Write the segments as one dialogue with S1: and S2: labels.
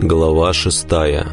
S1: Глава шестая.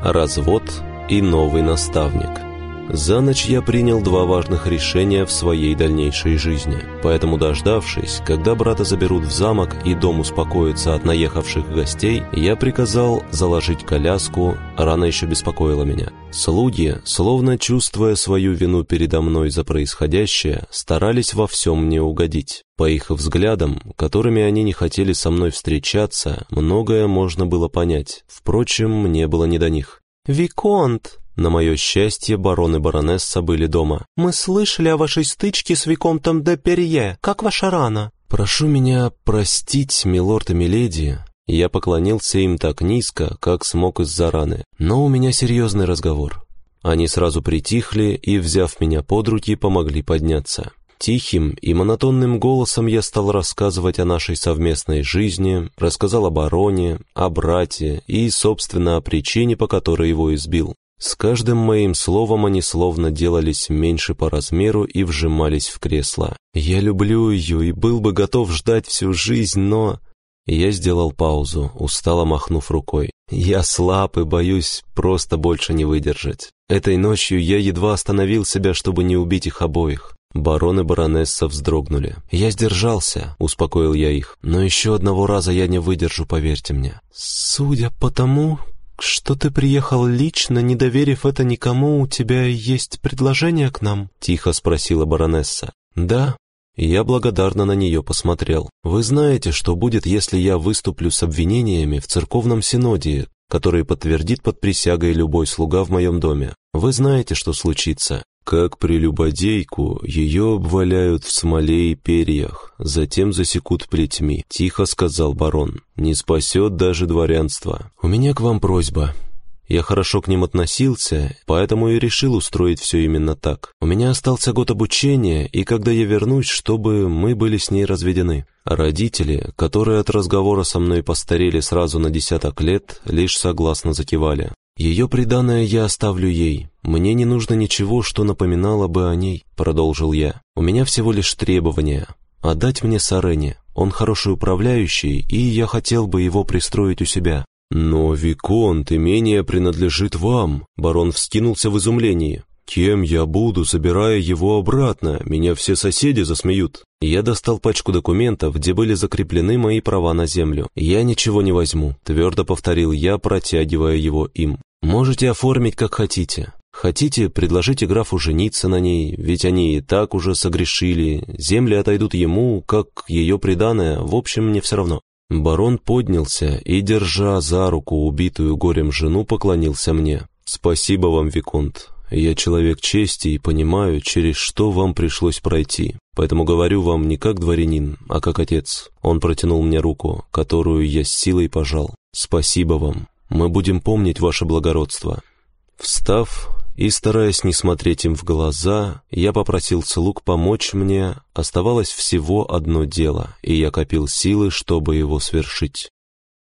S1: Развод и новый наставник. За ночь я принял два важных решения в своей дальнейшей жизни, поэтому, дождавшись, когда брата заберут в замок и дом успокоится от наехавших гостей, я приказал заложить коляску, рана еще беспокоила меня. Слуги, словно чувствуя свою вину передо мной за происходящее, старались во всем мне угодить. По их взглядам, которыми они не хотели со мной встречаться, многое можно было понять. Впрочем, мне было не до них.
S2: «Виконт!»
S1: На мое счастье, барон и баронесса были дома.
S2: «Мы слышали о вашей стычке с Виконтом де Перье. Как ваша рана?»
S1: «Прошу меня простить, милорд и миледи». Я поклонился им так низко, как смог из-за раны. Но у меня серьезный разговор. Они сразу притихли и, взяв меня под руки, помогли подняться. Тихим и монотонным голосом я стал рассказывать о нашей совместной жизни, рассказал о бароне, о брате и, собственно, о причине, по которой его избил. С каждым моим словом они словно делались меньше по размеру и вжимались в кресло. Я люблю ее и был бы готов ждать всю жизнь, но... Я сделал паузу, устало махнув рукой. Я слаб и боюсь просто больше не выдержать. Этой ночью я едва остановил себя, чтобы не убить их обоих. Барон и баронесса вздрогнули. «Я сдержался», — успокоил я их. «Но еще одного раза я не выдержу, поверьте мне».
S2: «Судя по тому, что ты приехал лично, не доверив это никому, у тебя есть предложение к нам?»
S1: — тихо спросила баронесса. «Да». Я благодарно на нее посмотрел. «Вы знаете, что будет, если я выступлю с обвинениями в церковном синоде, который подтвердит под присягой любой слуга в моем доме. Вы знаете, что случится. Как прелюбодейку, ее обваляют в смоле и перьях, затем засекут плетьми, тихо сказал барон. Не спасет даже дворянство. У меня к вам просьба. Я хорошо к ним относился, поэтому и решил устроить все именно так. У меня остался год обучения, и когда я вернусь, чтобы мы были с ней разведены. Родители, которые от разговора со мной постарели сразу на десяток лет, лишь согласно закивали. «Ее преданное я оставлю ей. Мне не нужно ничего, что напоминало бы о ней», — продолжил я. «У меня всего лишь требования. Отдать мне Сарене. Он хороший управляющий, и я хотел бы его пристроить у себя». «Но, Виконт, имение принадлежит вам», — барон вскинулся в изумлении. «Кем я буду, забирая его обратно? Меня все соседи засмеют». Я достал пачку документов, где были закреплены мои права на землю. «Я ничего не возьму», — твердо повторил я, протягивая его им. Можете оформить как хотите. Хотите, предложите графу жениться на ней, ведь они и так уже согрешили, земли отойдут ему, как ее преданное, в общем, мне все равно». Барон поднялся и, держа за руку убитую горем жену, поклонился мне. «Спасибо вам, Виконт. Я человек чести и понимаю, через что вам пришлось пройти. Поэтому говорю вам не как дворянин, а как отец». Он протянул мне руку, которую я с силой пожал. «Спасибо вам. Мы будем помнить ваше благородство». Встав и, стараясь не смотреть им в глаза, я попросил слуг помочь мне. Оставалось всего одно дело, и я копил силы, чтобы его свершить.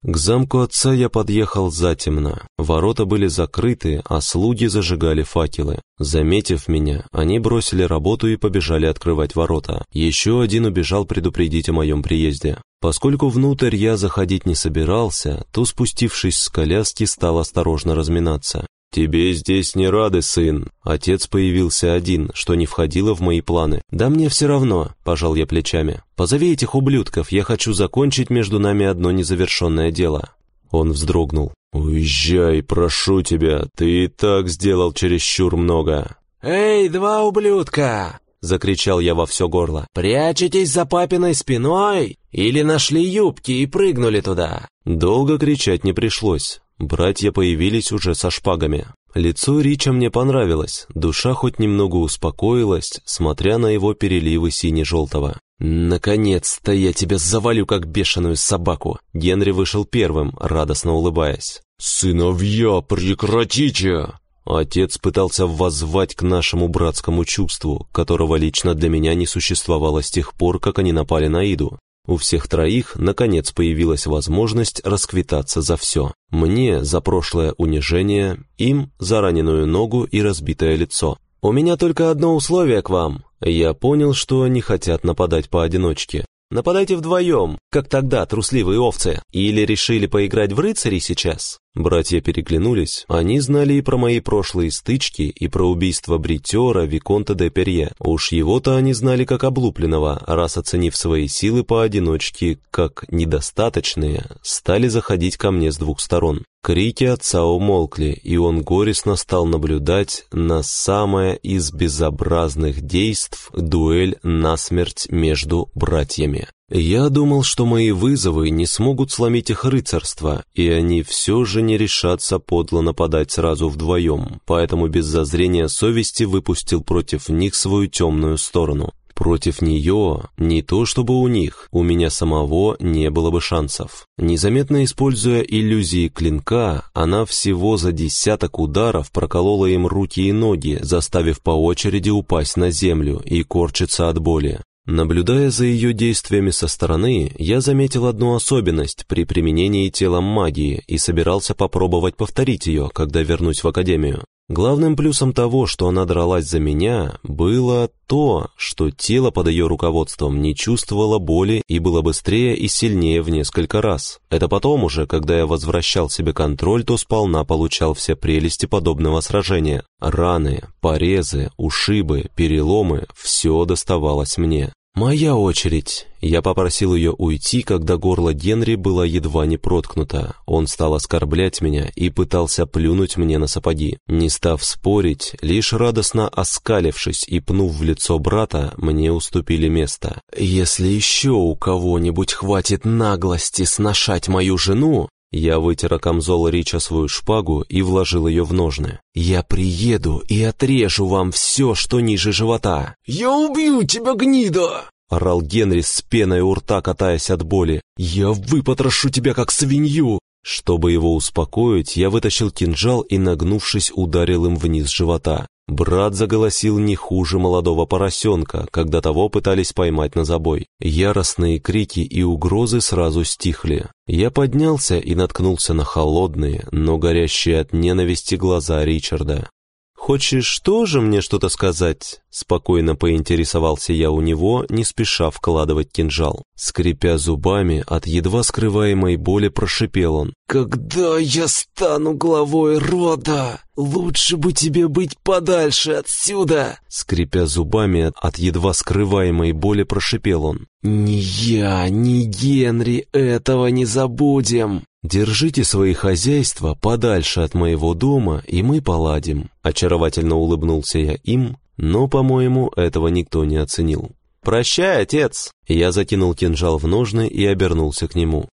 S1: К замку отца я подъехал затемно. Ворота были закрыты, а слуги зажигали факелы. Заметив меня, они бросили работу и побежали открывать ворота. Еще один убежал предупредить о моем приезде. Поскольку внутрь я заходить не собирался, то, спустившись с коляски, стал осторожно разминаться. «Тебе здесь не рады, сын!» Отец появился один, что не входило в мои планы. «Да мне все равно», — пожал я плечами. «Позови этих ублюдков, я хочу закончить между нами одно незавершенное дело». Он вздрогнул. «Уезжай, прошу тебя, ты и так сделал чересчур много».
S2: «Эй, два ублюдка!» — закричал я во все горло. «Прячетесь за папиной спиной? Или нашли юбки и прыгнули туда?»
S1: Долго кричать не пришлось. Братья появились уже со шпагами. Лицо Рича мне понравилось, душа хоть немного успокоилась, смотря на его переливы сине-желтого. «Наконец-то я тебя завалю, как бешеную собаку!» Генри вышел первым, радостно улыбаясь. «Сыновья, прекратите!» Отец пытался воззвать к нашему братскому чувству, которого лично для меня не существовало с тех пор, как они напали на Иду. У всех троих, наконец, появилась возможность расквитаться за все. Мне за прошлое унижение, им за раненую ногу и разбитое лицо. «У меня только одно условие к вам». Я понял, что они хотят нападать поодиночке.
S2: Нападайте вдвоем, как тогда, трусливые овцы. Или решили поиграть в рыцари сейчас?
S1: Братья переглянулись. Они знали и про мои прошлые стычки, и про убийство бритера Виконта де Перье. Уж его-то они знали как облупленного, раз оценив свои силы поодиночке как недостаточные, стали заходить ко мне с двух сторон. Крики отца умолкли, и он горестно стал наблюдать на самое из безобразных действ дуэль насмерть между братьями. Я думал, что мои вызовы не смогут сломить их рыцарство, и они все же не решатся подло нападать сразу вдвоем, поэтому без зазрения совести выпустил против них свою темную сторону. Против нее, не то чтобы у них, у меня самого не было бы шансов. Незаметно используя иллюзии клинка, она всего за десяток ударов проколола им руки и ноги, заставив по очереди упасть на землю и корчиться от боли. Наблюдая за ее действиями со стороны, я заметил одну особенность при применении телом магии и собирался попробовать повторить ее, когда вернусь в академию. Главным плюсом того, что она дралась за меня, было то, что тело под ее руководством не чувствовало боли и было быстрее и сильнее в несколько раз. Это потом уже, когда я возвращал себе контроль, то сполна получал все прелести подобного сражения. Раны, порезы, ушибы, переломы – все доставалось мне. «Моя очередь!» Я попросил ее уйти, когда горло Генри было едва не проткнуто. Он стал оскорблять меня и пытался плюнуть мне на сапоги. Не став спорить, лишь радостно оскалившись и пнув в лицо брата, мне уступили место. «Если еще у кого-нибудь хватит наглости сношать мою жену, я вытер камзол Рича свою шпагу и вложил ее в ножны. «Я приеду и отрежу вам все, что ниже живота!»
S2: «Я убью тебя, гнида!»
S1: — орал Генри с пеной у рта, катаясь от боли. «Я выпотрошу тебя, как свинью!» Чтобы его успокоить, я вытащил кинжал и, нагнувшись, ударил им вниз живота. Брат заголосил не хуже молодого поросенка, когда того пытались поймать на забой. Яростные крики и угрозы сразу стихли. Я поднялся и наткнулся на холодные, но горящие от ненависти глаза Ричарда. «Хочешь тоже мне что-то сказать?» Спокойно поинтересовался я у него, не спеша вкладывать кинжал. Скрипя зубами, от едва скрываемой боли прошипел он.
S2: «Когда я стану главой рода, лучше бы тебе быть подальше отсюда!»
S1: Скрипя зубами, от едва скрываемой боли прошипел он.
S2: «Ни я, ни Генри этого не забудем!»
S1: «Держите свои хозяйства подальше от моего дома, и мы поладим», — очаровательно улыбнулся я им, но, по-моему, этого никто не оценил.
S2: «Прощай, отец!»
S1: Я закинул кинжал в ножны и обернулся к нему.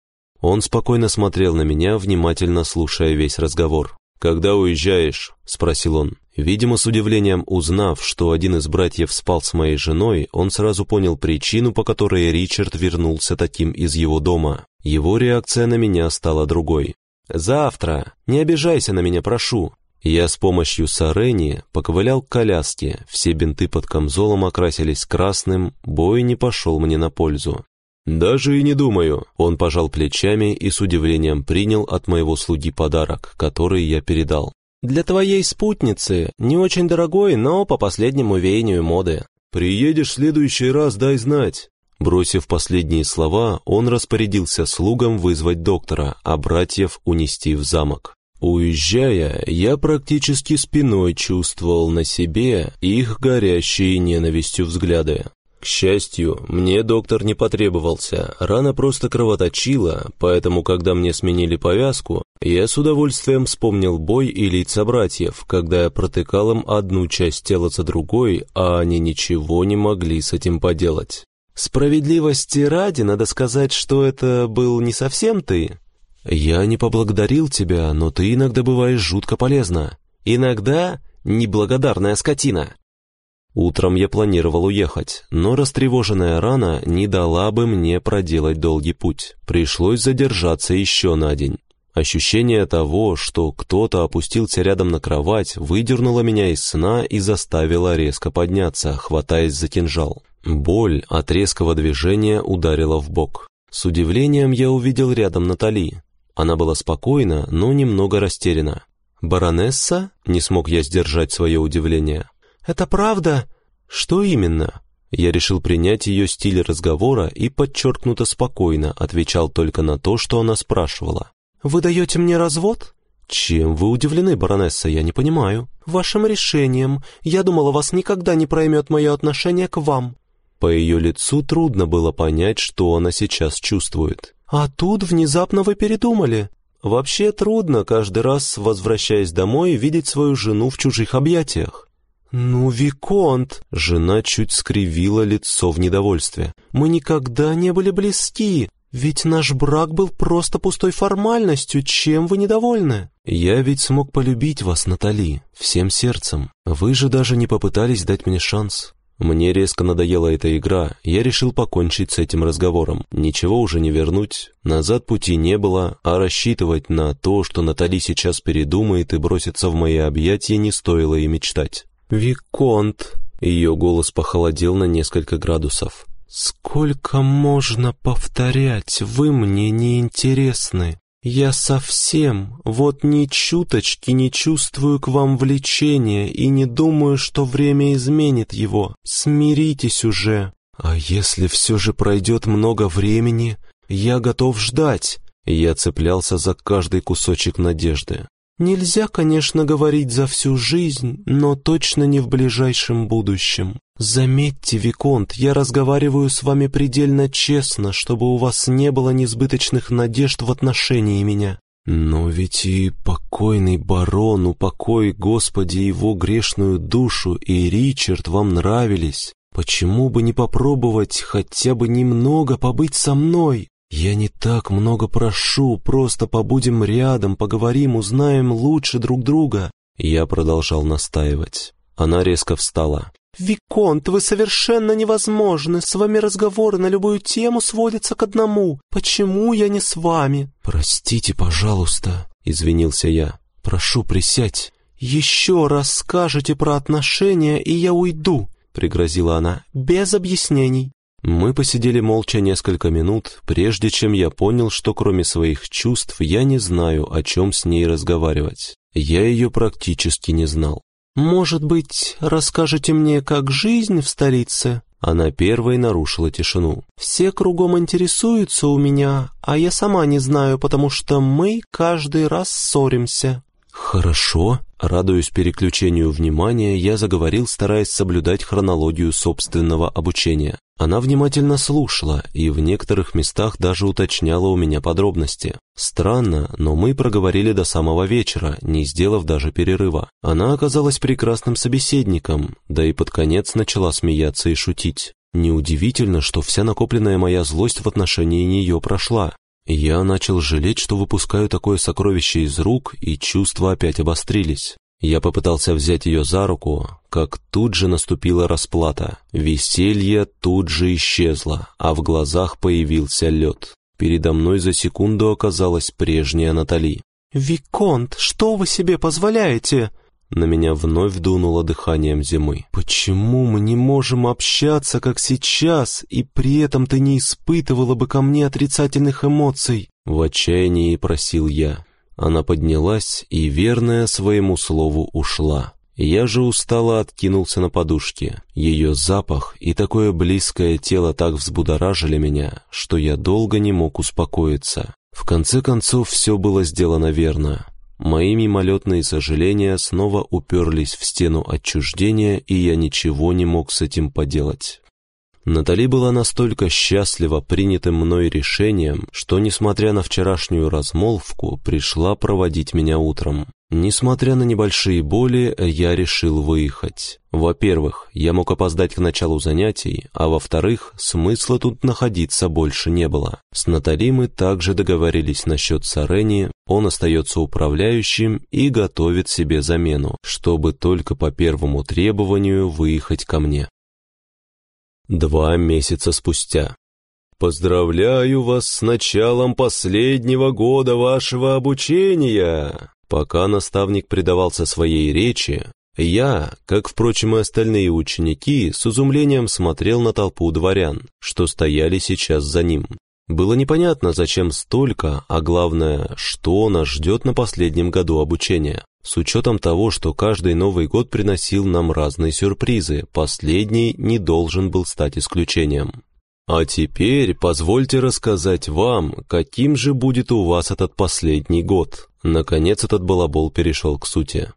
S1: Он спокойно смотрел на меня, внимательно слушая весь разговор. «Когда уезжаешь?» — спросил он. Видимо, с удивлением узнав, что один из братьев спал с моей женой, он сразу понял причину, по которой Ричард вернулся таким из его дома. Его реакция на меня стала другой. «Завтра! Не обижайся на меня, прошу!» Я с помощью Сарени поковылял к коляске, все бинты под камзолом окрасились красным, бой не пошел мне на пользу. «Даже и не думаю», — он пожал плечами и с удивлением принял от моего слуги подарок, который я передал.
S2: Для твоей спутницы не очень дорогой, но по последнему веянию моды.
S1: Приедешь в следующий раз, дай знать. Бросив последние слова, он распорядился слугам вызвать доктора, а братьев унести в замок. Уезжая, я практически спиной чувствовал на себе их горящие ненавистью взгляды. К счастью, мне доктор не потребовался, рана просто кровоточила, поэтому, когда мне сменили повязку, я с удовольствием вспомнил бой и лица братьев, когда я протыкал им одну часть тела за другой, а они ничего не могли с этим поделать. Справедливости ради, надо сказать, что это был не совсем ты. Я не поблагодарил тебя, но ты иногда бываешь жутко полезна. Иногда неблагодарная скотина. Утром я планировал уехать, но растревоженная рана не дала бы мне проделать долгий путь. Пришлось задержаться еще на день. Ощущение того, что кто-то опустился рядом на кровать, выдернуло меня из сна и заставило резко подняться, хватаясь за кинжал. Боль от резкого движения ударила в бок. С удивлением я увидел рядом Натали. Она была спокойна, но немного растеряна. «Баронесса?» — не смог я сдержать свое удивление.
S2: «Это правда?»
S1: «Что именно?» Я решил принять ее стиль разговора и подчеркнуто спокойно отвечал только на то, что она спрашивала.
S2: «Вы даете мне развод?»
S1: «Чем вы удивлены, баронесса, я не понимаю».
S2: «Вашим решением. Я думала, вас никогда не проймет мое отношение к вам».
S1: По ее лицу трудно было понять, что она сейчас чувствует.
S2: «А тут внезапно вы передумали».
S1: «Вообще трудно каждый раз, возвращаясь домой, видеть свою жену в чужих объятиях».
S2: «Ну, Виконт!»
S1: Жена чуть скривила лицо в недовольстве.
S2: «Мы никогда не были близки. Ведь наш брак был просто пустой формальностью, чем вы недовольны?
S1: Я ведь смог полюбить вас, Натали, всем сердцем. Вы же даже не попытались дать мне шанс. Мне резко надоела эта игра, я решил покончить с этим разговором. Ничего уже не вернуть, назад пути не было, а рассчитывать на то, что Натали сейчас передумает и бросится в мои объятия, не стоило и мечтать.
S2: «Виконт!»
S1: Ее голос похолодел на несколько градусов.
S2: «Сколько можно повторять? Вы мне не интересны. Я совсем, вот ни чуточки не чувствую к вам влечения и не думаю, что время изменит его. Смиритесь уже.
S1: А если все же пройдет много времени, я готов ждать». Я цеплялся за каждый кусочек надежды.
S2: Нельзя, конечно, говорить за всю жизнь, но точно не в ближайшем будущем. Заметьте, Виконт, я разговариваю с вами предельно честно, чтобы у вас не было несбыточных надежд в отношении меня.
S1: Но ведь и покойный барон, упокой, Господи, его грешную душу, и Ричард вам нравились. Почему бы не попробовать хотя бы немного побыть со мной? «Я не так много прошу, просто побудем рядом, поговорим, узнаем лучше друг друга». Я продолжал настаивать. Она резко встала.
S2: «Виконт, вы совершенно невозможны. С вами разговоры на любую тему сводятся к одному. Почему я не с вами?»
S1: «Простите, пожалуйста», — извинился я. «Прошу, присядь».
S2: «Еще раз скажете про отношения, и я уйду», — пригрозила она, — «без объяснений».
S1: Мы посидели молча несколько минут, прежде чем я понял, что кроме своих чувств я не знаю, о чем с ней разговаривать. Я ее практически не знал.
S2: «Может быть, расскажете мне, как жизнь в столице?»
S1: Она первой нарушила тишину.
S2: «Все кругом интересуются у меня, а я сама не знаю, потому что мы каждый раз ссоримся».
S1: «Хорошо». Радуясь переключению внимания, я заговорил, стараясь соблюдать хронологию собственного обучения. Она внимательно слушала и в некоторых местах даже уточняла у меня подробности. Странно, но мы проговорили до самого вечера, не сделав даже перерыва. Она оказалась прекрасным собеседником, да и под конец начала смеяться и шутить. Неудивительно, что вся накопленная моя злость в отношении нее прошла. Я начал жалеть, что выпускаю такое сокровище из рук, и чувства опять обострились. Я попытался взять ее за руку, как тут же наступила расплата. Веселье тут же исчезло, а в глазах появился лед. Передо мной за секунду оказалась прежняя Натали.
S2: «Виконт, что вы себе позволяете?»
S1: На меня вновь дунуло дыханием зимы. «Почему мы не можем общаться, как сейчас, и при этом ты не испытывала бы ко мне отрицательных эмоций?» В отчаянии просил я. Она поднялась и, верная своему слову, ушла. Я же устало откинулся на подушке. Ее запах и такое близкое тело так взбудоражили меня, что я долго не мог успокоиться. В конце концов, все было сделано верно. Мои мимолетные сожаления снова уперлись в стену отчуждения, и я ничего не мог с этим поделать. Натали была настолько счастлива принятым мной решением, что, несмотря на вчерашнюю размолвку, пришла проводить меня утром. Несмотря на небольшие боли, я решил выехать. Во-первых, я мог опоздать к началу занятий, а во-вторых, смысла тут находиться больше не было. С Натали мы также договорились насчет Сарени, он остается управляющим и готовит себе замену, чтобы только по первому требованию выехать ко мне. Два месяца спустя. «Поздравляю вас с началом последнего года вашего обучения!» Пока наставник предавался своей речи, я, как, впрочем, и остальные ученики, с изумлением смотрел на толпу дворян, что стояли сейчас за ним. Было непонятно, зачем столько, а главное, что нас ждет на последнем году обучения. С учетом того, что каждый Новый год приносил нам разные сюрпризы, последний не должен был стать исключением. А теперь позвольте рассказать вам, каким же будет у вас этот последний год. Наконец этот балабол перешел к сути.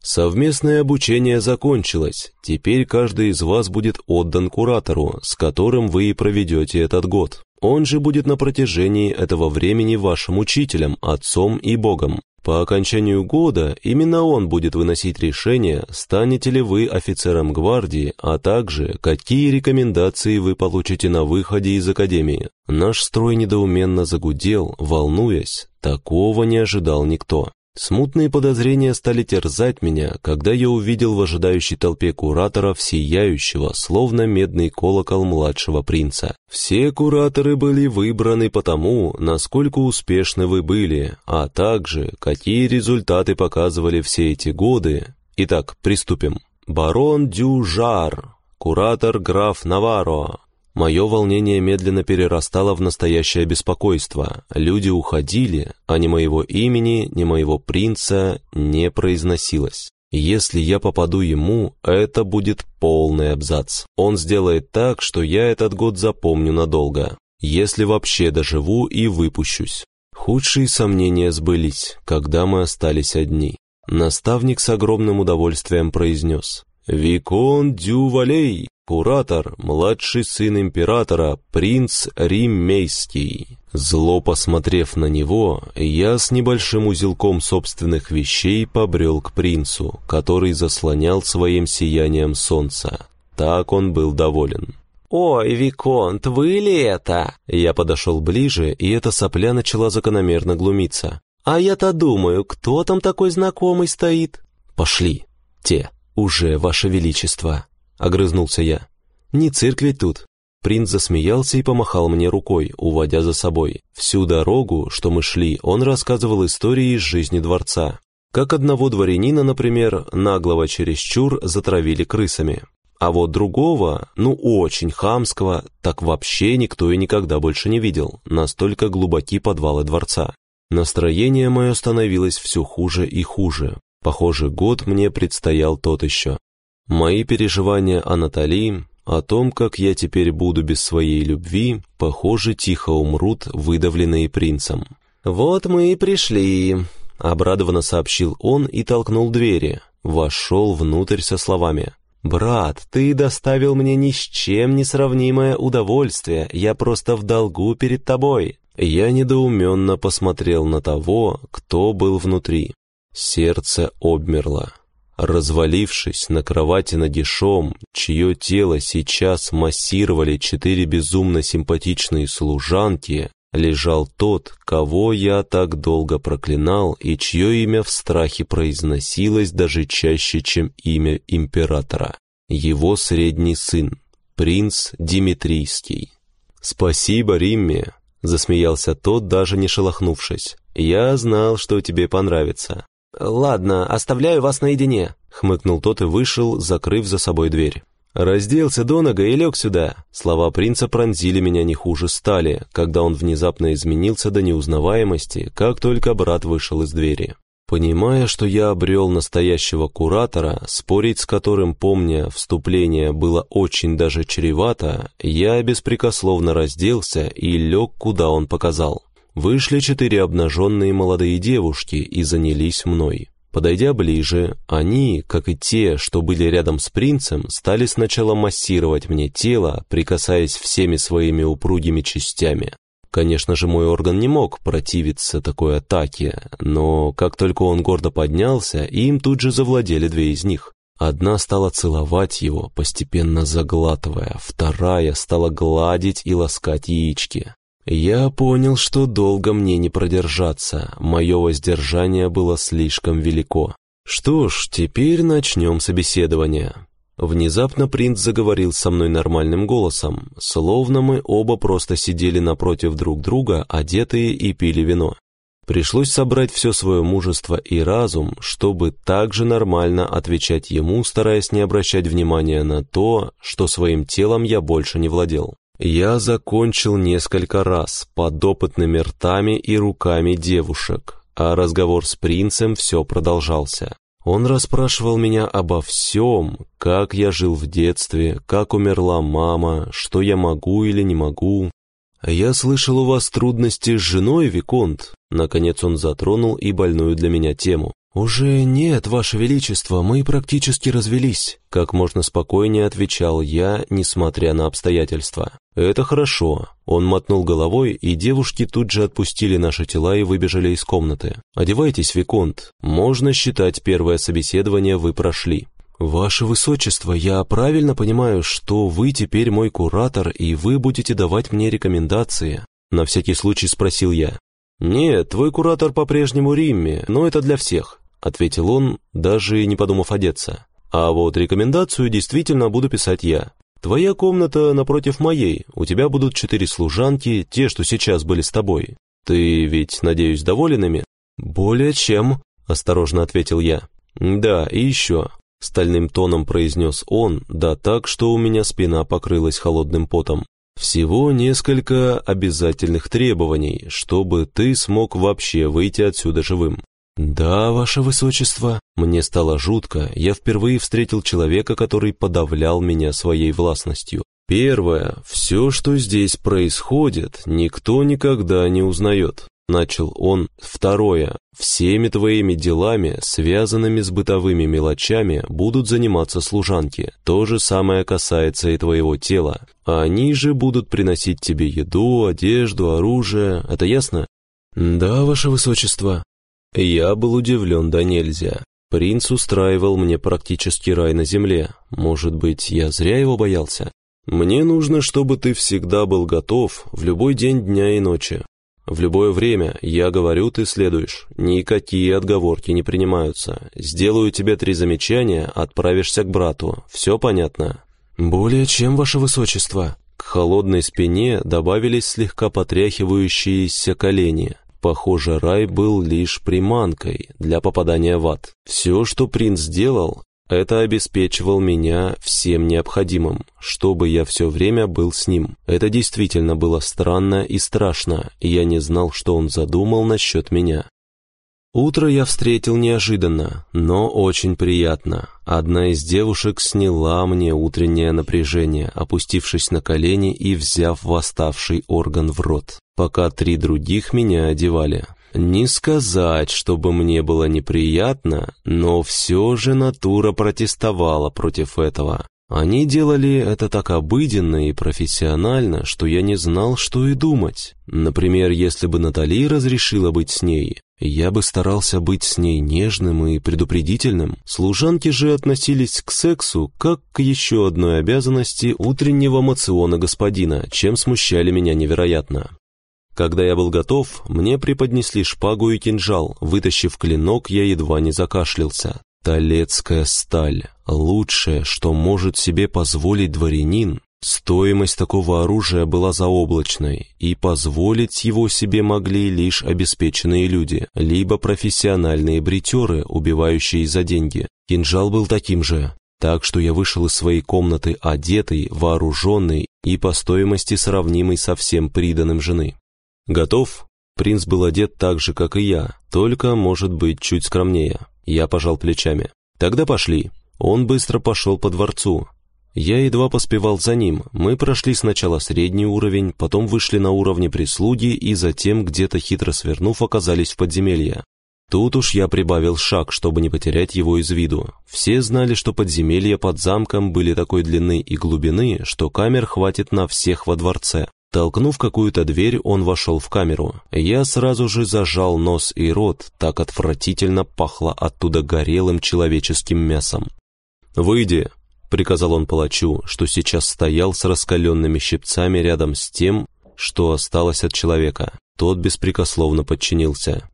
S1: Совместное обучение закончилось. Теперь каждый из вас будет отдан куратору, с которым вы и проведете этот год. Он же будет на протяжении этого времени вашим учителем, отцом и Богом. По окончанию года именно он будет выносить решение, станете ли вы офицером гвардии, а также какие рекомендации вы получите на выходе из академии. Наш строй недоуменно загудел, волнуясь, такого не ожидал никто. Смутные подозрения стали терзать меня, когда я увидел в ожидающей толпе кураторов сияющего, словно медный колокол младшего принца. Все кураторы были выбраны потому, насколько успешны вы были, а также какие результаты показывали все эти годы. Итак, приступим. Барон Дюжар, куратор граф Наваро, Мое волнение медленно перерастало в настоящее беспокойство. Люди уходили, а ни моего имени, ни моего принца не произносилось. Если я попаду ему, это будет полный абзац. Он сделает так, что я этот год запомню надолго. Если вообще доживу и выпущусь. Худшие сомнения сбылись, когда мы остались одни. Наставник с огромным удовольствием произнес. «Викон Дю Валей, Куратор, младший сын императора, принц Риммейский. Зло посмотрев на него, я с небольшим узелком собственных вещей побрел к принцу, который заслонял своим сиянием солнца. Так он был доволен.
S2: «Ой, Виконт, вы ли это?»
S1: Я подошел ближе, и эта сопля начала закономерно глумиться.
S2: «А я-то думаю, кто там такой знакомый стоит?»
S1: «Пошли, те, уже, ваше величество». — огрызнулся я. «Не церкви тут». Принц засмеялся и помахал мне рукой, уводя за собой. Всю дорогу, что мы шли, он рассказывал истории из жизни дворца. Как одного дворянина, например, наглого чересчур затравили крысами. А вот другого, ну очень хамского, так вообще никто и никогда больше не видел, настолько глубоки подвалы дворца. Настроение мое становилось все хуже и хуже. Похоже, год мне предстоял тот еще. Мои переживания о Натали, о том, как я теперь буду без своей любви, похоже, тихо умрут, выдавленные принцем.
S2: «Вот мы и пришли», —
S1: обрадованно сообщил он и толкнул двери. Вошел внутрь со словами.
S2: «Брат, ты доставил мне ни с чем не сравнимое удовольствие, я просто в долгу перед тобой».
S1: Я недоуменно посмотрел на того, кто был внутри. Сердце обмерло. Развалившись на кровати нагишом, чье тело сейчас массировали четыре безумно симпатичные служанки, лежал тот, кого я так долго проклинал и чье имя в страхе произносилось даже чаще, чем имя императора. Его средний сын, принц Димитрийский. «Спасибо, Римме», — засмеялся тот, даже не шелохнувшись. «Я знал, что тебе понравится.
S2: «Ладно, оставляю вас наедине», — хмыкнул тот и вышел, закрыв за собой дверь.
S1: «Разделся до нога и лег сюда». Слова принца пронзили меня не хуже стали, когда он внезапно изменился до неузнаваемости, как только брат вышел из двери. Понимая, что я обрел настоящего куратора, спорить с которым, помня вступление, было очень даже чревато, я беспрекословно разделся и лег, куда он показал. Вышли четыре обнаженные молодые девушки и занялись мной. Подойдя ближе, они, как и те, что были рядом с принцем, стали сначала массировать мне тело, прикасаясь всеми своими упругими частями. Конечно же, мой орган не мог противиться такой атаке, но как только он гордо поднялся, им тут же завладели две из них. Одна стала целовать его, постепенно заглатывая, вторая стала гладить и ласкать яички. Я понял, что долго мне не продержаться, мое воздержание было слишком велико. Что ж, теперь начнем собеседование. Внезапно принц заговорил со мной нормальным голосом, словно мы оба просто сидели напротив друг друга, одетые и пили вино. Пришлось собрать все свое мужество и разум, чтобы также нормально отвечать ему, стараясь не обращать внимания на то, что своим телом я больше не владел. Я закончил несколько раз под опытными ртами и руками девушек. а разговор с принцем все продолжался. Он расспрашивал меня обо всем, как я жил в детстве, как умерла мама, что я могу или не могу. «Я слышал, у вас трудности с женой, Виконт?» Наконец он затронул и больную для меня тему. «Уже нет, Ваше Величество, мы практически развелись», — как можно спокойнее отвечал я, несмотря на обстоятельства. «Это хорошо». Он мотнул головой, и девушки тут же отпустили наши тела и выбежали из комнаты. «Одевайтесь, Виконт. Можно считать, первое собеседование вы прошли». «Ваше Высочество, я правильно понимаю, что вы теперь мой куратор, и вы будете давать мне рекомендации?» На всякий случай спросил я. «Нет, твой куратор по-прежнему Римме, но это для всех», — ответил он, даже не подумав одеться. «А вот рекомендацию действительно буду писать я. Твоя комната напротив моей, у тебя будут четыре служанки, те, что сейчас были с тобой. Ты ведь, надеюсь, доволен ими?» «Более чем», — осторожно ответил я. «Да, и еще», — стальным тоном произнес он, да так, что у меня спина покрылась холодным потом. Всего несколько обязательных требований, чтобы ты смог вообще выйти отсюда живым. Да, ваше высочество, мне стало жутко, я впервые встретил человека, который подавлял меня своей властностью. Первое, все, что здесь происходит, никто никогда не узнает. Начал он. Второе. Всеми твоими делами, связанными с бытовыми мелочами, будут заниматься служанки. То же самое касается и твоего тела. Они же будут приносить тебе еду, одежду, оружие. Это ясно? Да, ваше высочество. Я был удивлен да нельзя. Принц устраивал мне практически рай на земле. Может быть, я зря его боялся? Мне нужно, чтобы ты всегда был готов в любой день дня и ночи. В любое время, я говорю, ты следуешь. Никакие отговорки не принимаются. Сделаю тебе три замечания, отправишься к брату. Все понятно?» «Более чем, ваше высочество». К холодной спине добавились слегка потряхивающиеся колени. Похоже, рай был лишь приманкой для попадания в ад. Все, что принц сделал, это обеспечивал меня всем необходимым, чтобы я все время был с ним. Это действительно было странно и страшно, и я не знал, что он задумал насчет меня. Утро я встретил неожиданно, но очень приятно. Одна из девушек сняла мне утреннее напряжение, опустившись на колени и взяв восставший орган в рот, пока три других меня одевали. Не сказать, чтобы мне было неприятно, но все же натура протестовала против этого. Они делали это так обыденно и профессионально, что я не знал, что и думать. Например, если бы Натали разрешила быть с ней, я бы старался быть с ней нежным и предупредительным. Служанки же относились к сексу как к еще одной обязанности утреннего мациона господина, чем смущали меня невероятно. Когда я был готов, мне преподнесли шпагу и кинжал. Вытащив клинок, я едва не закашлялся. Толецкая сталь. Лучшее, что может себе позволить дворянин. Стоимость такого оружия была заоблачной, и позволить его себе могли лишь обеспеченные люди, либо профессиональные бритеры, убивающие за деньги. Кинжал был таким же, так что я вышел из своей комнаты одетый, вооруженный и по стоимости сравнимый со всем приданным жены. «Готов?» Принц был одет так же, как и я, только, может быть, чуть скромнее. Я пожал плечами. «Тогда пошли». Он быстро пошел по дворцу. Я едва поспевал за ним. Мы прошли сначала средний уровень, потом вышли на уровни прислуги и затем, где-то хитро свернув, оказались в подземелье. Тут уж я прибавил шаг, чтобы не потерять его из виду. Все знали, что подземелья под замком были такой длины и глубины, что камер хватит на всех во дворце. Толкнув какую-то дверь, он вошел в камеру. Я сразу же зажал нос и рот, так отвратительно пахло оттуда горелым человеческим мясом. «Выйди», — приказал он палачу, что сейчас стоял с раскаленными щипцами рядом с тем, что осталось от человека. Тот беспрекословно подчинился.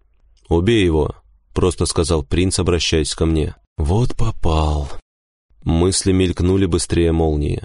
S1: «Убей его», — просто сказал принц, обращаясь ко мне. «Вот попал». Мысли мелькнули быстрее молнии.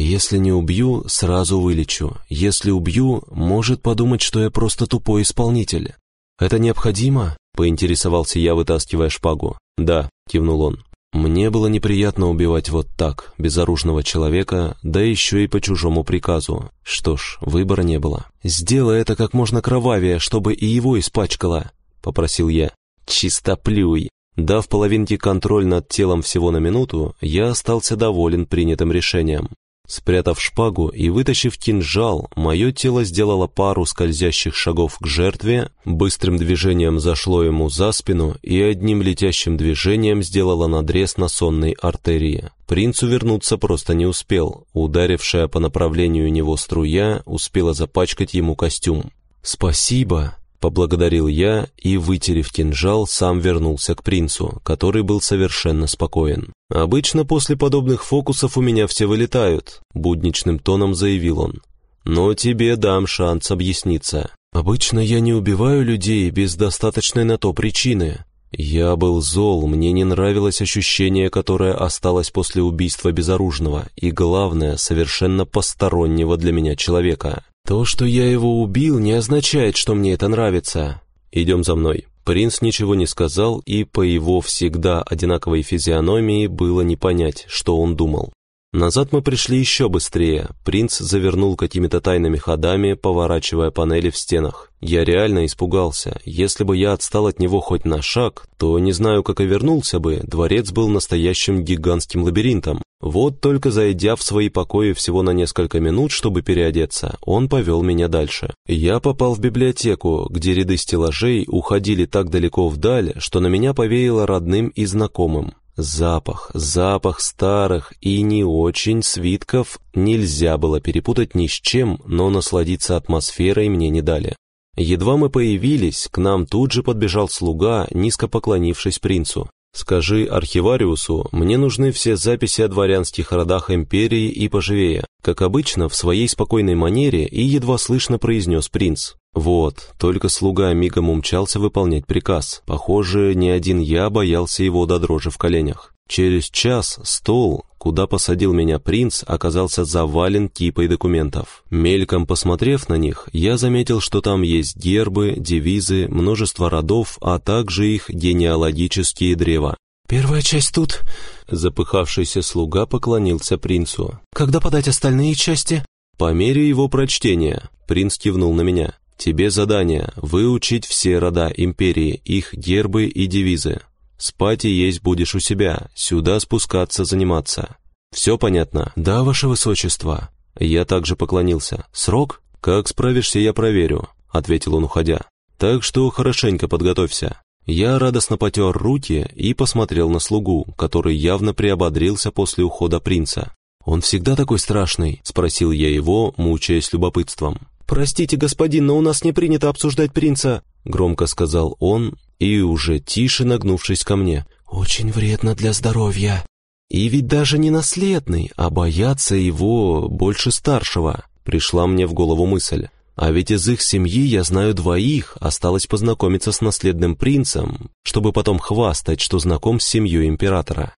S1: Если не убью, сразу вылечу. Если убью, может подумать, что я просто тупой исполнитель. Это необходимо? Поинтересовался я, вытаскивая шпагу. Да, кивнул он. Мне было неприятно убивать вот так, безоружного человека, да еще и по чужому приказу. Что ж, выбора не было. Сделай это как можно кровавее, чтобы и его испачкало. — попросил я. «Чистоплюй!» Дав половинке контроль над телом всего на минуту, я остался доволен принятым решением. Спрятав шпагу и вытащив кинжал, мое тело сделало пару скользящих шагов к жертве, быстрым движением зашло ему за спину и одним летящим движением сделало надрез на сонной артерии. Принц увернуться просто не успел, ударившая по направлению него струя успела запачкать ему костюм. «Спасибо!» Поблагодарил я и, вытерев кинжал, сам вернулся к принцу, который был совершенно спокоен. «Обычно после подобных фокусов у меня все вылетают», — будничным тоном заявил он. «Но тебе дам шанс объясниться. Обычно я не убиваю людей без достаточной на то причины. Я был зол, мне не нравилось ощущение, которое осталось после убийства безоружного и, главное, совершенно постороннего для меня человека. То, что я его убил, не означает, что мне это нравится. Идем за мной. Принц ничего не сказал, и по его всегда одинаковой физиономии было не понять, что он думал. Назад мы пришли еще быстрее. Принц завернул какими-то тайными ходами, поворачивая панели в стенах. Я реально испугался. Если бы я отстал от него хоть на шаг, то не знаю, как и вернулся бы. Дворец был настоящим гигантским лабиринтом. Вот только зайдя в свои покои всего на несколько минут, чтобы переодеться, он повел меня дальше. Я попал в библиотеку, где ряды стеллажей уходили так далеко вдаль, что на меня повеяло родным и знакомым. Запах, запах старых и не очень свитков нельзя было перепутать ни с чем, но насладиться атмосферой мне не дали. Едва мы появились, к нам тут же подбежал слуга, низко поклонившись принцу. «Скажи архивариусу, мне нужны все записи о дворянских родах империи и поживее», как обычно, в своей спокойной манере и едва слышно произнес принц. Вот, только слуга мигом умчался выполнять приказ. Похоже, ни один я боялся его до дрожи в коленях. Через час стол, куда посадил меня принц, оказался завален кипой документов. Мельком посмотрев на них, я заметил, что там есть гербы, девизы, множество родов, а также их генеалогические древа.
S2: «Первая часть тут...»
S1: Запыхавшийся слуга поклонился принцу.
S2: «Когда подать остальные части?»
S1: По мере его прочтения принц кивнул на меня. «Тебе задание — выучить все рода империи, их гербы и девизы. Спать и есть будешь у себя, сюда спускаться заниматься. Все понятно?
S2: Да, ваше высочество.
S1: Я также поклонился. Срок? Как справишься, я проверю, ответил он, уходя. Так что хорошенько подготовься. Я радостно потер руки и посмотрел на слугу, который явно приободрился после ухода принца. «Он всегда такой страшный?» – спросил я его, мучаясь любопытством.
S2: «Простите, господин, но у нас не принято обсуждать принца», – громко сказал он и уже тише нагнувшись ко мне. «Очень вредно для здоровья». И ведь даже не наследный, а бояться его больше старшего, пришла мне в голову мысль. А ведь из их семьи я знаю двоих, осталось познакомиться с наследным принцем, чтобы потом хвастать, что знаком с семьей императора.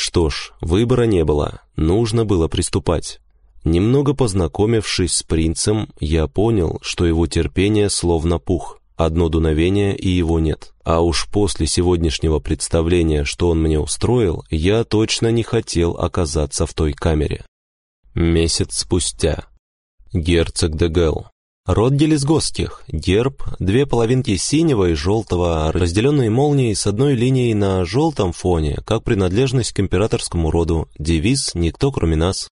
S2: Что ж, выбора не было, нужно было приступать. Немного познакомившись с принцем, я понял, что его терпение словно пух. Одно дуновение, и его нет. А уж после сегодняшнего представления, что он мне устроил, я точно не хотел оказаться в той камере. Месяц спустя. Герцог де. Род Гелизгосских. Герб, две половинки синего и желтого, разделенные молнией с одной линией на желтом фоне, как принадлежность к императорскому роду. Девиз «Никто, кроме нас».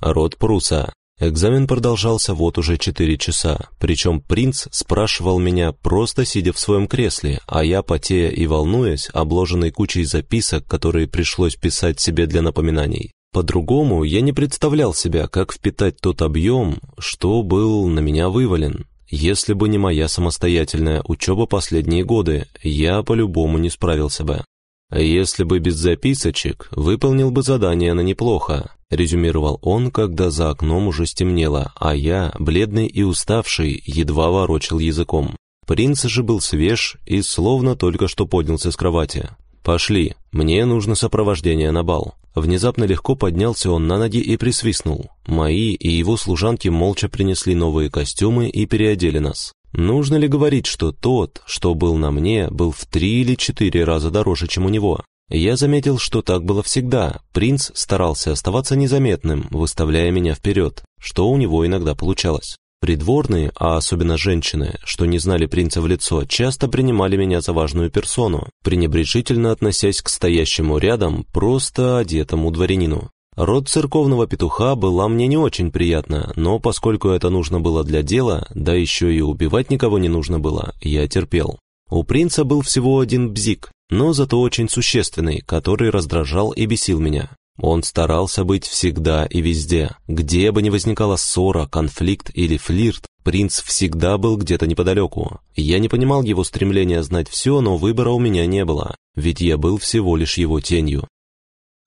S2: Род Пруса. Экзамен продолжался вот уже четыре часа, причем принц спрашивал меня, просто сидя в своем кресле, а я, потея и волнуясь, обложенный кучей записок, которые пришлось писать себе для напоминаний. По-другому я не представлял себя, как впитать тот объем, что был на меня вывален. Если бы не моя самостоятельная учеба последние годы, я по-любому не справился бы. Если бы без записочек, выполнил бы задание на неплохо, резюмировал он, когда за окном уже стемнело, а я, бледный и уставший, едва ворочил языком. Принц же был свеж и словно только что поднялся с кровати. «Пошли, мне нужно сопровождение на бал». Внезапно легко поднялся он на ноги и присвистнул. Мои и его служанки молча принесли новые костюмы и переодели нас. Нужно ли говорить, что тот, что был на мне, был в три или четыре раза дороже, чем у него? Я заметил, что так было всегда. Принц старался оставаться незаметным, выставляя меня вперед, что у него иногда получалось.
S1: Придворные, а особенно женщины, что не знали принца в лицо, часто принимали меня за важную персону, пренебрежительно относясь к стоящему рядом просто одетому дворянину. Род церковного петуха была мне не очень приятна, но поскольку это нужно было для дела, да еще и убивать никого не нужно было, я терпел. У принца был всего один бзик, но зато очень существенный, который раздражал и бесил меня. Он старался быть всегда и везде. Где бы ни возникала ссора, конфликт или флирт, принц всегда был где-то неподалеку. Я не понимал его стремления знать все, но выбора у меня не было, ведь я был всего лишь его тенью.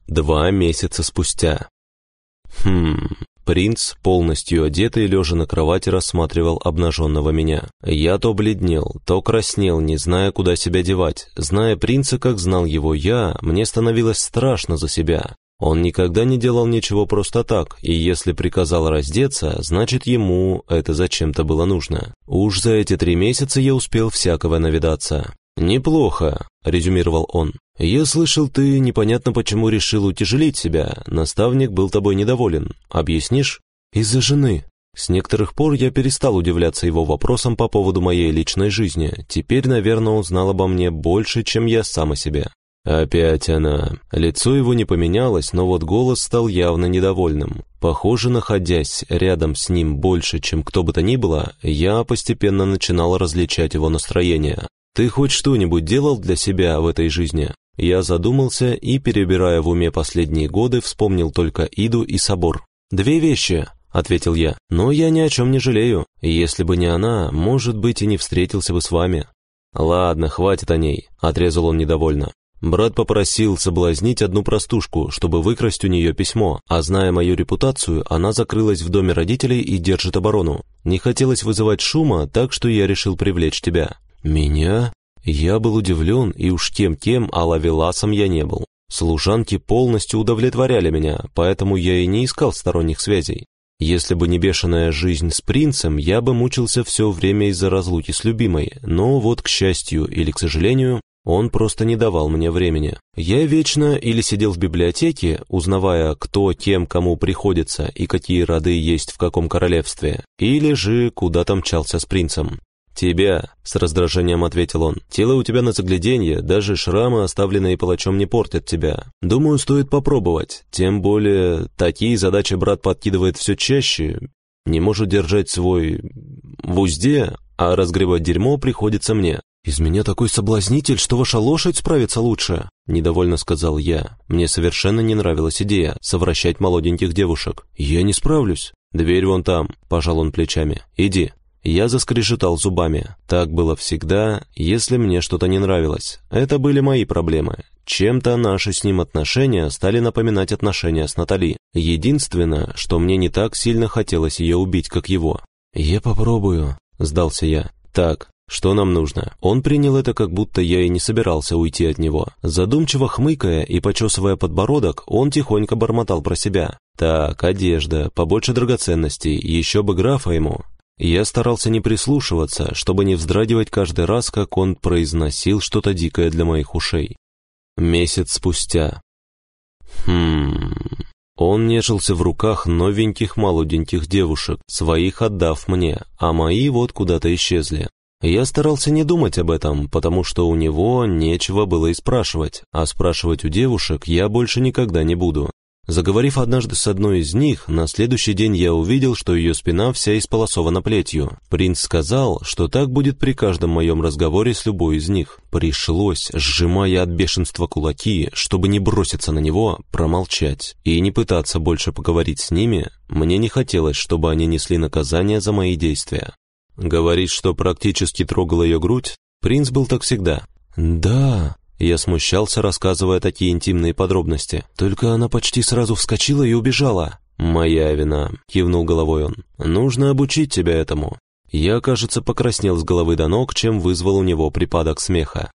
S1: Два месяца спустя. Хм... Принц, полностью одетый, лежа на кровати, рассматривал обнаженного меня. Я то бледнел, то краснел, не зная, куда себя девать. Зная принца, как знал его я, мне становилось страшно за себя. Он никогда не делал ничего просто так, и если приказал раздеться, значит ему это зачем-то было нужно. Уж за эти три месяца я успел всякого навидаться. «Неплохо», — резюмировал он. «Я слышал, ты непонятно почему решил утяжелить себя. Наставник был тобой недоволен. Объяснишь?» «Из-за жены». С некоторых пор я перестал удивляться его вопросам по поводу моей личной жизни. Теперь, наверное, он знал обо мне больше, чем я сам о себе. Опять она. Лицо его не поменялось, но вот голос стал явно недовольным. Похоже, находясь рядом с ним больше, чем кто бы то ни было, я постепенно начинал различать его настроение. «Ты хоть что-нибудь делал для себя в этой жизни?» Я задумался и, перебирая в уме последние годы, вспомнил только Иду и собор. «Две вещи», — ответил я, — «но я ни о чем не жалею. Если бы не она, может быть, и не встретился бы с вами». «Ладно, хватит о ней», — отрезал он недовольно. Брат попросил соблазнить одну простушку, чтобы выкрасть у нее письмо, а зная мою репутацию, она закрылась в доме родителей и держит оборону. Не хотелось вызывать шума, так что я решил привлечь тебя. «Меня?» Я был удивлен, и уж кем-кем, а лавеласом я не был. Служанки полностью удовлетворяли меня, поэтому я и не искал сторонних связей. Если бы не бешеная жизнь с принцем, я бы мучился все время из-за разлуки с любимой, но вот, к счастью или к сожалению, он просто не давал мне времени. Я вечно или сидел в библиотеке, узнавая, кто кем кому приходится и какие роды есть в каком королевстве, или же куда-то мчался с принцем. «Тебя», — с раздражением ответил он. «Тело у тебя на загляденье, даже шрамы, оставленные палачом, не портят тебя. Думаю, стоит попробовать. Тем более, такие задачи брат подкидывает все чаще. Не может держать свой... в узде, а разгребать дерьмо приходится мне». «Из меня такой соблазнитель, что ваша лошадь справится лучше», — недовольно сказал я. Мне совершенно не нравилась идея совращать молоденьких девушек. «Я не справлюсь». «Дверь вон там», — пожал он плечами. «Иди». Я заскрежетал зубами. Так было всегда, если мне что-то не нравилось. Это были мои проблемы. Чем-то наши с ним отношения стали напоминать отношения с Натали. Единственное, что мне не так сильно хотелось ее убить, как его. «Я попробую», — сдался я. «Так, что нам нужно?» Он принял это, как будто я и не собирался уйти от него. Задумчиво хмыкая и почесывая подбородок, он тихонько бормотал про себя. «Так, одежда, побольше драгоценностей, еще бы графа ему. Я старался не прислушиваться, чтобы не вздрагивать каждый раз, как он произносил что-то дикое для моих ушей. Месяц спустя. Хм... Он нежился в руках новеньких молоденьких девушек, своих отдав мне, а мои вот куда-то исчезли. Я старался не думать об этом, потому что у него нечего было и спрашивать, а спрашивать у девушек я больше никогда не буду. Заговорив однажды с одной из них, на следующий день я увидел, что ее спина вся исполосована плетью. Принц сказал, что так будет при каждом моем разговоре с любой из них. Пришлось, сжимая от бешенства кулаки, чтобы не броситься на него, промолчать и не пытаться больше поговорить с ними, мне не хотелось, чтобы они несли наказание за мои действия. Говорить, что практически трогал ее грудь, принц был так всегда. «Да», я смущался, рассказывая такие интимные подробности. Только она почти сразу вскочила и убежала. «Моя вина», — кивнул головой он. «Нужно обучить тебя этому». Я, кажется, покраснел с головы до ног, чем вызвал у него припадок смеха.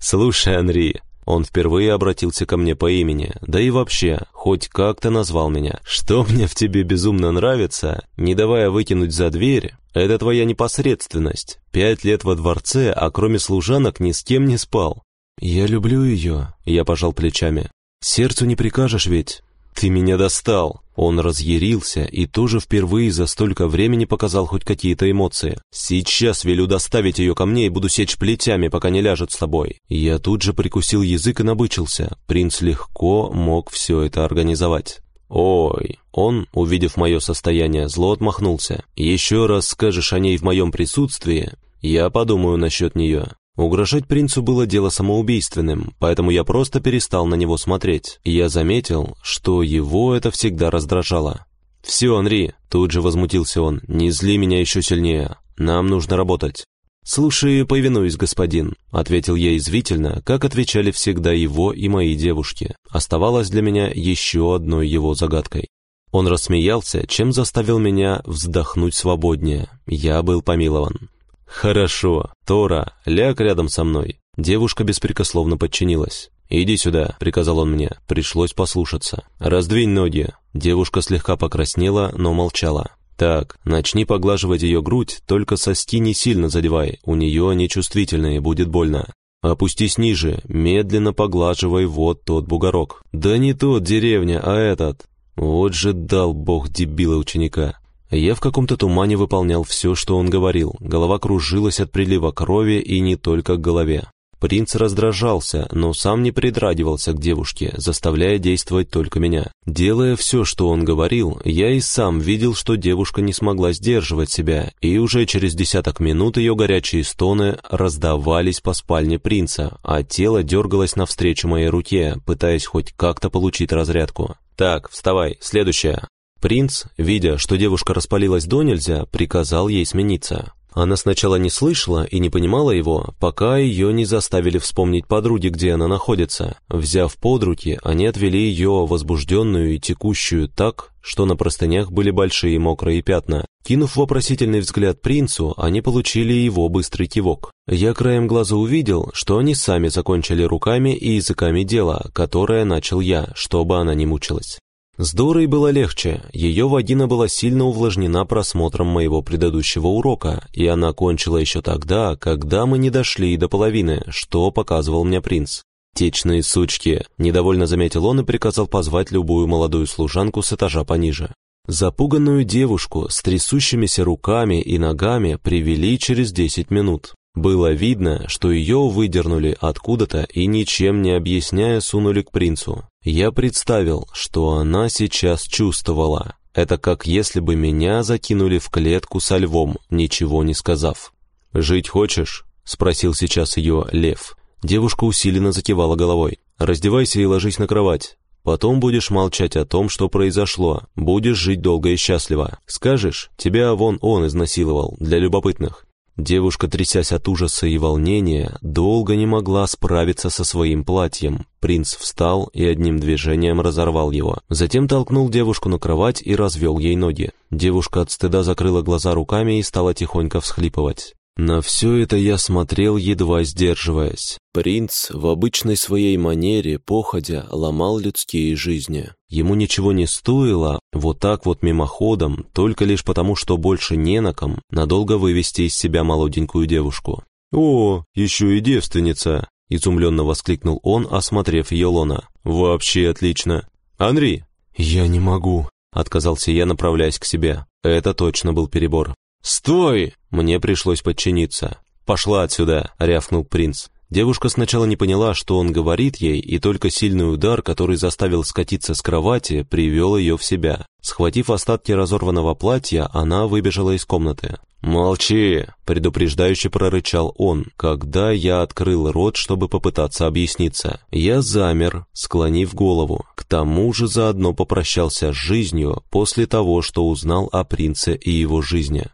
S1: «Слушай, Анри», он впервые обратился ко мне по имени, да и вообще, хоть как-то назвал меня. Что мне в тебе безумно нравится, не давая выкинуть за дверь, это твоя непосредственность. Пять лет во дворце, а кроме служанок ни с кем не спал. «Я люблю ее», — я пожал плечами. «Сердцу не прикажешь ведь». «Ты меня достал!» Он разъярился и тоже впервые за столько времени показал хоть какие-то эмоции. «Сейчас велю доставить ее ко мне и буду сечь плетями, пока не ляжет с тобой». Я тут же прикусил язык и набычился. Принц легко мог все это организовать. «Ой!» Он, увидев мое состояние, зло отмахнулся. «Еще раз скажешь о ней в моем присутствии, я подумаю насчет нее». Угрожать принцу было дело самоубийственным, поэтому я просто перестал на него смотреть. И я заметил, что его это всегда раздражало. «Все, Анри!» – тут же возмутился он. «Не зли меня еще сильнее. Нам нужно работать». «Слушай, повинуюсь, господин», — ответил я извительно, как отвечали всегда его и мои девушки. Оставалось для меня еще одной его загадкой. Он рассмеялся, чем заставил меня вздохнуть свободнее. Я был помилован. «Хорошо, Тора, ляг рядом со мной». Девушка беспрекословно подчинилась. «Иди сюда», — приказал он мне. Пришлось послушаться. «Раздвинь ноги». Девушка слегка покраснела, но молчала. «Так, начни поглаживать ее грудь, только соски не сильно задевай, у нее они чувствительные, будет больно. Опустись ниже, медленно поглаживай вот тот бугорок. Да не тот, деревня, а этот. Вот же дал бог дебила ученика. Я в каком-то тумане выполнял все, что он говорил. Голова кружилась от прилива крови и не только к голове. Принц раздражался, но сам не придрагивался к девушке, заставляя действовать только меня. Делая все, что он говорил, я и сам видел, что девушка не смогла сдерживать себя, и уже через десяток минут ее горячие стоны раздавались по спальне принца, а тело дергалось навстречу моей руке, пытаясь хоть как-то получить разрядку. «Так, вставай, следующая». Принц, видя, что девушка распалилась до нельзя, приказал ей смениться. Она сначала не слышала и не понимала его, пока ее не заставили вспомнить подруги, где она находится. Взяв под руки, они отвели ее возбужденную и текущую так, что на простынях были большие мокрые пятна. Кинув вопросительный взгляд принцу, они получили его быстрый кивок. Я краем глаза увидел, что они сами закончили руками и языками дело, которое начал я, чтобы она не мучилась. С Дорой было легче, ее вагина была сильно увлажнена просмотром моего предыдущего урока, и она кончила еще тогда, когда мы не дошли до половины, что показывал мне принц. «Течные сучки», — недовольно заметил он и приказал позвать любую молодую служанку с этажа пониже. Запуганную девушку с трясущимися руками и ногами привели через десять минут. Было видно, что ее выдернули откуда-то и ничем не объясняя сунули к принцу. Я представил, что она сейчас чувствовала. Это как если бы меня закинули в клетку со львом, ничего не сказав. «Жить хочешь?» — спросил сейчас ее лев. Девушка усиленно закивала головой. «Раздевайся и ложись на кровать. Потом будешь молчать о том, что произошло. Будешь жить долго и счастливо. Скажешь, тебя вон он изнасиловал, для любопытных. Девушка, трясясь от ужаса и волнения, долго не могла справиться со своим платьем. Принц встал и одним движением разорвал его. Затем толкнул девушку на кровать и развел ей ноги. Девушка от стыда закрыла глаза руками и стала тихонько всхлипывать. На все это я смотрел, едва сдерживаясь. Принц в обычной своей манере, походя, ломал людские жизни. Ему ничего не стоило вот так вот мимоходом, только лишь потому, что больше не на ком, надолго вывести из себя молоденькую девушку. «О, еще и девственница!» — изумленно воскликнул он, осмотрев ее лона. «Вообще отлично! Анри!» «Я не могу!» — отказался я, направляясь к себе. Это точно был перебор. «Стой!» Мне пришлось подчиниться. «Пошла отсюда!» — рявкнул принц. Девушка сначала не поняла, что он говорит ей, и только сильный удар, который заставил скатиться с кровати, привел ее в себя. Схватив остатки разорванного платья, она выбежала из комнаты. «Молчи!» — предупреждающе прорычал он, когда я открыл рот, чтобы попытаться объясниться. Я замер, склонив голову. К тому же заодно попрощался с жизнью после того, что узнал о принце и его жизни.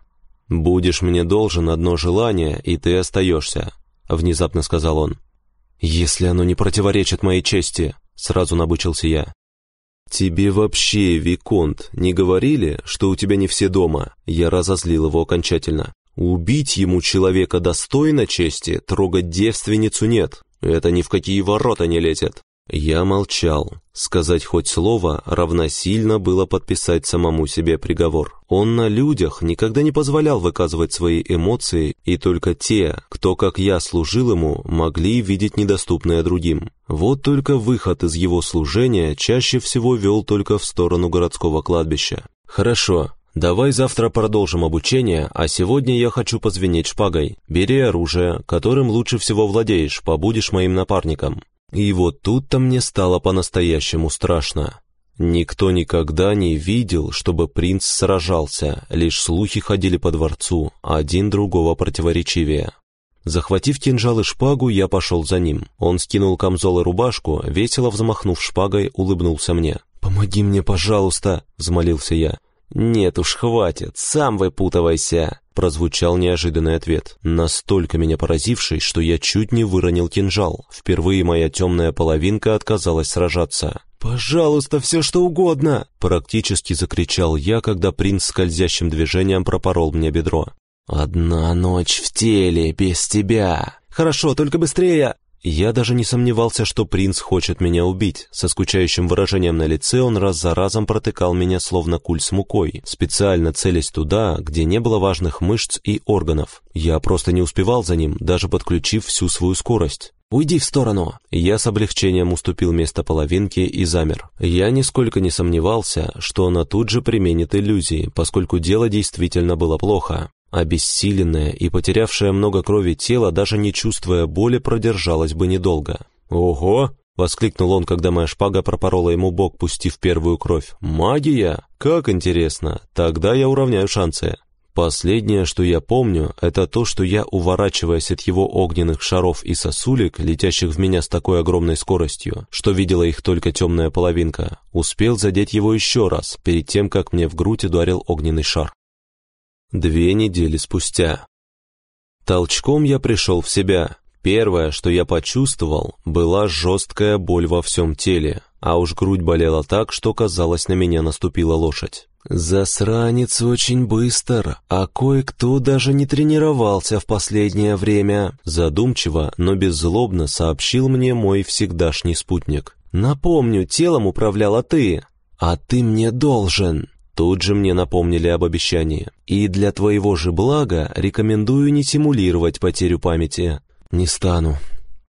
S1: «Будешь мне должен одно желание, и ты остаешься», — внезапно сказал он. «Если оно не противоречит моей чести», — сразу набычился я. «Тебе вообще, Виконт, не говорили, что у тебя не все дома?» Я разозлил его окончательно. «Убить ему человека достойно чести, трогать девственницу нет. Это ни в какие ворота не летит». Я молчал. Сказать хоть слово равносильно было подписать самому себе приговор. Он на людях никогда не позволял выказывать свои эмоции, и только те, кто, как я, служил ему, могли видеть недоступное другим. Вот только выход из его служения чаще всего вел только в сторону городского кладбища. «Хорошо, Давай завтра продолжим обучение, а сегодня я хочу позвенеть шпагой. Бери оружие, которым лучше всего владеешь, побудешь моим напарником. И вот тут-то мне стало по-настоящему страшно. Никто никогда не видел, чтобы принц сражался, лишь слухи ходили по дворцу, один другого противоречивее. Захватив кинжал и шпагу, я пошел за ним. Он скинул камзол и рубашку, весело взмахнув шпагой, улыбнулся мне. «Помоги мне, пожалуйста!» — взмолился я. «Нет уж, хватит, сам выпутывайся!» Прозвучал неожиданный ответ, настолько меня поразивший, что я чуть не выронил кинжал. Впервые моя темная половинка отказалась сражаться. «Пожалуйста, все что угодно!» Практически закричал я, когда принц скользящим движением пропорол мне бедро. «Одна ночь в теле, без тебя!» «Хорошо, только быстрее!» Я даже не сомневался, что принц хочет меня убить. Со скучающим выражением на лице он раз за разом протыкал меня словно куль с мукой, специально целясь туда, где не было важных мышц и органов. Я просто не успевал за ним, даже подключив всю свою скорость. «Уйди в сторону!» Я с облегчением уступил место половинке и замер. Я нисколько не сомневался, что она тут же применит иллюзии, поскольку дело действительно было плохо. Обессиленное и потерявшее много крови тело, даже не чувствуя боли, продержалось бы недолго. «Ого!» — воскликнул он, когда моя шпага пропорола ему бок, пустив первую кровь. «Магия? Как интересно! Тогда я уравняю шансы!» Последнее, что я помню, это то, что я, уворачиваясь от его огненных шаров и сосулек, летящих в меня с такой огромной скоростью, что видела их только темная половинка, успел задеть его еще раз, перед тем, как мне в грудь ударил огненный шар. Две недели спустя. Толчком я пришел в себя. Первое, что я почувствовал, была жесткая боль во всем теле, а уж грудь болела так, что, казалось, на меня наступила лошадь. «Засранец очень быстр, а кое-кто даже не тренировался в последнее время», задумчиво, но беззлобно сообщил мне мой всегдашний спутник. «Напомню, телом управляла ты, а ты мне должен». Тут же мне напомнили об обещании. И для твоего же блага рекомендую не симулировать потерю памяти. Не стану.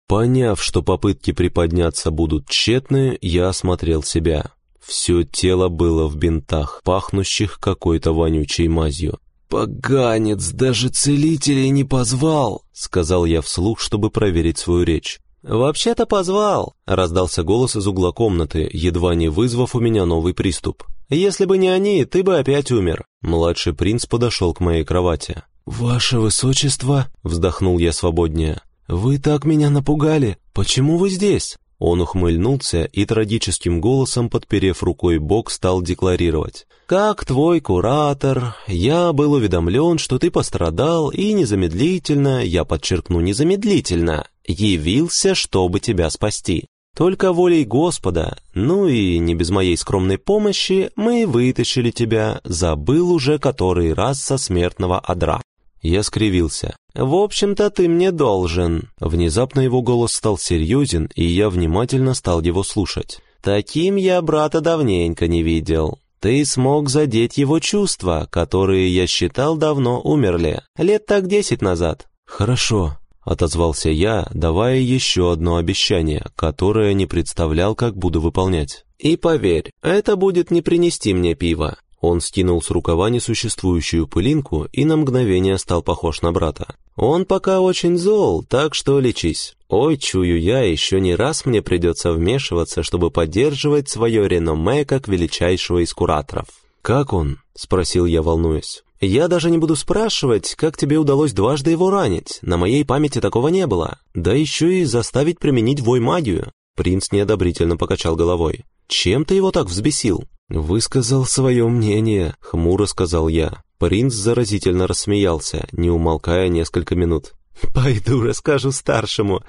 S1: Поняв, что попытки приподняться будут тщетны, я осмотрел себя. Все тело было в бинтах, пахнущих какой-то вонючей мазью. «Поганец, даже целителей не позвал!» — сказал я вслух, чтобы проверить свою речь. «Вообще-то позвал!» — раздался голос из угла комнаты, едва не вызвав у меня новый приступ. Если бы не они, ты бы опять умер». Младший принц подошел к моей кровати. «Ваше высочество», — вздохнул я свободнее, — «вы так меня напугали. Почему вы здесь?» Он ухмыльнулся и трагическим голосом, подперев рукой бок, стал декларировать. «Как твой куратор, я был уведомлен, что ты пострадал, и незамедлительно, я подчеркну незамедлительно, явился, чтобы тебя спасти. Только волей Господа, ну и не без моей скромной помощи, мы вытащили тебя, забыл уже который раз со смертного одра». Я скривился. «В общем-то, ты мне должен». Внезапно его голос стал серьезен, и я внимательно стал его слушать. «Таким я брата давненько не видел. Ты смог задеть его чувства, которые, я считал, давно умерли. Лет так десять назад». «Хорошо», — отозвался я, давая еще одно обещание, которое не представлял, как буду выполнять. «И поверь, это будет не принести мне пива». Он скинул с рукава несуществующую пылинку и на мгновение стал похож на брата. «Он пока очень зол, так что лечись. Ой, чую я, еще не раз мне придется вмешиваться, чтобы поддерживать свое реноме как величайшего из кураторов». «Как он?» — спросил я, волнуясь. Я даже не буду спрашивать, как тебе удалось дважды его ранить. На моей памяти такого не было. Да еще и заставить применить вой-магию. Принц неодобрительно покачал головой. Чем ты его так взбесил? Высказал свое мнение, хмуро сказал я. Принц заразительно рассмеялся, не умолкая несколько минут. «Пойду расскажу старшему.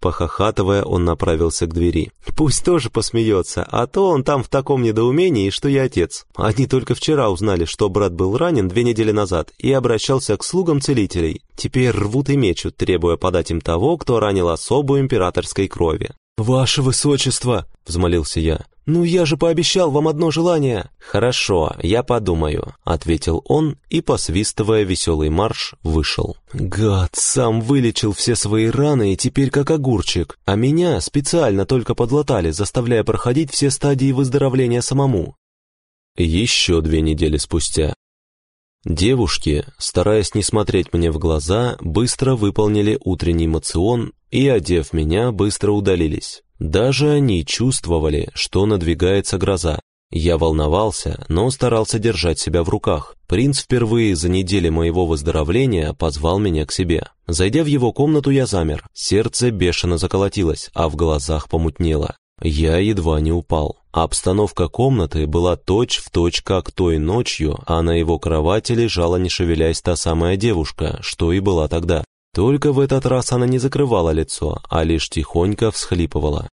S1: Похохатывая, он направился к двери. «Пусть тоже посмеется, а то он там в таком недоумении, что я отец. Они только вчера узнали, что брат был ранен две недели назад и обращался к слугам целителей. Теперь рвут и мечут, требуя подать им того, кто ранил особу императорской крови.
S2: «Ваше высочество!» — взмолился я. «Ну я же пообещал вам одно желание!»
S1: «Хорошо, я подумаю», — ответил он и, посвистывая веселый марш, вышел.
S2: «Гад, сам вылечил все свои раны и теперь как огурчик, а меня специально только подлатали, заставляя проходить все стадии выздоровления самому».
S1: Еще две недели спустя. Девушки, стараясь не смотреть мне в глаза, быстро выполнили утренний мацион и, одев меня, быстро удалились. Даже они чувствовали, что надвигается гроза. Я волновался, но старался держать себя в руках. Принц впервые за неделю моего выздоровления позвал меня к себе. Зайдя в его комнату, я замер. Сердце бешено заколотилось, а в глазах помутнело. Я едва не упал. Обстановка комнаты была точь-в-точь, точь, как той ночью, а на его кровати лежала, не шевелясь, та самая девушка, что и была тогда. Только в этот раз она не закрывала лицо, а лишь тихонько всхлипывала.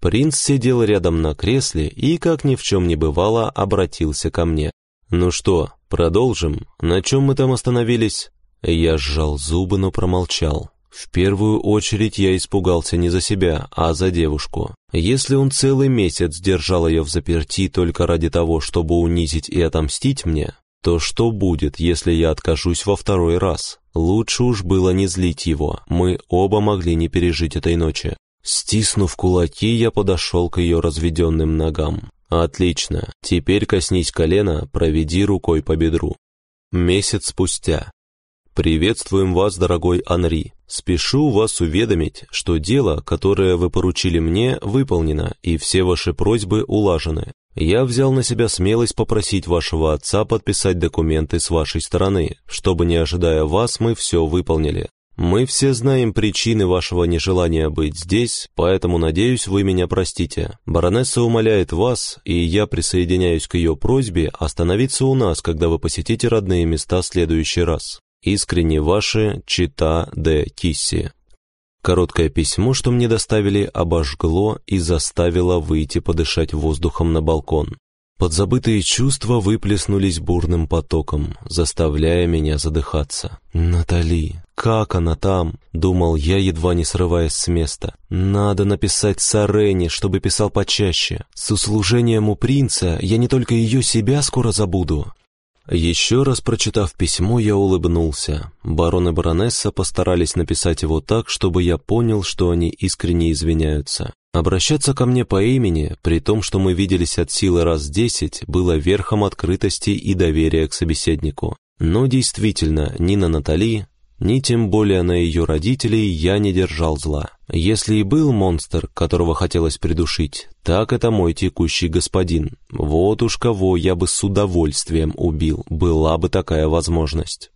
S1: Принц сидел рядом на кресле и, как ни в чем не бывало, обратился ко мне. «Ну что, продолжим? На чем мы там остановились?» Я сжал зубы, но промолчал. В первую очередь я испугался не за себя, а за девушку. Если он целый месяц держал ее в заперти только ради того, чтобы унизить и отомстить мне, то что будет, если я откажусь во второй раз? Лучше уж было не злить его, мы оба могли не пережить этой ночи. Стиснув кулаки, я подошел к ее разведенным ногам. «Отлично. Теперь коснись колена, проведи рукой по бедру». Месяц спустя. «Приветствуем вас, дорогой Анри. Спешу вас уведомить, что дело, которое вы поручили мне, выполнено, и все ваши просьбы улажены. Я взял на себя смелость попросить вашего отца подписать документы с вашей стороны, чтобы, не ожидая вас, мы все выполнили. Мы все знаем причины вашего нежелания быть здесь, поэтому, надеюсь, вы меня простите. Баронесса умоляет вас, и я присоединяюсь к ее просьбе остановиться у нас, когда вы посетите родные места в следующий раз. Искренне ваши Чита де Кисси. Короткое письмо, что мне доставили, обожгло и заставило выйти подышать воздухом на балкон. Подзабытые чувства выплеснулись бурным потоком, заставляя меня задыхаться. «Натали, как она там?» — думал я, едва не срываясь с места. «Надо написать Сарене, чтобы писал почаще. С услужением у принца я не только ее себя скоро забуду, еще раз прочитав письмо, я улыбнулся. Барон и баронесса постарались написать его так, чтобы я понял, что они искренне извиняются. Обращаться ко мне по имени, при том, что мы виделись от силы раз десять, было верхом открытости и доверия к собеседнику. Но действительно, ни на Натали, ни тем более на ее родителей я не держал зла. Если и был монстр, которого хотелось придушить, так это мой текущий господин. Вот уж кого я бы с удовольствием убил, была бы такая возможность.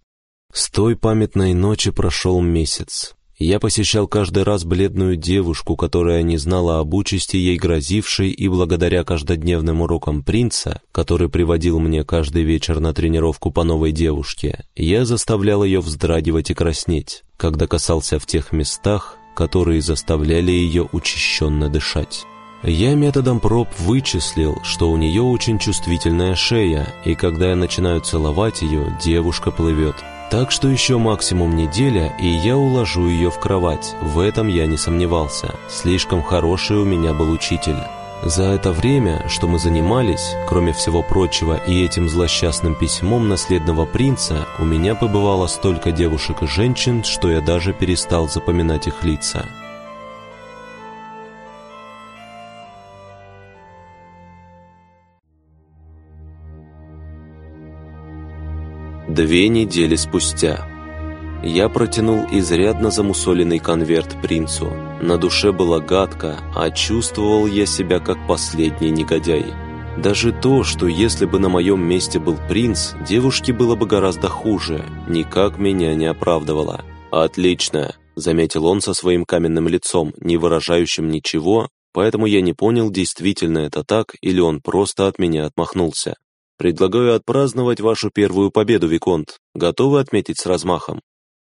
S1: С той памятной ночи прошел месяц. Я посещал каждый раз бледную девушку, которая не знала об участи ей грозившей, и благодаря каждодневным урокам принца, который приводил мне каждый вечер на тренировку по новой девушке, я заставлял ее вздрагивать и краснеть, когда касался в тех местах, которые заставляли ее учащенно дышать. Я методом проб вычислил, что у нее очень чувствительная шея, и когда я начинаю целовать ее, девушка плывет. Так что еще максимум неделя, и я уложу ее в кровать. В этом я не сомневался. Слишком хороший у меня был учитель. За это время, что мы занимались, кроме всего прочего и этим злосчастным письмом наследного принца, у меня побывало столько девушек и женщин, что я даже перестал запоминать их лица. Две недели спустя я протянул изрядно замусоленный конверт принцу. На душе было гадко, а чувствовал я себя как последний негодяй. Даже то, что если бы на моем месте был принц, девушке было бы гораздо хуже, никак меня не оправдывало. «Отлично», — заметил он со своим каменным лицом, не выражающим ничего, поэтому я не понял, действительно это так или он просто от меня отмахнулся. Предлагаю отпраздновать вашу первую победу, Виконт. Готовы отметить с размахом?»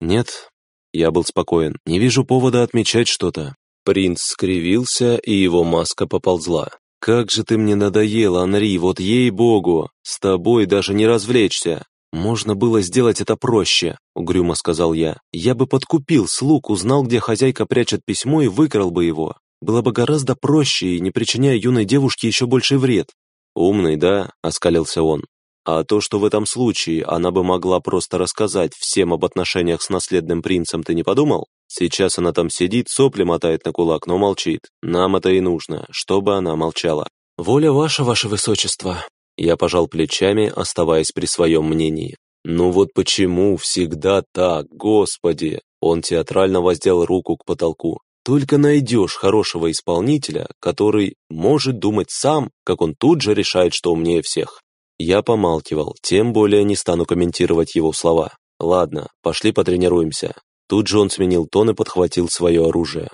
S1: «Нет». Я был спокоен. «Не вижу повода отмечать что-то». Принц скривился, и его маска поползла. «Как же ты мне надоел, Анри, вот ей-богу! С тобой даже не развлечься!» «Можно было сделать это проще», — угрюмо сказал я. «Я бы подкупил слуг, узнал, где хозяйка прячет письмо и выкрал бы его. было бы гораздо проще и не причиняя юной девушке еще больший вред. «Умный, да?» – оскалился он. А то, что в этом случае она бы могла просто рассказать всем об отношениях с наследным принцем, ты не подумал? Сейчас она там сидит, сопли мотает на кулак, но молчит. Нам это и нужно, чтобы она молчала. Воля ваша, ваше высочество. Я пожал плечами, оставаясь при своем мнении. Ну вот почему всегда так, господи? Он театрально воздел руку к потолку. Только найдешь хорошего исполнителя, который может думать сам, как он тут же решает, что умнее всех. Я помалкивал, тем более не стану комментировать его слова. Ладно, пошли потренируемся. Тут же он сменил тон и подхватил свое оружие.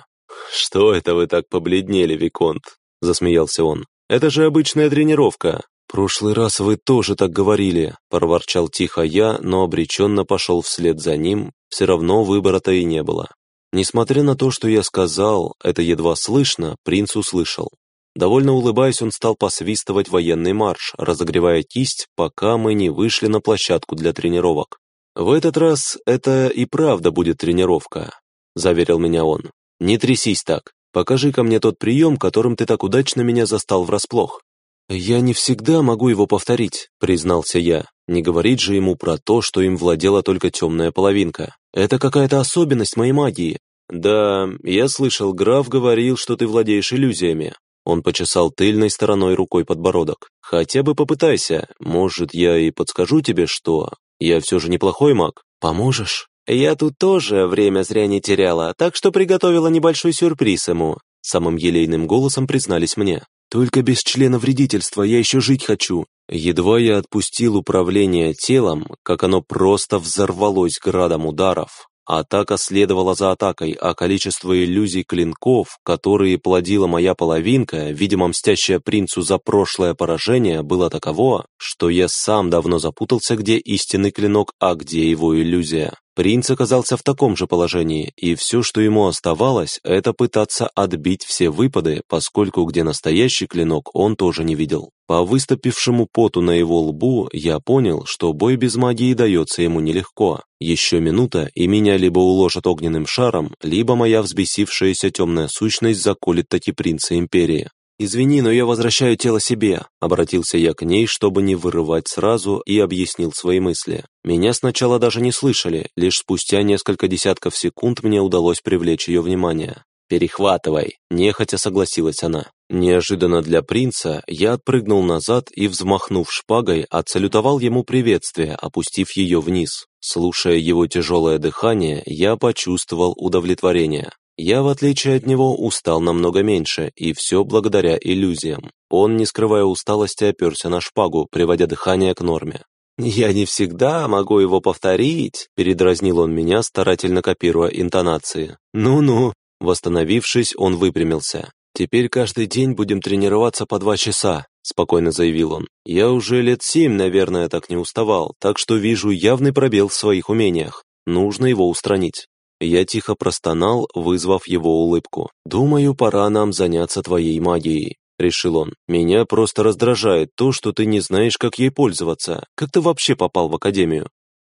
S1: «Что это вы так побледнели, Виконт?» – засмеялся он. «Это же обычная тренировка. «Прошлый раз вы тоже так говорили», – проворчал тихо я, но обреченно пошел вслед за ним, все равно выбора-то и не было. Несмотря на то, что я сказал, это едва слышно, принц услышал. Довольно улыбаясь, он стал посвистывать военный марш, разогревая кисть, пока мы не вышли на площадку для тренировок. «В этот раз это и правда будет тренировка», – заверил меня он. «Не трясись так. Покажи-ка мне тот прием, которым ты так удачно меня застал врасплох». «Я не всегда могу его повторить», – признался я. Не говорить же ему про то, что им владела только темная половинка. Это какая-то особенность моей магии. Да, я слышал, граф говорил, что ты владеешь иллюзиями. Он почесал тыльной стороной рукой подбородок. «Хотя бы попытайся. Может, я и подскажу тебе, что... Я все же неплохой маг. Поможешь?» «Я тут тоже время зря не теряла, так что приготовила небольшой сюрприз ему», самым елейным голосом признались мне. «Только без члена вредительства я еще жить хочу». Едва я отпустил управление телом, как оно просто взорвалось градом ударов. Атака следовала за атакой, а количество иллюзий клинков, которые плодила моя половинка, видимо мстящая принцу за прошлое поражение, было таково, что я сам давно запутался, где истинный клинок, а где его иллюзия. Принц оказался в таком же положении, и все, что ему оставалось, это пытаться отбить все выпады, поскольку где настоящий клинок он тоже не видел. По выступившему поту на его лбу я понял, что бой без магии дается ему нелегко. Еще минута, и меня либо уложат огненным шаром, либо моя взбесившаяся темная сущность заколет таки принца Империи. «Извини, но я возвращаю тело себе», — обратился я к ней, чтобы не вырывать сразу, и объяснил свои мысли. Меня сначала даже не слышали, лишь спустя несколько десятков секунд мне удалось привлечь ее внимание. «Перехватывай», — нехотя согласилась она. Неожиданно для принца я отпрыгнул назад и, взмахнув шпагой, отсалютовал ему приветствие, опустив ее вниз. Слушая его тяжелое дыхание, я почувствовал удовлетворение. Я, в отличие от него, устал намного меньше, и все благодаря иллюзиям. Он, не скрывая усталости, оперся на шпагу, приводя дыхание к норме. «Я не всегда могу его повторить», — передразнил он меня, старательно копируя интонации. «Ну-ну». Восстановившись, он выпрямился. «Теперь каждый день будем тренироваться по два часа», — спокойно заявил он. «Я уже лет семь, наверное, так не уставал, так что вижу явный пробел в своих умениях. Нужно его устранить». Я тихо простонал, вызвав его улыбку. «Думаю, пора нам заняться твоей магией», — решил он. «Меня просто раздражает то, что ты не знаешь, как ей пользоваться. Как ты вообще попал в академию?»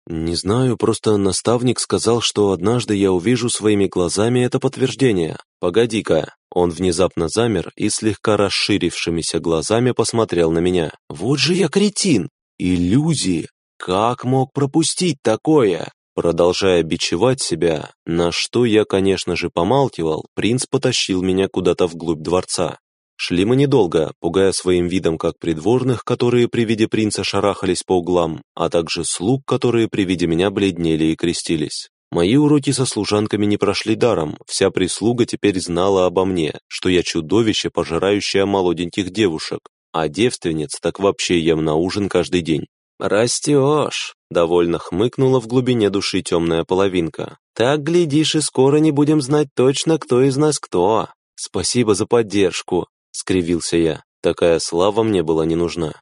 S1: «Не знаю, просто наставник сказал, что однажды я увижу своими глазами это подтверждение. Погоди-ка». Он внезапно замер и слегка расширившимися глазами посмотрел на меня. «Вот же я кретин! Иллюзии! Как мог пропустить такое?» Продолжая бичевать себя, на что я, конечно же, помалкивал, принц потащил меня куда-то вглубь дворца. Шли мы недолго, пугая своим видом как придворных, которые при виде принца шарахались по углам, а также слуг, которые при виде меня бледнели и крестились. Мои уроки со служанками не прошли даром, вся прислуга теперь знала обо мне, что я чудовище, пожирающее молоденьких девушек, а девственниц так вообще ем на ужин каждый день. «Растешь», — довольно хмыкнула в глубине души темная половинка. «Так, глядишь, и скоро не будем знать точно, кто из нас кто». «Спасибо за поддержку», — скривился я. Такая слава мне была не нужна.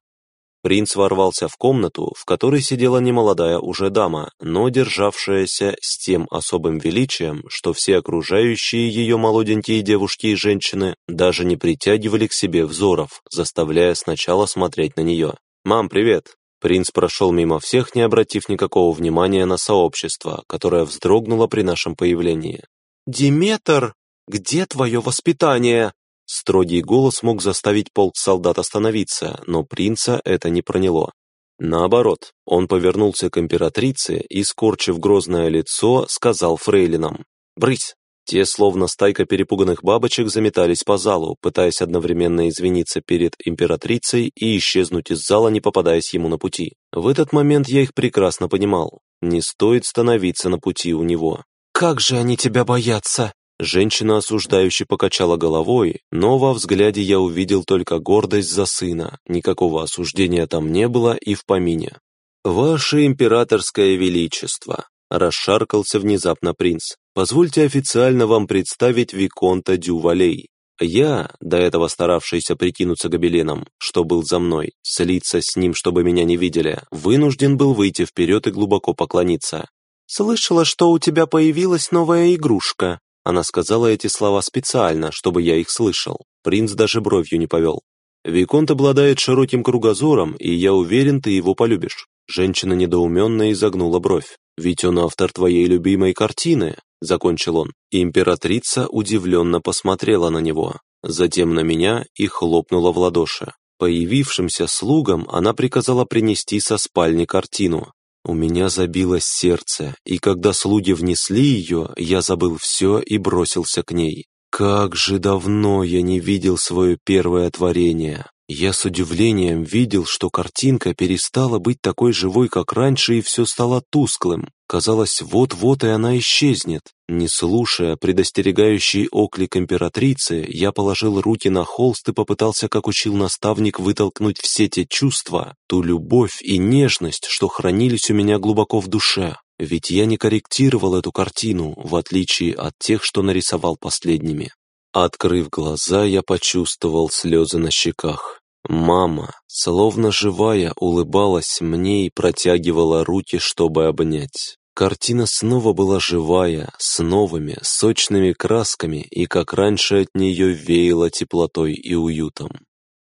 S1: Принц ворвался в комнату, в которой сидела немолодая уже дама, но державшаяся с тем особым величием, что все окружающие ее молоденькие девушки и женщины даже не притягивали к себе взоров, заставляя сначала смотреть на нее. «Мам, привет!» Принц прошел мимо всех, не обратив никакого внимания на сообщество, которое вздрогнуло при нашем появлении. «Диметр!»
S2: Где твое воспитание?» Строгий голос мог заставить полк солдат остановиться, но принца это не проняло. Наоборот, он повернулся к императрице и, скорчив грозное лицо, сказал фрейлинам «Брысь!». Те, словно стайка перепуганных бабочек, заметались по залу, пытаясь одновременно извиниться перед императрицей и исчезнуть из зала, не попадаясь ему на пути. В этот момент я их прекрасно понимал. Не стоит становиться на пути у него. «Как же они тебя боятся!» Женщина осуждающе покачала головой, но во взгляде я увидел только гордость за сына, никакого осуждения там не было и в помине. «Ваше императорское величество», – расшаркался внезапно принц, – «позвольте официально вам представить Виконта Дювалей. Я, до этого старавшийся прикинуться гобеленом, что был за мной, слиться с ним, чтобы меня не видели, вынужден был выйти вперед и глубоко поклониться. «Слышала, что у тебя появилась новая игрушка», она сказала эти слова специально, чтобы я их слышал. Принц даже бровью не повел. «Виконт обладает широким кругозором, и я уверен, ты его полюбишь». Женщина недоуменно изогнула бровь. «Ведь он автор твоей любимой картины», — закончил он. Императрица удивленно посмотрела на него, затем на меня и хлопнула в ладоши. Появившимся слугам она приказала принести со спальни картину, у меня забилось сердце, и когда слуги внесли ее, я забыл все и бросился к ней. Как же давно я не видел свое первое творение. Я с удивлением видел, что картинка перестала быть такой живой, как раньше, и все стало тусклым. Казалось, вот-вот и она исчезнет. Не слушая предостерегающий оклик императрицы, я положил руки на холст и попытался, как учил наставник, вытолкнуть все те чувства, ту любовь и нежность, что хранились у меня глубоко в душе. Ведь я не корректировал эту картину, в отличие от тех, что нарисовал последними. Открыв глаза, я почувствовал слезы на щеках. Мама, словно живая, улыбалась мне и протягивала руки, чтобы обнять. Картина снова была живая, с новыми, сочными красками, и как раньше от нее веяло теплотой и уютом.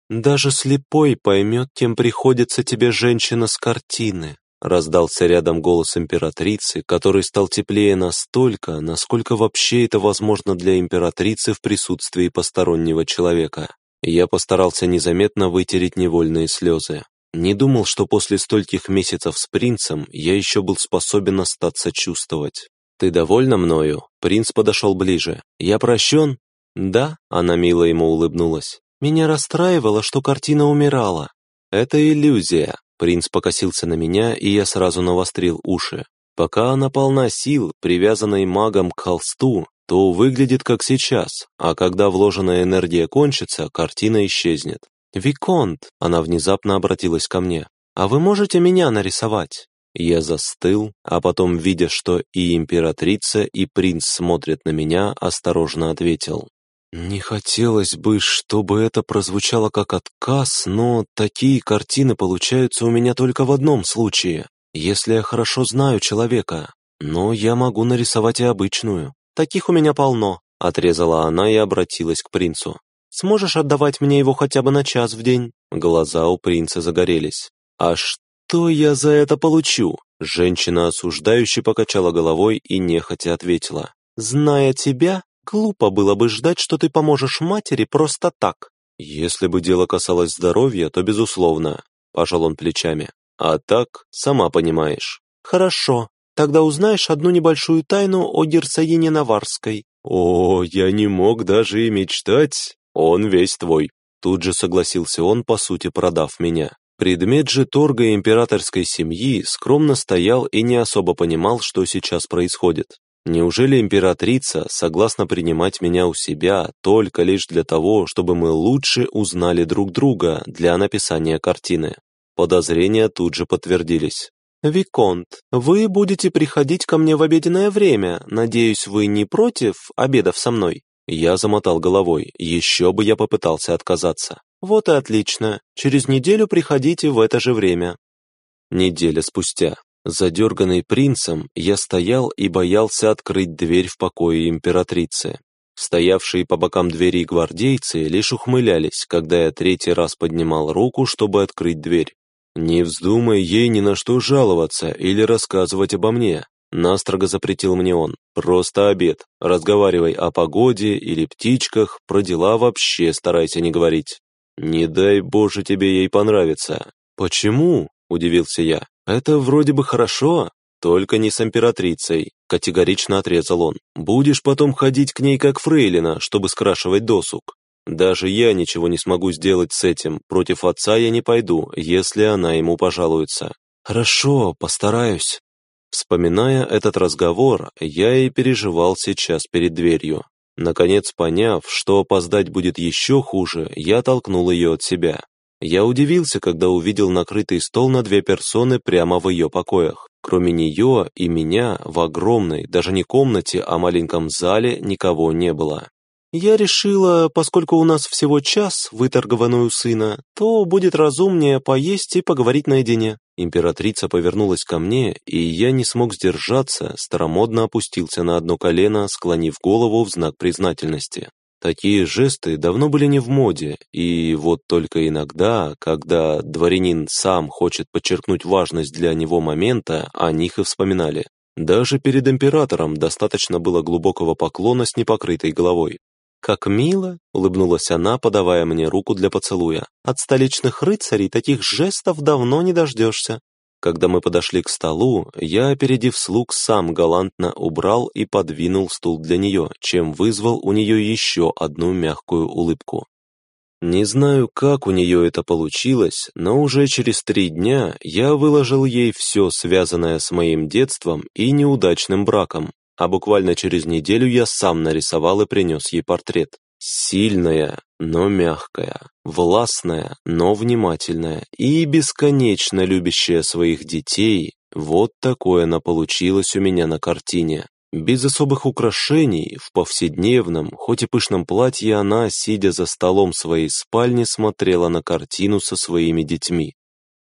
S2: «Даже слепой поймет, кем приходится тебе женщина с картины», Раздался рядом голос императрицы, который стал теплее настолько, насколько вообще это возможно для императрицы в присутствии постороннего человека. Я постарался незаметно вытереть невольные слезы. Не думал, что после стольких месяцев с принцем я еще был способен остаться чувствовать. «Ты довольна мною?» Принц подошел ближе. «Я прощен?» «Да», — она мило ему улыбнулась. «Меня расстраивало, что картина умирала». «Это иллюзия», Принц покосился на меня, и я сразу навострил уши. Пока она полна сил, привязанной магом к холсту, то выглядит как сейчас, а когда вложенная энергия кончится, картина исчезнет. «Виконт!» — она внезапно обратилась ко мне. «А вы можете меня нарисовать?» Я застыл, а потом, видя, что и императрица, и принц смотрят на меня, осторожно ответил. Не хотелось бы, чтобы это прозвучало как отказ, но такие картины получаются у меня только в одном случае, если я хорошо знаю человека. Но я могу нарисовать и обычную. Таких у меня полно, отрезала она и обратилась к принцу. Сможешь отдавать мне его хотя бы на час в день? Глаза у принца загорелись. А что я за это получу? Женщина осуждающе покачала головой и нехотя ответила. Зная тебя, Глупо было бы ждать, что ты поможешь матери просто так. Если бы дело касалось здоровья, то безусловно, пожал он плечами. А так, сама понимаешь. Хорошо, тогда узнаешь одну небольшую тайну о герцогине Наварской. О, я не мог даже и мечтать. Он весь твой. Тут же согласился он, по сути, продав меня. Предмет же торга императорской семьи скромно стоял и не особо понимал, что сейчас происходит. Неужели императрица согласна принимать меня у себя только лишь для того, чтобы мы лучше узнали друг друга для написания картины? Подозрения тут же подтвердились. «Виконт, вы будете приходить ко мне в обеденное время. Надеюсь, вы не против обедов со мной?» Я замотал головой, еще бы я попытался отказаться. «Вот и отлично. Через неделю приходите в это же время». Неделя спустя. Задерганный принцем, я стоял и боялся открыть дверь в покое императрицы. Стоявшие по бокам двери гвардейцы лишь ухмылялись, когда я третий раз поднимал руку, чтобы открыть дверь. «Не вздумай ей ни на что жаловаться или рассказывать обо мне.
S1: настрого запретил мне он. «Просто обед. Разговаривай о погоде или птичках, про дела вообще старайся не говорить. Не дай Боже тебе ей понравится». «Почему?» – удивился я. «Это вроде бы хорошо, только не с императрицей», – категорично отрезал он. «Будешь потом ходить к ней как фрейлина, чтобы скрашивать досуг. Даже я ничего не смогу сделать с этим, против отца я не пойду, если она ему пожалуется». «Хорошо, постараюсь», Вспоминая этот разговор, я и переживал сейчас перед дверью. Наконец поняв, что опоздать будет еще хуже, я толкнул ее от себя. Я удивился, когда увидел накрытый стол на две персоны прямо в ее покоях. Кроме нее и меня в огромной, даже не комнате, а маленьком зале никого не было. Я решила, поскольку у нас всего час, выторгованную сына, то будет разумнее поесть и поговорить наедине. Императрица повернулась ко мне, и я не смог сдержаться, старомодно опустился на одно колено, склонив голову в знак признательности. Такие жесты давно были не в моде, и вот только иногда, когда дворянин сам хочет подчеркнуть важность для него момента, о них и вспоминали. Даже перед императором достаточно было глубокого поклона с непокрытой головой. «Как мило!» — улыбнулась она, подавая мне руку для поцелуя. «От столичных рыцарей таких жестов давно не дождешься». Когда мы подошли к столу, я, опередив слуг, сам галантно убрал и подвинул стул для нее, чем вызвал у нее еще одну мягкую улыбку. Не знаю, как у нее это получилось, но уже через три дня я выложил ей все, связанное с моим детством и неудачным браком, а буквально через неделю я сам нарисовал и принес ей портрет. Сильная, но мягкая, властная, но внимательная и бесконечно любящая своих детей, вот такое она получилась у меня на картине. Без особых украшений, в повседневном, хоть и пышном платье она, сидя за столом своей спальни, смотрела на картину со своими детьми.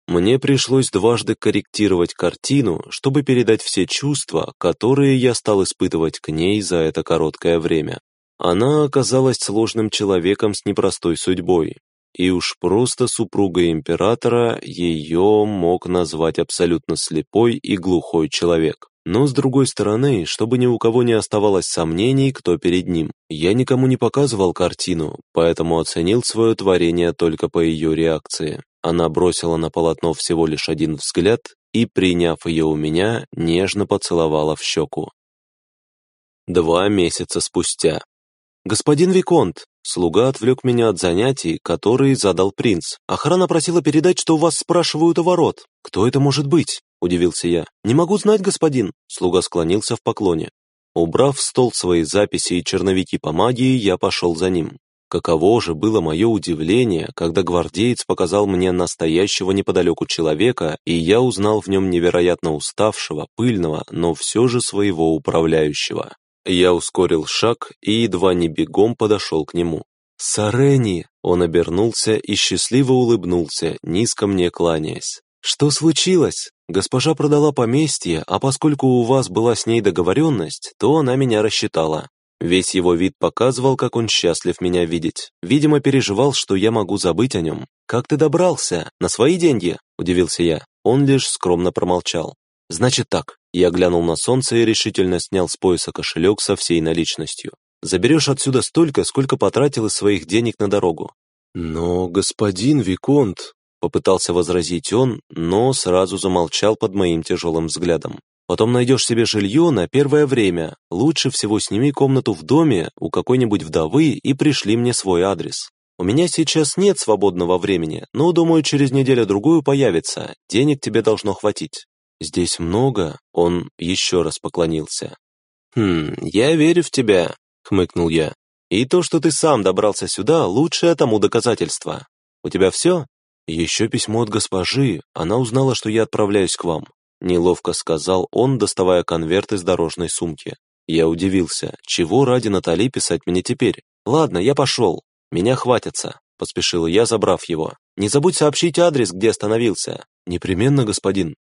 S1: Мне пришлось дважды корректировать картину, чтобы передать все чувства, которые я стал испытывать к ней за это короткое время. Она оказалась сложным человеком с непростой судьбой, и уж просто супругой императора ее мог назвать абсолютно слепой и глухой человек. Но с другой стороны, чтобы ни у кого не оставалось сомнений, кто перед ним. Я никому не показывал картину, поэтому оценил свое творение только по ее реакции. Она бросила на полотно всего лишь один взгляд и, приняв ее у меня, нежно поцеловала в щеку. Два месяца спустя. «Господин Виконт!» Слуга отвлек меня от занятий, которые задал принц. Охрана просила передать, что у вас спрашивают у ворот. «Кто это может быть?» – удивился я. «Не могу знать, господин!» Слуга склонился в поклоне. Убрав в стол свои записи и черновики по магии, я пошел за ним. Каково же было мое удивление, когда гвардеец показал мне настоящего неподалеку человека, и я узнал в нем невероятно уставшего, пыльного, но все же своего управляющего. Я ускорил шаг и едва не бегом подошел к нему. «Сарени!» Он обернулся и счастливо улыбнулся, низко мне кланяясь. «Что случилось? Госпожа продала поместье, а поскольку у вас была с ней договоренность, то она меня рассчитала. Весь его вид показывал, как он счастлив меня видеть. Видимо, переживал, что я могу забыть о нем. «Как ты добрался? На свои деньги?» – удивился я. Он лишь скромно промолчал. «Значит так». Я глянул на солнце и решительно снял с пояса кошелек со всей наличностью. «Заберешь отсюда столько, сколько потратил из своих денег на дорогу». «Но, господин Виконт...» – попытался возразить он, но сразу замолчал под моим тяжелым взглядом. Потом найдешь себе жилье на первое время. Лучше всего сними комнату в доме у какой-нибудь вдовы и пришли мне свой адрес. У меня сейчас нет свободного времени, но, думаю, через неделю-другую появится. Денег тебе должно хватить. Здесь много, он еще раз поклонился. «Хм, я верю в тебя», — хмыкнул я. «И то, что ты сам добрался сюда, лучшее тому доказательство. У тебя все?» «Еще письмо от госпожи. Она узнала, что я отправляюсь к вам. Неловко сказал он, доставая конверт из дорожной сумки. Я удивился, чего ради Натали писать мне теперь? Ладно, я пошел, меня хватится, поспешил я, забрав его. Не забудь сообщить адрес, где остановился. Непременно, господин.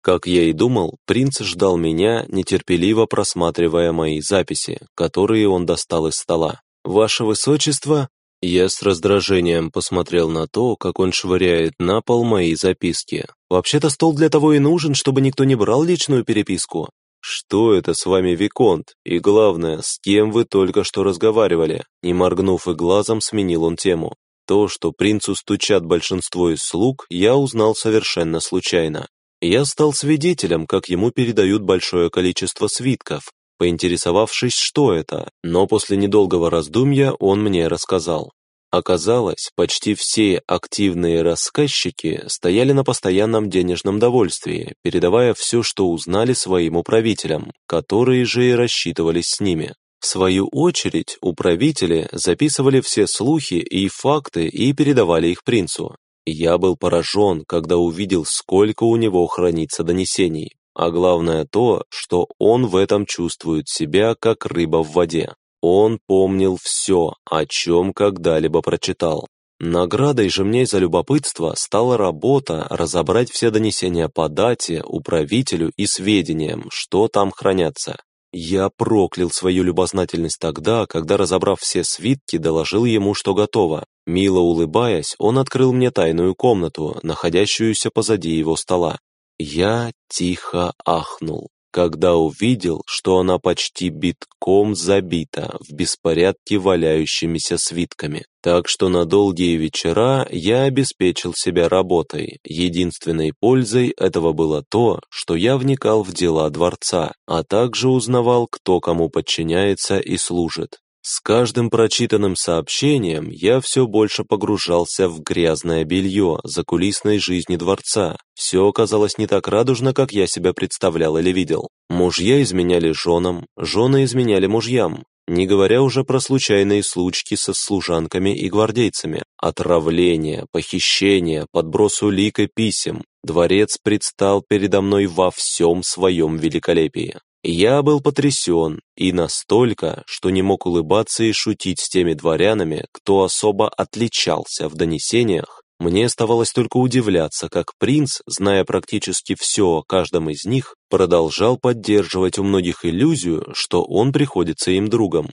S1: Как я и думал, принц ждал меня, нетерпеливо просматривая мои записи, которые он достал из стола. «Ваше высочество, я с раздражением посмотрел на то, как он швыряет на пол мои записки. Вообще-то стол для того и нужен, чтобы никто не брал личную переписку. «Что это с вами, Виконт? И главное, с кем вы только что разговаривали?» Не моргнув и глазом, сменил он тему. То, что принцу стучат большинство из слуг, я узнал совершенно случайно. Я стал свидетелем, как ему передают большое количество свитков, поинтересовавшись, что это, но после недолгого раздумья он мне рассказал. Оказалось, почти все активные рассказчики стояли на постоянном денежном довольствии, передавая все, что узнали своим управителям, которые же и рассчитывались с ними. В свою очередь, управители записывали все слухи и факты и передавали их принцу. Я был поражен, когда увидел, сколько у него хранится донесений, а главное то, что он в этом чувствует себя, как рыба в воде. Он помнил все, о чем когда-либо прочитал. Наградой же мне за любопытство стала работа разобрать все донесения по дате, управителю и сведениям, что там хранятся. Я проклял свою любознательность тогда, когда, разобрав все свитки, доложил ему, что готово. Мило улыбаясь, он открыл мне тайную комнату, находящуюся позади его стола. Я тихо ахнул когда увидел, что она почти битком забита в беспорядке валяющимися свитками. Так что на долгие вечера я обеспечил себя работой. Единственной пользой этого было то, что я вникал в дела дворца, а также узнавал, кто кому подчиняется и служит. С каждым прочитанным сообщением я все больше погружался в грязное белье закулисной жизни дворца. Все оказалось не так радужно, как я себя представлял или видел. Мужья изменяли женам, жены изменяли мужьям, не говоря уже про случайные случки со служанками и гвардейцами, отравление, похищение, подброс улик и писем. Дворец предстал передо мной во всем своем великолепии. Я был потрясен, и настолько, что не мог улыбаться и шутить с теми дворянами, кто особо отличался в донесениях. Мне оставалось только удивляться, как принц, зная практически все о каждом из них, продолжал поддерживать у многих иллюзию, что он приходится им другом.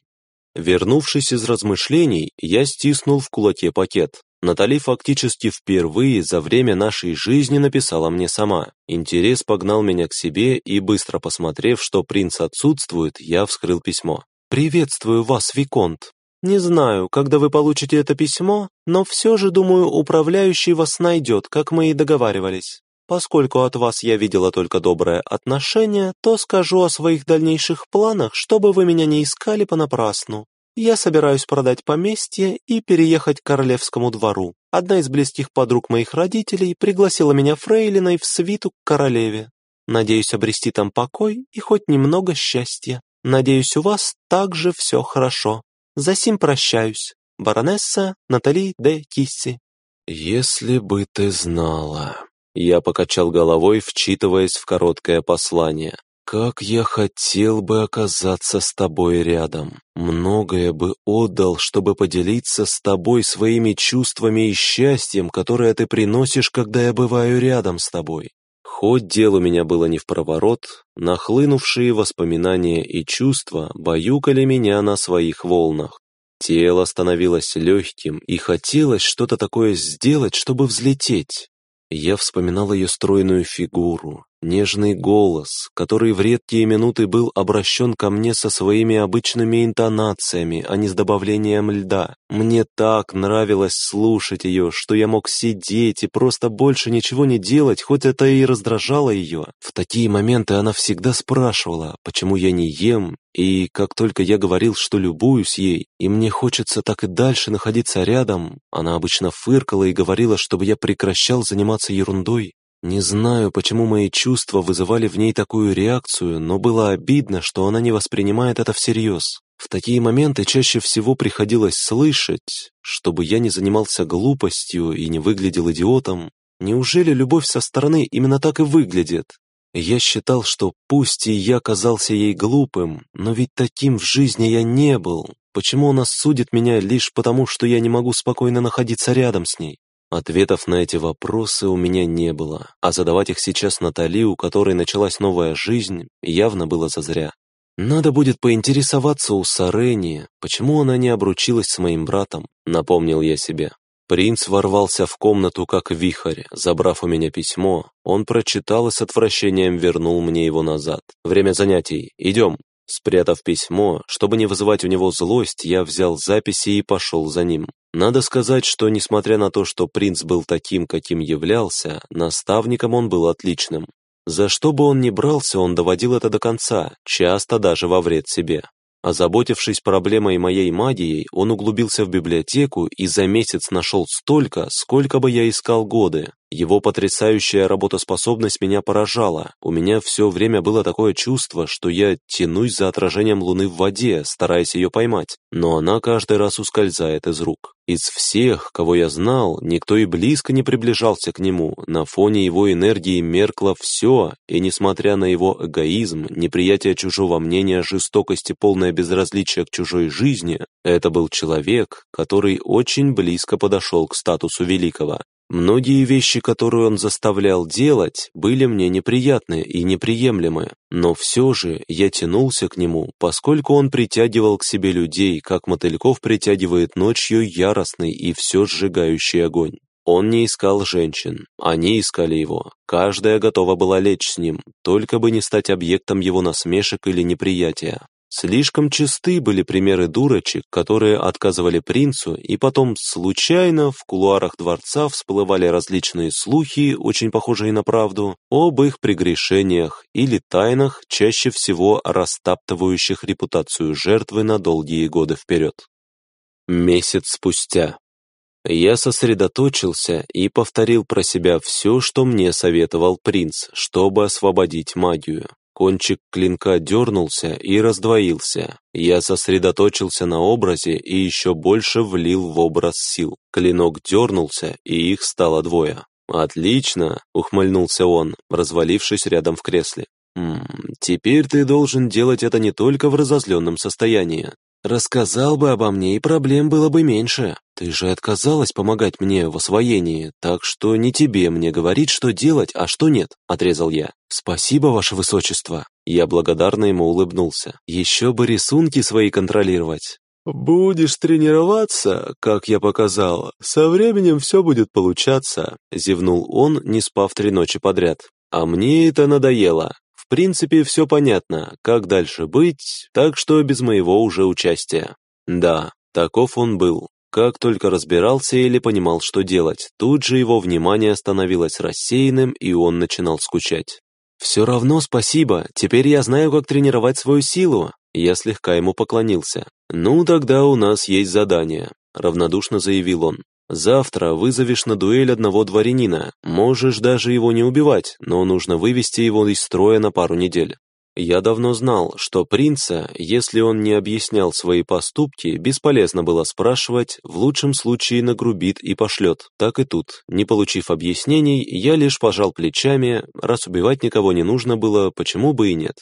S1: Вернувшись из размышлений, я стиснул в кулаке пакет. Натали фактически впервые за время нашей жизни написала мне сама. Интерес погнал меня к себе, и быстро посмотрев, что принц отсутствует, я вскрыл письмо. «Приветствую вас, Виконт. Не знаю, когда вы получите это письмо, но все же, думаю, управляющий вас найдет, как мы и договаривались. Поскольку от вас я видела только доброе отношение, то скажу о своих дальнейших планах, чтобы вы меня не искали понапрасну. Я собираюсь продать поместье и переехать к королевскому двору. Одна из близких подруг моих родителей пригласила меня фрейлиной в свиту к королеве. Надеюсь обрести там покой и хоть немного счастья. Надеюсь, у вас также все хорошо. Засим прощаюсь. Баронесса Натали де Кисси. «Если бы ты знала...» Я покачал головой, вчитываясь в короткое послание. Как я хотел бы оказаться с тобой рядом. Многое бы отдал, чтобы поделиться с тобой своими чувствами и счастьем, которое ты приносишь, когда я бываю рядом с тобой. Хоть дело у меня было не в проворот, нахлынувшие воспоминания и чувства баюкали меня на своих волнах. Тело становилось легким, и хотелось что-то такое сделать, чтобы взлететь. Я вспоминал ее стройную фигуру, Нежный голос, который в редкие минуты был обращен ко мне со своими обычными интонациями, а не с добавлением льда. Мне так нравилось слушать ее, что я мог сидеть и просто больше ничего не делать, хоть это и раздражало ее. В такие моменты она всегда спрашивала, почему я не ем, и как только я говорил, что любуюсь ей, и мне хочется так и дальше находиться рядом, она обычно фыркала и говорила, чтобы я прекращал заниматься ерундой. Не знаю, почему мои чувства вызывали в ней такую реакцию, но было обидно, что она не воспринимает это всерьез. В такие моменты чаще всего приходилось слышать, чтобы я не занимался глупостью и не выглядел идиотом. Неужели любовь со стороны именно так и выглядит? Я считал, что пусть и я казался ей глупым, но ведь таким в жизни я не был. Почему она судит меня лишь потому, что я не могу спокойно находиться рядом с ней? Ответов на эти вопросы у меня не было, а задавать их сейчас Натали, у которой началась новая жизнь, явно было зазря. Надо будет поинтересоваться у Сарени, почему она не обручилась с моим братом, напомнил я себе. Принц ворвался в комнату как вихрь, забрав у меня письмо. Он прочитал и с отвращением вернул мне его назад. «Время занятий. Идем». Спрятав письмо, чтобы не вызывать у него злость, я взял записи и пошел за ним. Надо сказать, что несмотря на то, что принц был таким, каким являлся, наставником он был отличным. За что бы он ни брался, он доводил это до конца, часто даже во вред себе. Озаботившись проблемой моей магией, он углубился в библиотеку и за месяц нашел столько, сколько бы я искал годы. Его потрясающая работоспособность меня поражала. У меня все время было такое чувство, что я тянусь за отражением луны в воде, стараясь ее поймать, но она каждый раз ускользает из рук. Из всех, кого я знал, никто и близко не приближался к нему. На фоне его энергии меркло все, и несмотря на его эгоизм, неприятие чужого мнения, жестокость и полное безразличие к чужой жизни, это был человек, который очень близко подошел к статусу великого. Многие вещи, которые он заставлял делать, были мне неприятны и неприемлемы, но все же я тянулся к нему, поскольку он притягивал к себе людей, как мотыльков притягивает ночью яростный и все сжигающий огонь. Он не искал женщин, они искали его. Каждая готова была лечь с ним, только бы не стать объектом его насмешек или неприятия. Слишком чисты были примеры дурочек, которые отказывали принцу, и потом случайно в кулуарах дворца всплывали различные слухи, очень похожие на правду, об их прегрешениях или тайнах, чаще всего растаптывающих репутацию жертвы на долгие годы вперед. Месяц спустя. Я сосредоточился и повторил про себя все, что мне советовал принц, чтобы освободить магию. Кончик клинка дернулся и раздвоился. Я сосредоточился на образе и еще больше влил в образ сил. Клинок дернулся, и их стало двое. «Отлично!» — ухмыльнулся он, развалившись рядом в кресле. «М «Теперь ты должен делать это не только в разозленном состоянии. Рассказал бы обо мне, и проблем было бы меньше. Ты же отказалась помогать мне в освоении, так что не тебе мне говорить, что делать, а что нет», — отрезал я. «Спасибо, ваше высочество». Я благодарно ему улыбнулся. «Еще бы рисунки свои контролировать». «Будешь тренироваться, как я показал, со временем все будет получаться», — зевнул он, не спав три ночи подряд. «А мне это надоело. В принципе, все понятно, как дальше быть, так что без моего уже участия. Да, таков он был. Как только разбирался или понимал, что делать, тут же его внимание становилось рассеянным, и он начинал скучать. «Все равно спасибо, теперь я знаю, как тренировать свою силу». Я слегка ему поклонился. «Ну, тогда у нас есть задание», — равнодушно заявил он. Завтра вызовешь на дуэль одного дворянина, можешь даже его не убивать, но нужно вывести его из строя на пару недель. Я давно знал, что принца, если он не объяснял свои поступки, бесполезно было спрашивать, в лучшем случае нагрубит и пошлет. Так и тут, не получив объяснений, я лишь пожал плечами, раз убивать никого не нужно было, почему бы и нет.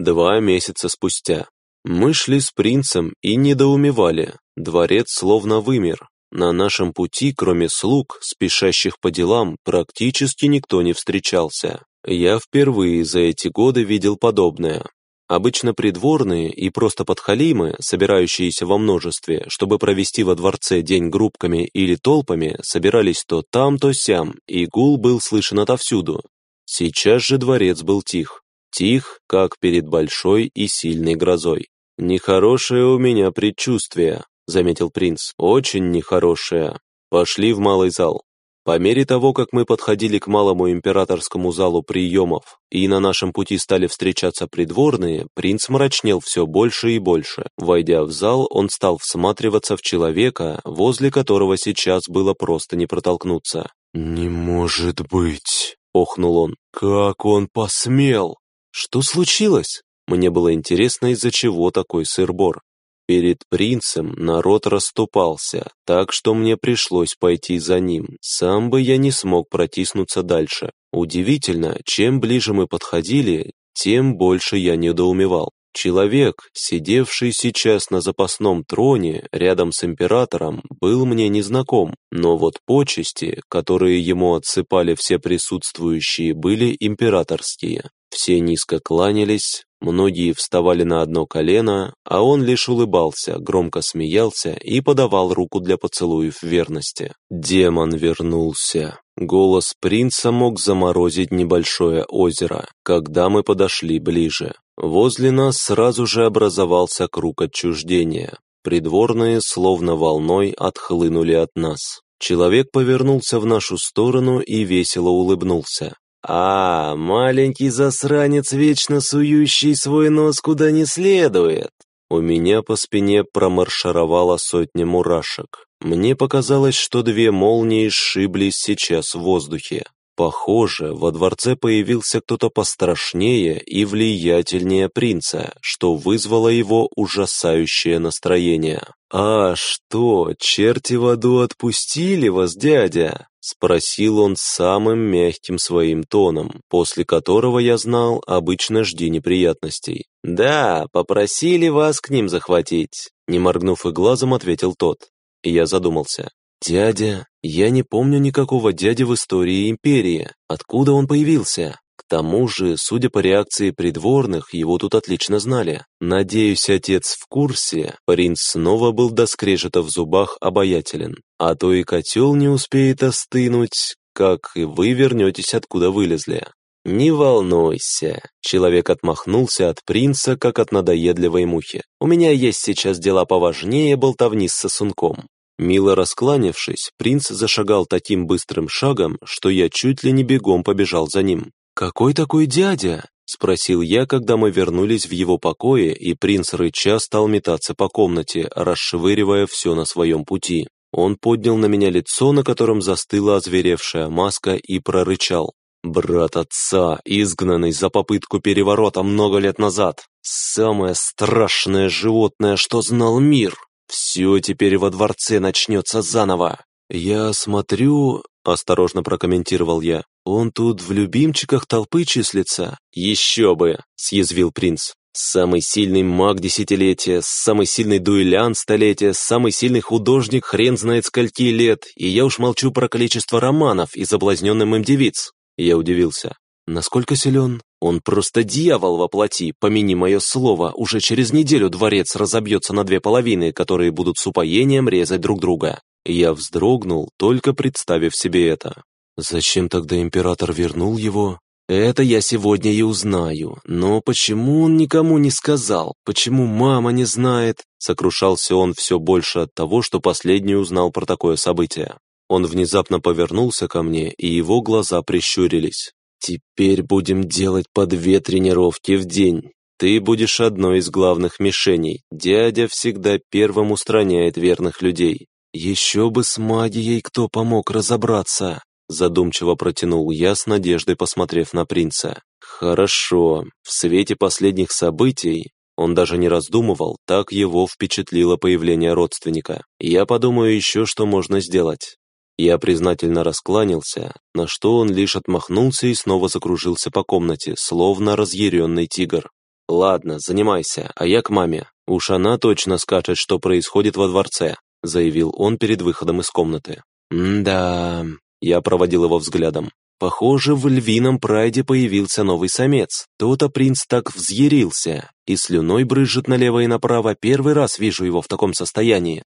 S1: Два месяца спустя. Мы шли с принцем и недоумевали, дворец словно вымер, на нашем пути, кроме слуг, спешащих по делам, практически никто не встречался. Я впервые за эти годы видел подобное. Обычно придворные и просто подхалимы, собирающиеся во множестве, чтобы провести во дворце день группками или толпами, собирались то там, то сям, и гул был слышен отовсюду. Сейчас же дворец был тих. Тих, как перед большой и сильной грозой. Нехорошее у меня предчувствие, заметил принц, очень нехорошее. Пошли в малый зал. По мере того, как мы подходили к малому императорскому залу приемов, и на нашем пути стали встречаться придворные, принц мрачнел все больше и больше. Войдя в зал, он стал всматриваться в человека, возле которого сейчас было просто не протолкнуться. «Не может быть!» — охнул он. «Как он посмел!» «Что случилось?» Мне было интересно, из-за чего такой сыр-бор. Перед принцем народ расступался, так что мне пришлось пойти за ним. Сам бы я не смог протиснуться дальше. Удивительно, чем ближе мы подходили, тем больше я недоумевал. Человек, сидевший сейчас на запасном троне рядом с императором, был мне незнаком, но вот почести, которые ему отсыпали все присутствующие, были императорские. Все низко кланялись, многие вставали на одно колено, а он лишь улыбался, громко смеялся и подавал руку для поцелуев верности. Демон вернулся. Голос принца мог заморозить небольшое озеро, когда мы подошли ближе. Возле нас сразу же образовался круг отчуждения. Придворные словно волной отхлынули от нас. Человек повернулся в нашу сторону и весело улыбнулся. «А, маленький засранец, вечно сующий свой нос куда не следует!» У меня по спине промаршировала сотня мурашек. Мне показалось, что две молнии сшиблись сейчас в воздухе. Похоже, во дворце появился кто-то пострашнее и влиятельнее принца, что вызвало его ужасающее настроение. «А что, черти в аду отпустили вас, дядя?» — спросил он самым мягким своим тоном, после которого я знал, обычно жди неприятностей. «Да, попросили вас к ним захватить», — не моргнув и глазом, ответил тот. Я задумался. «Дядя? Я не помню никакого дяди в истории империи. Откуда он появился?» К тому же, судя по реакции придворных, его тут отлично знали. Надеюсь, отец в курсе. Принц снова был до скрежета в зубах обаятелен. А то и котел не успеет остынуть, как и вы вернетесь, откуда вылезли. «Не волнуйся», — человек отмахнулся от принца, как от надоедливой мухи. «У меня есть сейчас дела поважнее болтовни с сосунком. Мило раскланившись, принц зашагал таким быстрым шагом, что я чуть ли не бегом побежал за ним. «Какой такой дядя?» – спросил я, когда мы вернулись в его покое, и принц рыча стал метаться по комнате, расшвыривая все на своем пути. Он поднял на меня лицо, на котором застыла озверевшая маска, и прорычал. «Брат отца, изгнанный за попытку переворота много лет назад. Самое страшное животное, что знал мир!» Все теперь во дворце начнется заново. Я смотрю, осторожно прокомментировал я, он тут в любимчиках толпы числится. Еще бы, съязвил принц. Самый сильный маг десятилетия, самый сильный дуэлянт столетия, самый сильный художник хрен знает скольки лет, и я уж молчу про количество романов и заблазненным им девиц. Я удивился. Насколько силен? Он просто дьявол во плоти, помяни мое слово, уже через неделю дворец разобьется на две половины, которые будут с упоением резать друг друга. Я вздрогнул, только представив себе это. Зачем тогда император вернул его? Это я сегодня и узнаю. Но почему он никому не сказал? Почему мама не знает? Сокрушался он все больше от того, что последний узнал про такое событие. Он внезапно повернулся ко мне, и его глаза прищурились. Теперь будем делать по две тренировки в день. Ты будешь одной из главных мишеней. Дядя всегда первым устраняет верных людей. Еще бы с магией кто помог разобраться. Задумчиво протянул я с надеждой, посмотрев на принца. Хорошо. В свете последних событий он даже не раздумывал, так его впечатлило появление родственника. Я подумаю еще, что можно сделать. Я признательно раскланялся, на что он лишь отмахнулся и снова закружился по комнате, словно разъяренный тигр. «Ладно, занимайся, а я к маме. Уж она точно скажет, что происходит во дворце», заявил он перед выходом из комнаты. «Да...» Я проводил его взглядом. Похоже, в львином прайде появился новый самец. То-то принц так взъярился, и слюной брызжет налево и направо. Первый раз вижу его в таком состоянии.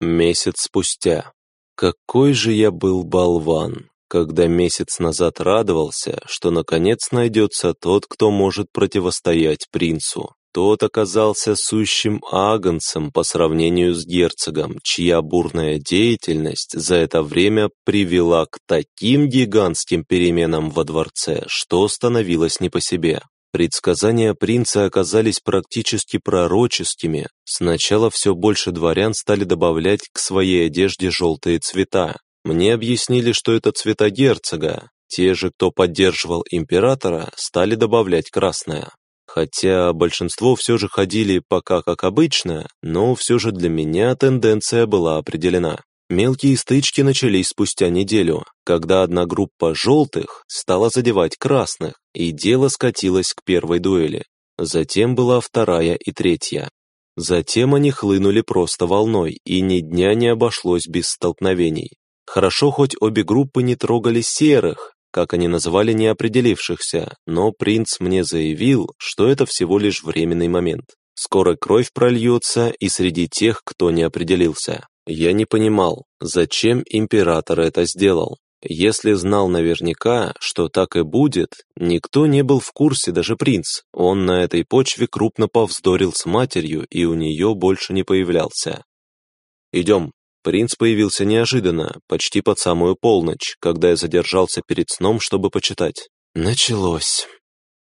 S1: Месяц спустя. Какой же я был болван, когда месяц назад радовался, что наконец найдется тот, кто может противостоять принцу. Тот оказался сущим агонцем по сравнению с герцогом, чья бурная деятельность за это время привела к таким гигантским переменам во дворце, что становилось не по себе. Предсказания принца оказались практически пророческими. Сначала все больше дворян стали добавлять к своей одежде желтые цвета. Мне объяснили, что это цвета герцога. Те же, кто поддерживал императора, стали добавлять красное. Хотя большинство все же ходили пока как обычно, но все же для меня тенденция была определена. Мелкие стычки начались спустя неделю, когда одна группа «желтых» стала задевать красных, и дело скатилось к первой дуэли. затем была вторая и третья. Затем они хлынули просто волной, и ни дня не обошлось без столкновений. Хорошо, хоть обе группы не трогали серых, как они называли неопределившихся, но принц мне заявил, что это всего лишь временный момент. Скоро кровь прольется и среди тех, кто не определился. Я не понимал, зачем император это сделал. Если знал наверняка, что так и будет, никто не был в курсе, даже принц. Он на этой почве крупно повздорил с матерью и у нее больше не появлялся. «Идем». Принц появился неожиданно, почти под самую полночь, когда я задержался перед сном, чтобы почитать. «Началось».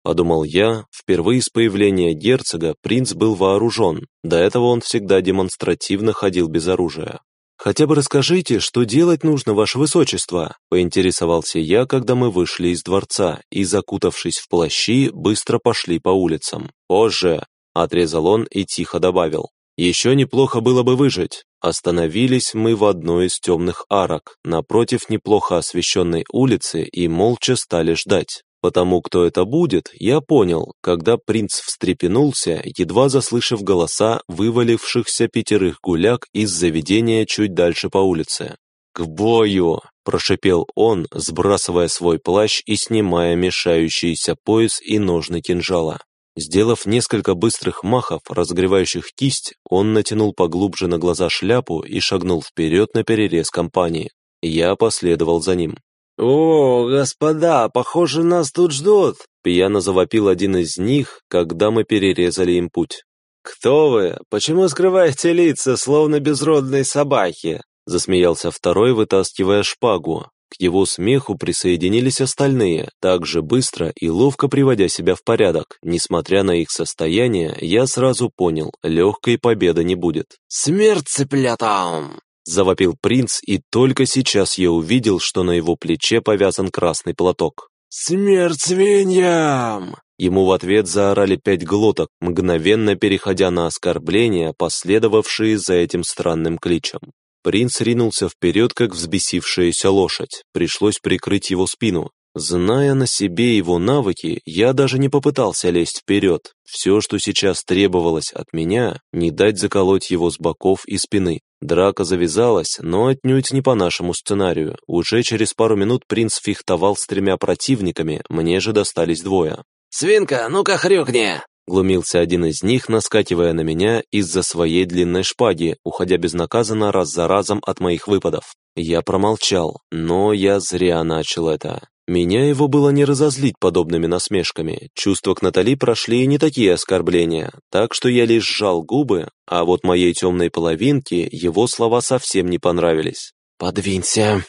S1: Подумал я, впервые с появления герцога принц был вооружен, до этого он всегда демонстративно ходил без оружия. «Хотя бы расскажите, что делать нужно, ваше высочество», поинтересовался я, когда мы вышли из дворца и, закутавшись в плащи, быстро пошли по улицам. «Позже», — отрезал он и тихо добавил. «Еще неплохо было бы выжить». Остановились мы в одной из темных арок, напротив неплохо освещенной улицы и молча стали ждать. Потому кто это будет, я понял, когда принц встрепенулся, едва заслышав голоса вывалившихся пятерых гуляк из заведения чуть дальше по улице. «К бою!» – прошипел он, сбрасывая свой плащ и снимая мешающийся пояс и ножны кинжала. Сделав несколько быстрых махов, разогревающих кисть, он натянул поглубже на глаза шляпу и шагнул вперед на перерез компании. Я последовал за ним.
S3: «О, господа, похоже, нас тут ждут!»
S1: Пьяно завопил один из них, когда мы перерезали им путь.
S3: «Кто вы? Почему скрываете лица, словно безродные собаки?»
S1: Засмеялся второй, вытаскивая шпагу. К его смеху присоединились остальные, также быстро и ловко приводя себя в порядок. Несмотря на их состояние, я сразу понял, легкой победы не будет.
S3: «Смерть цыплятам!»
S1: Завопил принц, и только сейчас я увидел, что на его плече повязан красный платок.
S3: «Смерть свиньям!»
S1: Ему в ответ заорали пять глоток, мгновенно переходя на оскорбления, последовавшие за этим странным кличем. Принц ринулся вперед, как взбесившаяся лошадь. Пришлось прикрыть его спину. Зная на себе его навыки, я даже не попытался лезть вперед. Все, что сейчас требовалось от меня, не дать заколоть его с боков и спины. Драка завязалась, но отнюдь не по нашему сценарию. Уже через пару минут принц фехтовал с тремя противниками, мне же достались двое.
S3: «Свинка, ну-ка хрюкни!»
S1: Глумился один из них, наскакивая на меня из-за своей длинной шпаги, уходя безнаказанно раз за разом от моих выпадов. Я промолчал, но я зря начал это. Меня его было не разозлить подобными насмешками. Чувства к Натали прошли и не такие оскорбления, так что я лишь сжал губы, а вот моей темной половинке его слова совсем не понравились.
S3: «Подвинься!»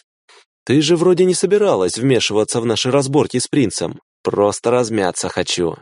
S1: «Ты же вроде не собиралась вмешиваться в наши разборки с принцем.
S3: Просто размяться хочу».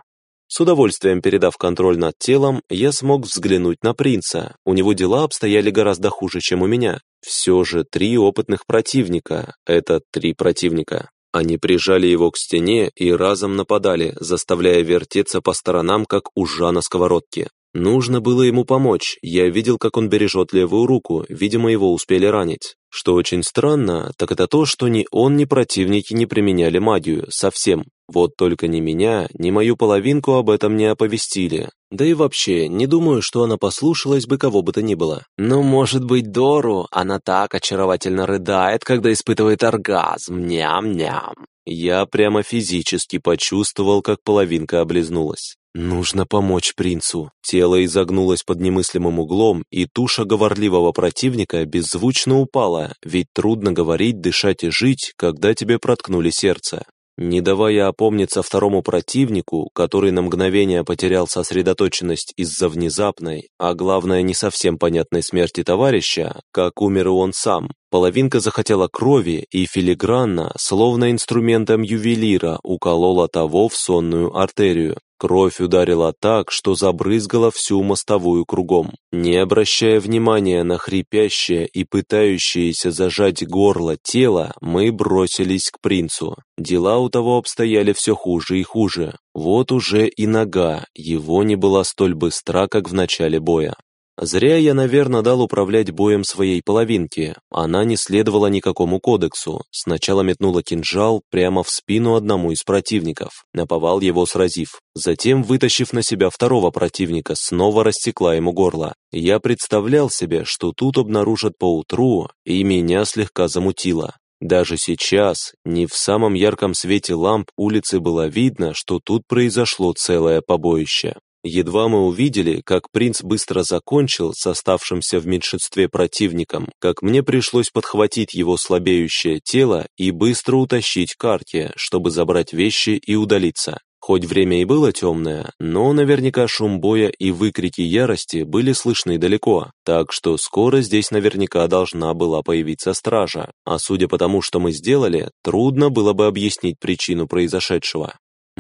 S1: С удовольствием передав контроль над телом, я смог взглянуть на принца. У него дела обстояли гораздо хуже, чем у меня. Все же три опытных противника. Это три противника. Они прижали его к стене и разом нападали, заставляя вертеться по сторонам, как ужа на сковородке. Нужно было ему помочь, я видел, как он бережет левую руку, видимо, его успели ранить. Что очень странно, так это то, что ни он, ни противники не применяли магию, совсем. Вот только ни меня, ни мою половинку об этом не оповестили. Да и вообще, не думаю, что она послушалась бы кого бы то ни было.
S3: Ну, может быть, Дору, она так очаровательно рыдает, когда испытывает оргазм, ням-ням.
S1: Я прямо физически почувствовал, как половинка облизнулась. Нужно помочь принцу. Тело изогнулось под немыслимым углом, и туша говорливого противника беззвучно упала, ведь трудно говорить, дышать и жить, когда тебе проткнули сердце. Не давая опомниться второму противнику, который на мгновение потерял сосредоточенность из-за внезапной, а главное не совсем понятной смерти товарища, как умер и он сам, половинка захотела крови и филигранно, словно инструментом ювелира, уколола того в сонную артерию. Кровь ударила так, что забрызгала всю мостовую кругом. Не обращая внимания на хрипящее и пытающееся зажать горло тело, мы бросились к принцу. Дела у того обстояли все хуже и хуже. Вот уже и нога, его не была столь быстра, как в начале боя. Зря я, наверное, дал управлять боем своей половинки. Она не следовала никакому кодексу. Сначала метнула кинжал прямо в спину одному из противников, наповал его сразив. Затем, вытащив на себя второго противника, снова растекла ему горло. Я представлял себе, что тут обнаружат поутру, и меня слегка замутило. Даже сейчас, не в самом ярком свете ламп улицы было видно, что тут произошло целое побоище. Едва мы увидели, как принц быстро закончил с оставшимся в меньшинстве противником, как мне пришлось подхватить его слабеющее тело и быстро утащить к арке, чтобы забрать вещи и удалиться. Хоть время и было темное, но наверняка шум боя и выкрики ярости были слышны далеко, так что скоро здесь наверняка должна была появиться стража, а судя по тому, что мы сделали, трудно было бы объяснить причину произошедшего.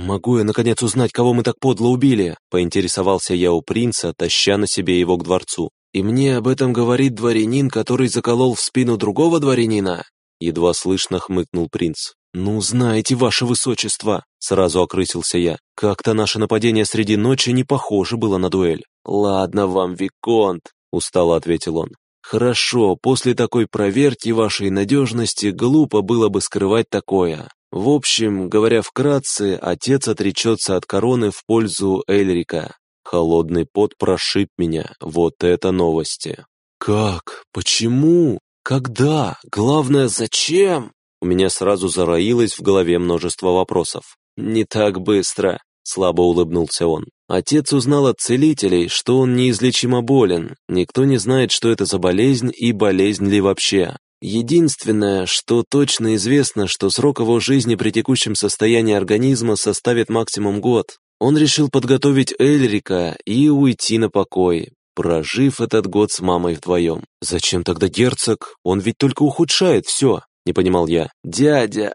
S1: «Могу я, наконец, узнать, кого мы так подло убили?» — поинтересовался я у принца, таща на себе его к дворцу. «И мне об этом говорит дворянин, который заколол в спину другого дворянина?» Едва слышно хмыкнул принц. «Ну, знаете, ваше высочество!» — сразу окрысился я. «Как-то наше нападение среди ночи не похоже было на дуэль». «Ладно вам, Виконт!» — устало ответил он. «Хорошо, после такой проверки вашей надежности глупо было бы скрывать такое. В общем, говоря вкратце, отец отречется от короны в пользу Эльрика. Холодный пот прошиб меня, вот это новости. Как? Почему? Когда? Главное, зачем? У меня сразу зароилось в голове множество вопросов. Не так быстро, слабо улыбнулся он. Отец узнал от целителей, что он неизлечимо болен. Никто не знает, что это за болезнь и болезнь ли вообще. Единственное, что точно известно, что срок его жизни при текущем состоянии организма составит максимум год. Он решил подготовить Эльрика и уйти на покой, прожив этот год с мамой вдвоем. «Зачем тогда герцог? Он ведь только ухудшает все», — не понимал я. «Дядя!»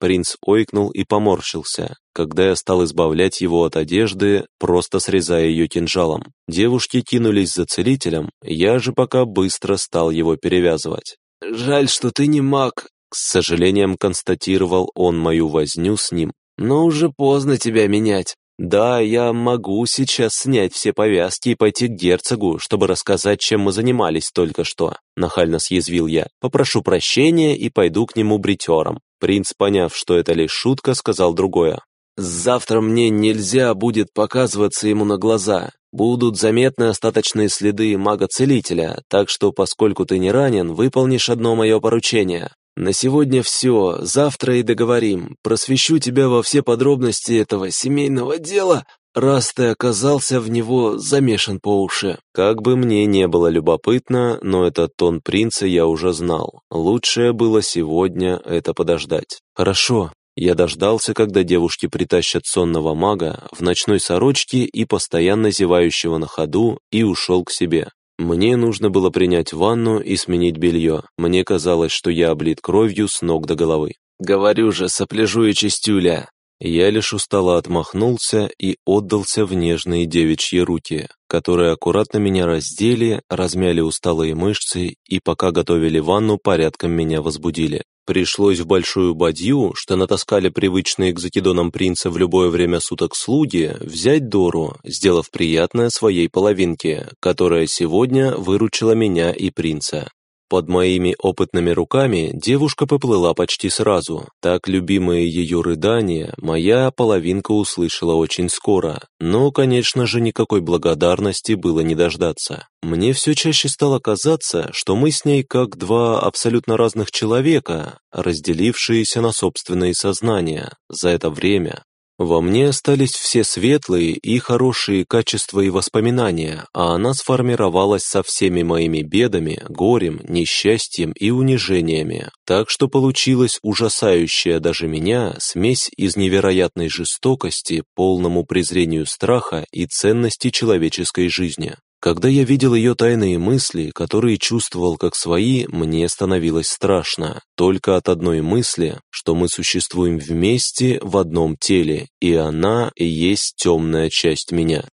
S1: Принц ойкнул и поморщился, когда я стал избавлять его от одежды, просто срезая ее кинжалом. Девушки кинулись за целителем, я же пока быстро стал его перевязывать. «Жаль, что ты не маг», — с сожалением констатировал он мою возню с ним. «Но уже поздно тебя менять. Да, я могу сейчас снять все повязки и пойти к герцогу, чтобы рассказать, чем мы занимались только что», — нахально съязвил я. «Попрошу прощения и пойду к нему бритером». Принц, поняв, что это лишь шутка, сказал другое. «Завтра мне нельзя будет показываться ему на глаза. Будут заметны остаточные следы мага-целителя, так что, поскольку ты не ранен, выполнишь одно мое поручение. На сегодня все, завтра и договорим. Просвещу тебя во все подробности этого семейного дела, раз ты оказался в него замешан по уши. Как бы мне не было любопытно, но этот тон принца я уже знал. Лучшее было сегодня это подождать. Хорошо, я дождался, когда девушки притащат сонного мага в ночной сорочке и постоянно зевающего на ходу, и ушел к себе. Мне нужно было принять ванну и сменить белье. Мне казалось, что я облит кровью с ног до головы. «Говорю же, сопляжу и чистюля!» Я лишь устало отмахнулся и отдался в нежные девичьи руки, которые аккуратно меня раздели, размяли усталые мышцы и пока готовили ванну, порядком меня возбудили. Пришлось в большую бадью, что натаскали привычные к закидонам принца в любое время суток слуги, взять Дору, сделав приятное своей половинке, которая сегодня выручила меня и принца. Под моими опытными руками девушка поплыла почти сразу. Так любимые ее рыдания моя половинка услышала очень скоро, но, конечно же, никакой благодарности было не дождаться. Мне все чаще стало казаться, что мы с ней как два абсолютно разных человека, разделившиеся на собственные сознания за это время, во мне остались все светлые и хорошие качества и воспоминания, а она сформировалась со всеми моими бедами, горем, несчастьем и унижениями. Так что получилась ужасающая даже меня смесь из невероятной жестокости, полному презрению страха и ценности человеческой жизни. Когда я видел ее тайные мысли, которые чувствовал как свои, мне становилось страшно. Только от одной мысли, что мы существуем вместе в одном теле, и она и есть темная часть меня.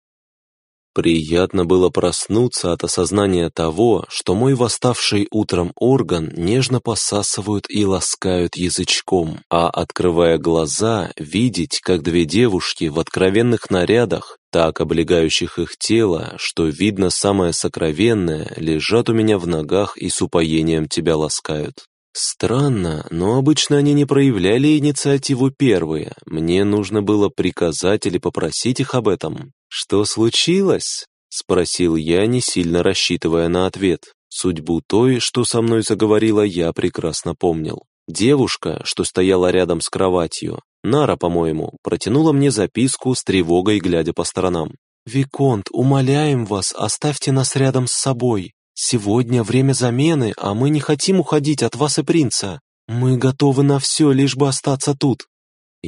S1: Приятно было проснуться от осознания того, что мой восставший утром орган нежно посасывают и ласкают язычком, а, открывая глаза, видеть, как две девушки в откровенных нарядах, так облегающих их тело, что видно самое сокровенное, лежат у меня в ногах и с упоением тебя ласкают. Странно, но обычно они не проявляли инициативу первые. Мне нужно было приказать или попросить их об этом. Что случилось? Спросил я, не сильно рассчитывая на ответ. Судьбу той, что со мной заговорила, я прекрасно помнил. Девушка, что стояла рядом с кроватью, Нара, по-моему, протянула мне записку с тревогой, глядя по сторонам. «Виконт, умоляем вас, оставьте нас рядом с собой. Сегодня время замены, а мы не хотим уходить от вас и принца. Мы готовы на все, лишь бы остаться тут».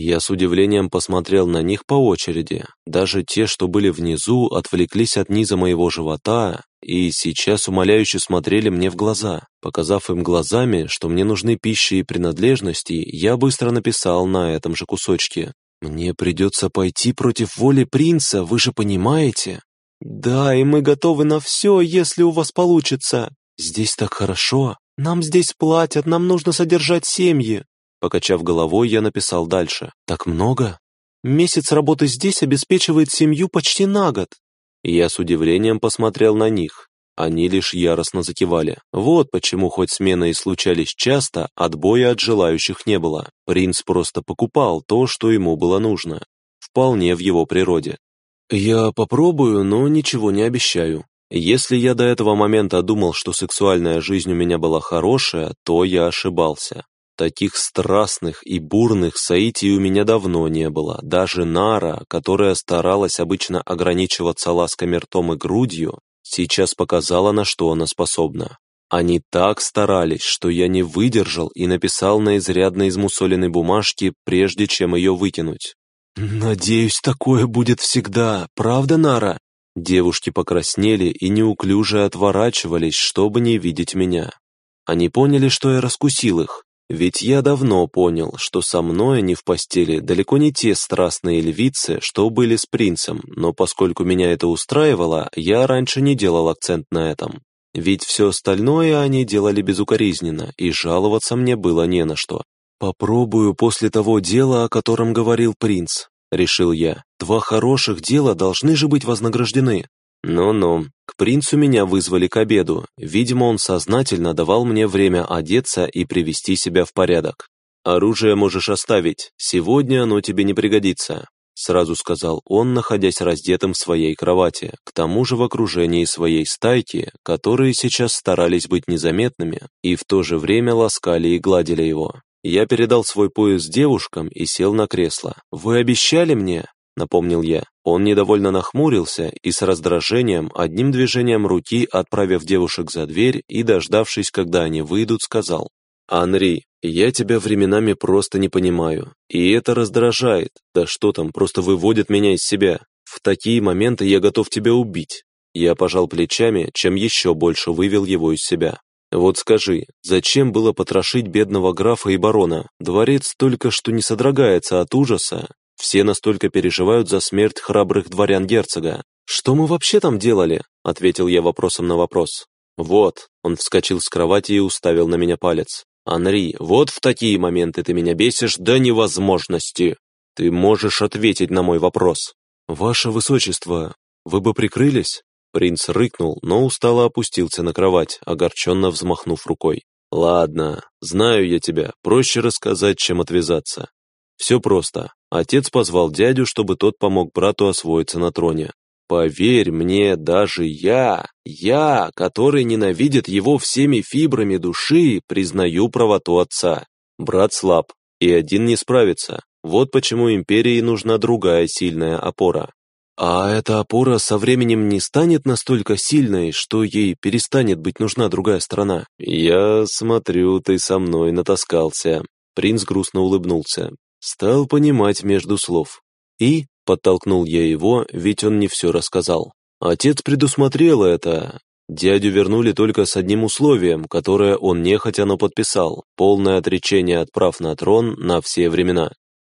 S1: Я с удивлением посмотрел на них по очереди. Даже те, что были внизу, отвлеклись от низа моего живота и сейчас умоляюще смотрели мне в глаза. Показав им глазами, что мне нужны пища и принадлежности, я быстро написал на этом же кусочке. «Мне придется пойти против воли принца, вы же понимаете?» «Да, и мы готовы на все, если у вас получится. Здесь так хорошо. Нам здесь платят, нам нужно содержать семьи». Покачав головой, я написал дальше. «Так много?» «Месяц работы здесь обеспечивает семью почти на год». Я с удивлением посмотрел на них. Они лишь яростно закивали. Вот почему, хоть смены и случались часто, отбоя от желающих не было. Принц просто покупал то, что ему было нужно. Вполне в его природе. «Я попробую, но ничего не обещаю. Если я до этого момента думал, что сексуальная жизнь у меня была хорошая, то я ошибался. Таких страстных и бурных соитий у меня давно не было. Даже Нара, которая старалась обычно ограничиваться ласками ртом и грудью, сейчас показала, на что она способна. Они так старались, что я не выдержал и написал на изрядно измусоленной бумажке, прежде чем ее выкинуть. «Надеюсь, такое будет всегда, правда, Нара?» Девушки покраснели и неуклюже отворачивались, чтобы не видеть меня. Они поняли, что я раскусил их, ведь я давно понял, что со мной они в постели далеко не те страстные львицы, что были с принцем, но поскольку меня это устраивало, я раньше не делал акцент на этом. Ведь все остальное они делали безукоризненно, и жаловаться мне было не на что. «Попробую после того дела, о котором говорил принц», — решил я. «Два хороших дела должны же быть вознаграждены». Ну-ну, к принцу меня вызвали к обеду. Видимо, он сознательно давал мне время одеться и привести себя в порядок. «Оружие можешь оставить, сегодня оно тебе не пригодится», сразу сказал он, находясь раздетым в своей кровати, к тому же в окружении своей стайки, которые сейчас старались быть незаметными и в то же время ласкали и гладили его. Я передал свой пояс девушкам и сел на кресло. «Вы обещали мне?» — напомнил я. Он недовольно нахмурился и с раздражением, одним движением руки, отправив девушек за дверь и дождавшись, когда они выйдут, сказал. «Анри, я тебя временами просто не понимаю, и это раздражает. Да что там, просто выводит меня из себя. В такие моменты я готов тебя убить». Я пожал плечами, чем еще больше вывел его из себя. Вот скажи, зачем было потрошить бедного графа и барона? Дворец только что не содрогается от ужаса. Все настолько переживают за смерть храбрых дворян герцога. Что мы вообще там делали? Ответил я вопросом на вопрос. Вот, он вскочил с кровати и уставил на меня палец. Анри, вот в такие моменты ты меня бесишь до невозможности. Ты можешь ответить на мой вопрос. Ваше высочество, вы бы прикрылись? Принц рыкнул, но устало опустился на кровать, огорченно взмахнув рукой. «Ладно, знаю я тебя, проще рассказать, чем отвязаться. Все просто. Отец позвал дядю, чтобы тот помог брату освоиться на троне. Поверь мне, даже я, я, который ненавидит его всеми фибрами души, признаю правоту отца. Брат слаб, и один не справится. Вот почему империи нужна другая сильная опора. А эта опора со временем не станет настолько сильной, что ей перестанет быть нужна другая сторона. Я смотрю, ты со мной натаскался. Принц грустно улыбнулся. Стал понимать между слов. И подтолкнул я его, ведь он не все рассказал. Отец предусмотрел это. Дядю вернули только с одним условием, которое он нехотя, но подписал. Полное отречение от прав на трон на все времена.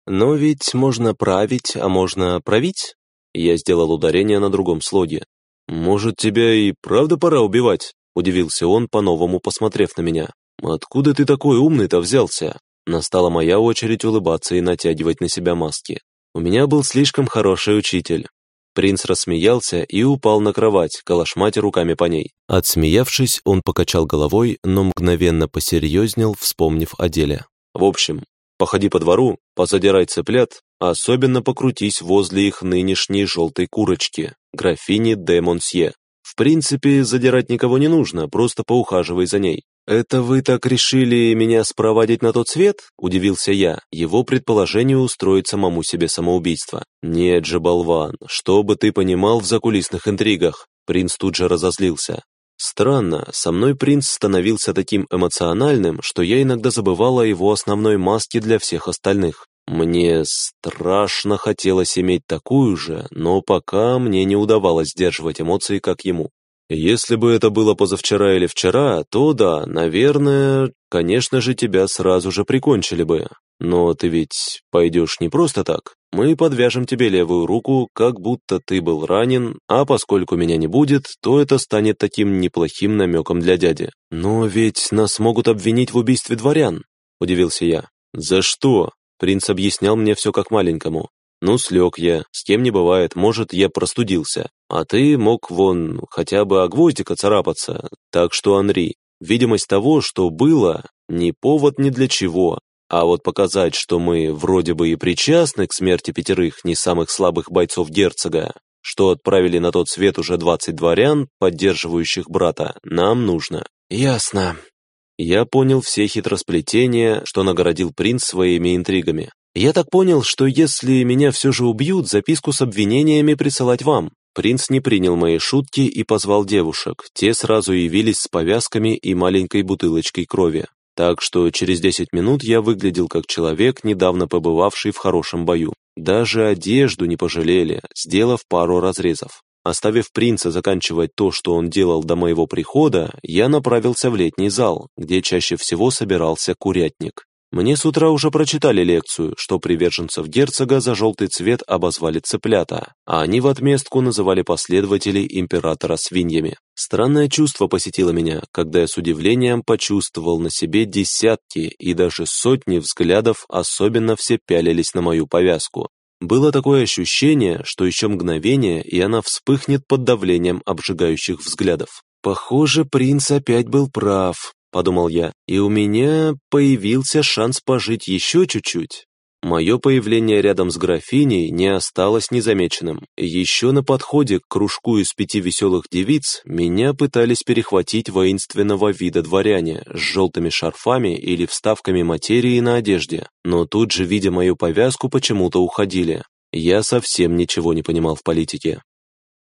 S1: Но ведь можно править, а можно править? Я сделал ударение на другом слоге. «Может, тебя и правда пора убивать?» – удивился он, по-новому посмотрев на меня. «Откуда ты такой умный-то взялся?» Настала моя очередь улыбаться и натягивать на себя маски. У меня был слишком хороший учитель. Принц рассмеялся и упал на кровать, калашматя руками по ней. Отсмеявшись, он покачал головой, но мгновенно посерьезнел, вспомнив о деле. «В общем, походи по двору, позадирай цыплят, особенно покрутись возле их нынешней желтой курочки, графини де Монсье. В принципе, задирать никого не нужно, просто поухаживай за ней. «Это вы так решили меня спровадить на тот свет?» – удивился я, его предположение устроить самому себе самоубийство. «Нет же, болван, что бы ты понимал в закулисных интригах?» Принц тут же разозлился. Странно, со мной принц становился таким эмоциональным, что я иногда забывал о его основной маске для всех остальных. Мне страшно хотелось иметь такую же, но пока мне не удавалось сдерживать эмоции, как ему. Если бы это было позавчера или вчера, то да, наверное, конечно же, тебя сразу же прикончили бы. Но ты ведь пойдешь не просто так. Мы подвяжем тебе левую руку, как будто ты был ранен, а поскольку меня не будет, то это станет таким неплохим намеком для дяди. Но ведь нас могут обвинить в убийстве дворян, удивился я. За что? Принц объяснял мне все как маленькому. Ну, слег я, с кем не бывает, может, я простудился. А ты мог вон хотя бы о гвоздика царапаться. Так что, Анри, видимость того, что было, не повод ни для чего. А вот показать, что мы вроде бы и причастны к смерти пятерых не самых слабых бойцов герцога, что отправили на тот свет уже двадцать дворян, поддерживающих брата, нам нужно. Ясно. Я понял все хитросплетения, что нагородил принц своими интригами. Я так понял, что если меня все же убьют, записку с обвинениями присылать вам. Принц не принял мои шутки и позвал девушек. Те сразу явились с повязками и маленькой бутылочкой крови. Так что через 10 минут я выглядел как человек, недавно побывавший в хорошем бою. Даже одежду не пожалели, сделав пару разрезов. Оставив принца заканчивать то, что он делал до моего прихода, я направился в летний зал, где чаще всего собирался курятник. Мне с утра уже прочитали лекцию, что приверженцев герцога за желтый цвет обозвали цыплята, а они в отместку называли последователей императора свиньями. Странное чувство посетило меня, когда я с удивлением почувствовал на себе десятки и даже сотни взглядов, особенно все пялились на мою повязку. Было такое ощущение, что еще мгновение, и она вспыхнет под давлением обжигающих взглядов. Похоже, принц опять был прав. — подумал я, — и у меня появился шанс пожить еще чуть-чуть. Мое появление рядом с графиней не осталось незамеченным. Еще на подходе к кружку из пяти веселых девиц меня пытались перехватить воинственного вида дворяне с желтыми шарфами или вставками материи на одежде, но тут же, видя мою повязку, почему-то уходили. Я совсем ничего не понимал в политике.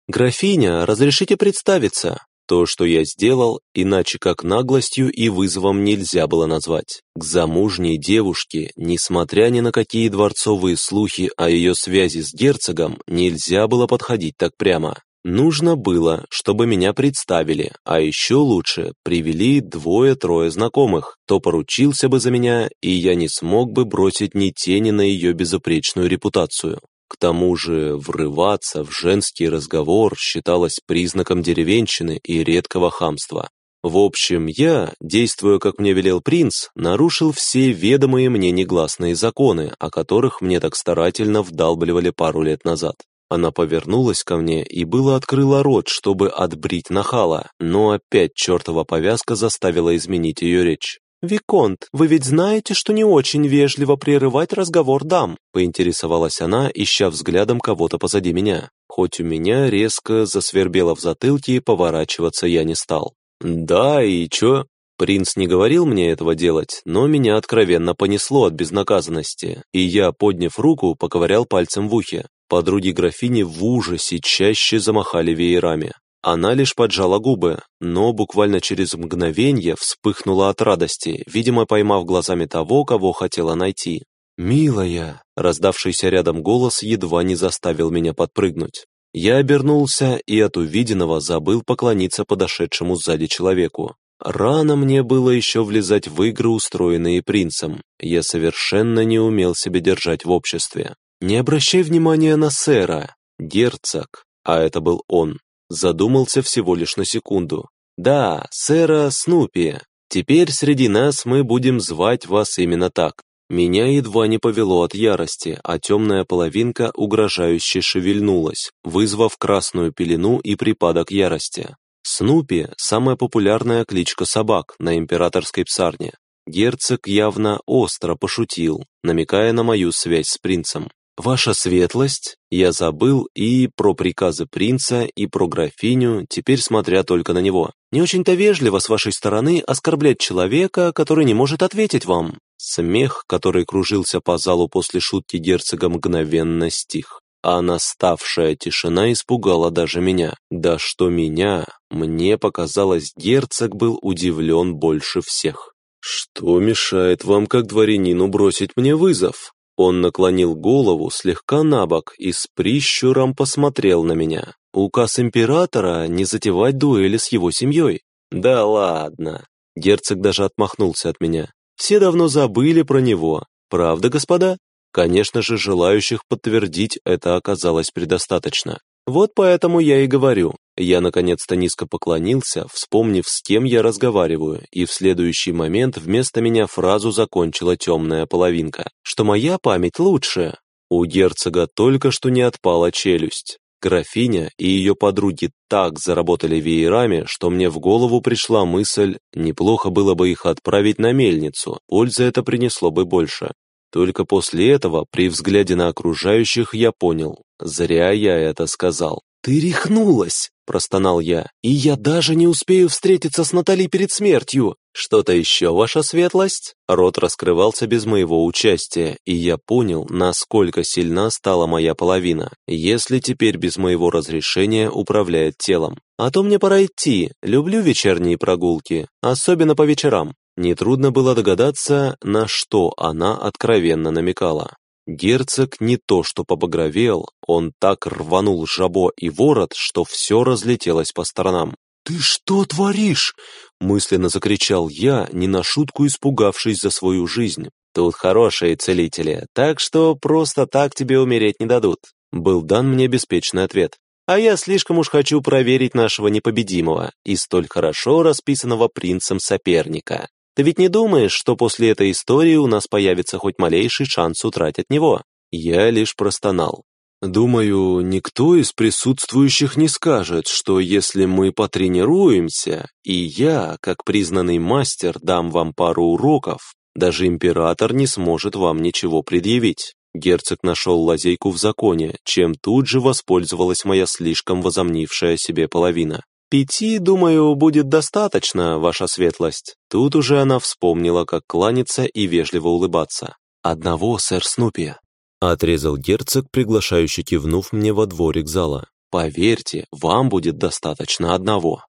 S1: «Графиня, разрешите представиться?» То, что я сделал, иначе как наглостью и вызовом нельзя было назвать. К замужней девушке, несмотря ни на какие дворцовые слухи о ее связи с герцогом, нельзя было подходить так прямо. Нужно было, чтобы меня представили, а еще лучше привели двое-трое знакомых, кто поручился бы за меня, и я не смог бы бросить ни тени на ее безупречную репутацию. К тому же врываться в женский разговор считалось признаком деревенщины и редкого хамства. В общем, я, действуя как мне велел принц, нарушил все ведомые мне негласные законы, о которых мне так старательно вдалбливали пару лет назад. Она повернулась ко мне и было открыла рот, чтобы отбрить нахала, но опять чертова повязка заставила изменить ее речь. «Виконт, вы ведь знаете, что не очень вежливо прерывать разговор дам?» поинтересовалась она, ища взглядом кого-то позади меня. Хоть у меня резко засвербело в затылке, поворачиваться я не стал. «Да, и чё?» Принц не говорил мне этого делать, но меня откровенно понесло от безнаказанности, и я, подняв руку, поковырял пальцем в ухе. Подруги графини в ужасе чаще замахали веерами. Она лишь поджала губы, но буквально через мгновенье вспыхнула от радости, видимо, поймав глазами того, кого хотела найти. «Милая!» — раздавшийся рядом голос едва не заставил меня подпрыгнуть. Я обернулся и от увиденного забыл поклониться подошедшему сзади человеку. Рано мне было еще влезать в игры, устроенные принцем. Я совершенно не умел себя держать в обществе. Не обращай внимания на сэра, герцог, а это был он. Задумался всего лишь на секунду. «Да, сэра Снупи. Теперь среди нас мы будем звать вас именно так. Меня едва не повело от ярости, а темная половинка угрожающе шевельнулась, вызвав красную пелену и припадок ярости. Снупи – самая популярная кличка собак на императорской псарне. Герцог явно остро пошутил, намекая на мою связь с принцем. «Ваша светлость?» Я забыл и про приказы принца, и про графиню, теперь смотря только на него. «Не очень-то вежливо с вашей стороны оскорблять человека, который не может ответить вам». Смех, который кружился по залу после шутки герцога, мгновенно стих. А наставшая тишина испугала даже меня. Да что меня, мне показалось, герцог был удивлен больше всех. «Что мешает вам, как дворянину, бросить мне вызов?» Он наклонил голову слегка на бок и с прищуром посмотрел на меня. Указ императора не затевать дуэли с его семьей. Да ладно. Герцог даже отмахнулся от меня. Все давно забыли про него. Правда, господа? Конечно же, желающих подтвердить это оказалось предостаточно. Вот поэтому я и говорю. Я наконец-то низко поклонился, вспомнив, с кем я разговариваю, и в следующий момент вместо меня фразу закончила темная половинка, что моя память лучше. У герцога только что не отпала челюсть. Графиня и ее подруги так заработали веерами, что мне в голову пришла мысль, неплохо было бы их отправить на мельницу, пользы это принесло бы больше. Только после этого, при взгляде на окружающих, я понял, зря я это сказал. «Ты рехнулась!» – простонал я. «И я даже не успею встретиться с Натали перед смертью!» «Что-то еще, ваша светлость?» Рот раскрывался без моего участия, и я понял, насколько сильна стала моя половина, если теперь без моего разрешения управляет телом. «А то мне пора идти, люблю вечерние прогулки, особенно по вечерам». Нетрудно было догадаться, на что она откровенно намекала. Герцог не то что побагровел, он так рванул жабо и ворот, что все разлетелось по сторонам. «Ты что творишь?» – мысленно закричал я, не на шутку испугавшись за свою жизнь. «Тут хорошие целители, так что просто так тебе умереть не дадут», – был дан мне беспечный ответ. «А я слишком уж хочу проверить нашего непобедимого и столь хорошо расписанного принцем соперника. Ты ведь не думаешь, что после этой истории у нас появится хоть малейший шанс утратить него?» Я лишь простонал. «Думаю, никто из присутствующих не скажет, что если мы потренируемся, и я, как признанный мастер, дам вам пару уроков, даже император не сможет вам ничего предъявить». Герцог нашел лазейку в законе, чем тут же воспользовалась моя слишком возомнившая себе половина. «Пяти, думаю, будет достаточно, ваша светлость». Тут уже она вспомнила, как кланяться и вежливо улыбаться. «Одного, сэр Снупи», — отрезал герцог, приглашающий кивнув мне во дворик зала. «Поверьте, вам будет достаточно одного».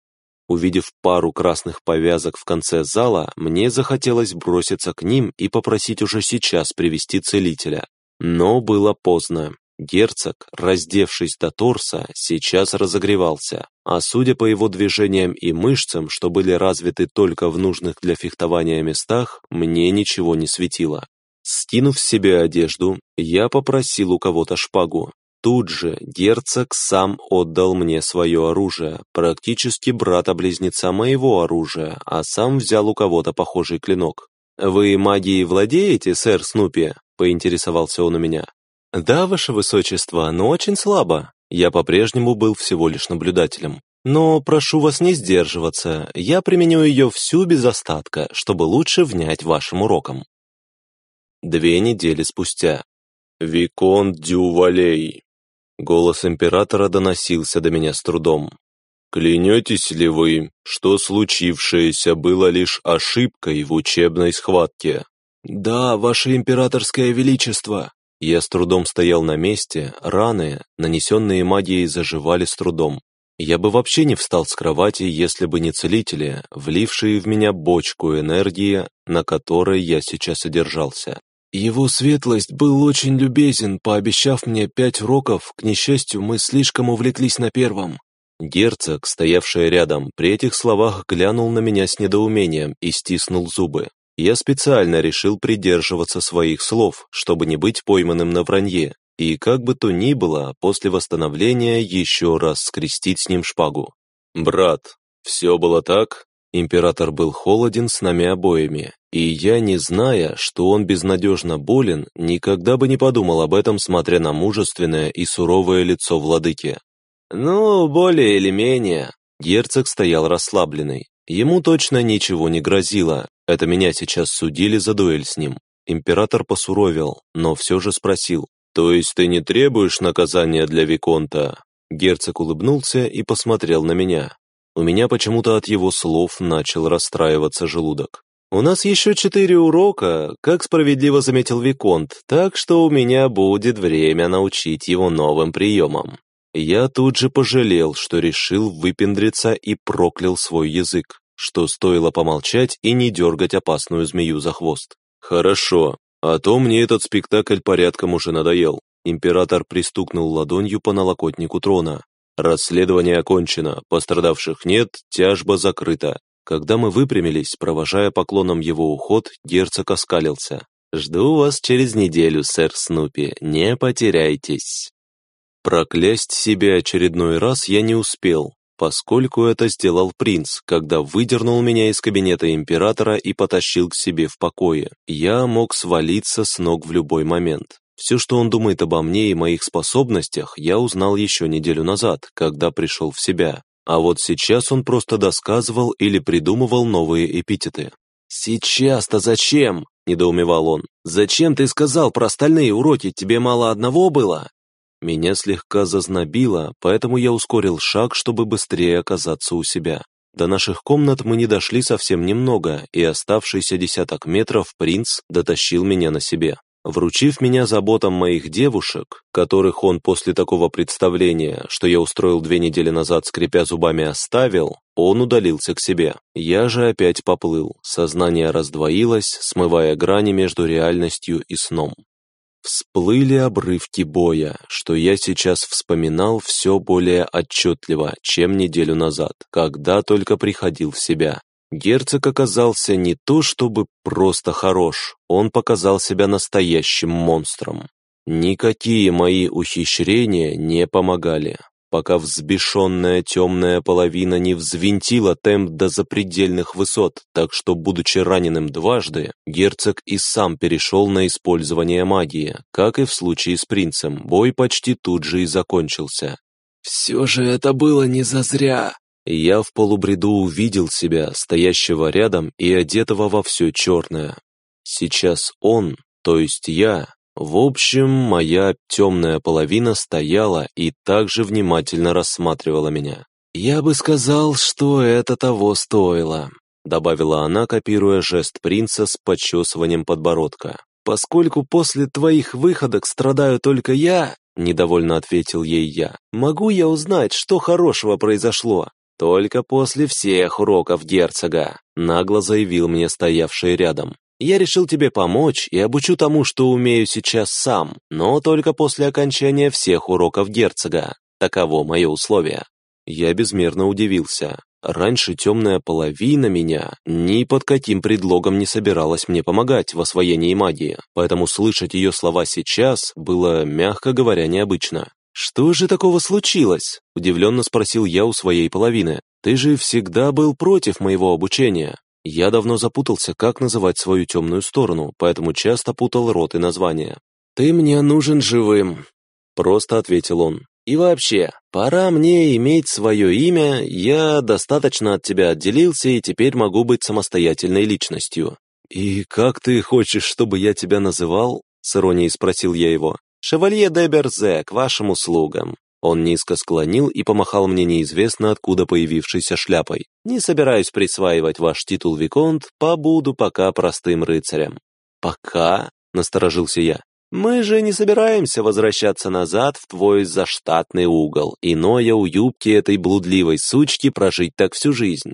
S1: Увидев пару красных повязок в конце зала, мне захотелось броситься к ним и попросить уже сейчас привести целителя. Но было поздно. Герцог, раздевшись до торса, сейчас разогревался, а судя по его движениям и мышцам, что были развиты только в нужных для фехтования местах, мне ничего не светило. Скинув с себя одежду, я попросил у кого-то шпагу. Тут же герцог сам отдал мне свое оружие, практически брата-близнеца моего оружия, а сам взял у кого-то похожий клинок. «Вы магией владеете, сэр Снупи?» – поинтересовался он у меня. «Да, ваше высочество, но очень слабо. Я по-прежнему был всего лишь наблюдателем. Но прошу вас не сдерживаться, я применю ее всю без остатка, чтобы лучше внять вашим урокам». Две недели спустя. «Викон Дювалей». Голос императора доносился до меня с трудом. «Клянетесь ли вы, что случившееся было лишь ошибкой в учебной схватке?» «Да, ваше императорское величество», я с трудом стоял на месте, раны, нанесенные магией, заживали с трудом. Я бы вообще не встал с кровати, если бы не целители, влившие в меня бочку энергии, на которой я сейчас содержался. Его светлость был очень любезен, пообещав мне пять уроков, к несчастью, мы слишком увлеклись на первом. Герцог, стоявший рядом, при этих словах глянул на меня с недоумением и стиснул зубы. Я специально решил придерживаться своих слов, чтобы не быть пойманным на вранье. и, как бы то ни было, после восстановления еще раз скрестить с ним шпагу. «Брат, все было так?» Император был холоден с нами обоими, и я, не зная, что он безнадежно болен, никогда бы не подумал об этом, смотря на мужественное и суровое лицо владыки. «Ну, более или менее». Герцог стоял расслабленный. Ему точно ничего не грозило, это меня сейчас судили за дуэль с ним. Император посуровил, но все же спросил, «То есть ты не требуешь наказания для Виконта?» Герцог улыбнулся и посмотрел на меня. У меня почему-то от его слов начал расстраиваться желудок. «У нас еще четыре урока, как справедливо заметил Виконт, так что у меня будет время научить его новым приемам». Я тут же пожалел, что решил выпендриться и проклял свой язык, что стоило помолчать и не дергать опасную змею за хвост. «Хорошо, а то мне этот спектакль порядком уже надоел». Император пристукнул ладонью по налокотнику трона. «Расследование окончено, пострадавших нет, тяжба закрыта». Когда мы выпрямились, провожая поклоном его уход, герцог оскалился. «Жду вас через неделю, сэр Снупи, не потеряйтесь». Проклясть себя очередной раз я не успел, поскольку это сделал принц, когда выдернул меня из кабинета императора и потащил к себе в покое. Я мог свалиться с ног в любой момент. Все, что он думает обо мне и моих способностях, я узнал еще неделю назад, когда пришел в себя. А вот сейчас он просто досказывал или придумывал новые эпитеты. «Сейчас-то зачем?» – недоумевал он. «Зачем ты сказал про остальные уроки? Тебе мало одного было?» Меня слегка зазнобило, поэтому я ускорил шаг, чтобы быстрее оказаться у себя. До наших комнат мы не дошли совсем немного, и оставшийся десяток метров принц дотащил меня на себе. Вручив меня заботам моих девушек, которых он после такого представления, что я устроил две недели назад, скрипя зубами, оставил, он удалился к себе. Я же опять поплыл, сознание раздвоилось, смывая грани между реальностью и сном. Всплыли обрывки боя, что я сейчас вспоминал все более отчетливо, чем неделю назад, когда только приходил в себя. Герцог оказался не то чтобы просто хорош, он показал себя настоящим монстром. Никакие мои ухищрения не помогали пока взбешенная темная половина не взвинтила темп до запредельных высот, так что, будучи раненым дважды, герцог и сам перешел на использование магии. Как и в случае с принцем, бой почти тут же и закончился. «Все же это было не зазря!» Я в полубреду увидел себя, стоящего рядом и одетого во все черное. Сейчас он, то есть я, в общем, моя темная половина стояла и также внимательно рассматривала меня. «Я бы сказал, что это того стоило», добавила она, копируя жест принца с подчесыванием подбородка. «Поскольку после твоих выходок страдаю только я», недовольно ответил ей я, «могу я узнать, что хорошего произошло?» «Только после всех уроков герцога», нагло заявил мне стоявший рядом. Я решил тебе помочь и обучу тому, что умею сейчас сам, но только после окончания всех уроков герцога. Таково мое условие». Я безмерно удивился. Раньше темная половина меня ни под каким предлогом не собиралась мне помогать в освоении магии, поэтому слышать ее слова сейчас было, мягко говоря, необычно. «Что же такого случилось?» – удивленно спросил я у своей половины. «Ты же всегда был против моего обучения». Я давно запутался, как называть свою темную сторону, поэтому часто путал рот и название. «Ты мне нужен живым», — просто ответил он. «И вообще, пора мне иметь свое имя, я достаточно от тебя отделился и теперь могу быть самостоятельной личностью». «И как ты хочешь, чтобы я тебя называл?» — с иронией спросил я его. «Шевалье де Берзе, к вашим услугам». Он низко склонил и помахал мне неизвестно откуда появившейся шляпой. «Не собираюсь присваивать ваш титул Виконт, побуду пока простым рыцарем». «Пока?» — насторожился я. «Мы же не собираемся возвращаться назад в твой заштатный угол, иное у юбки этой блудливой сучки прожить так всю жизнь».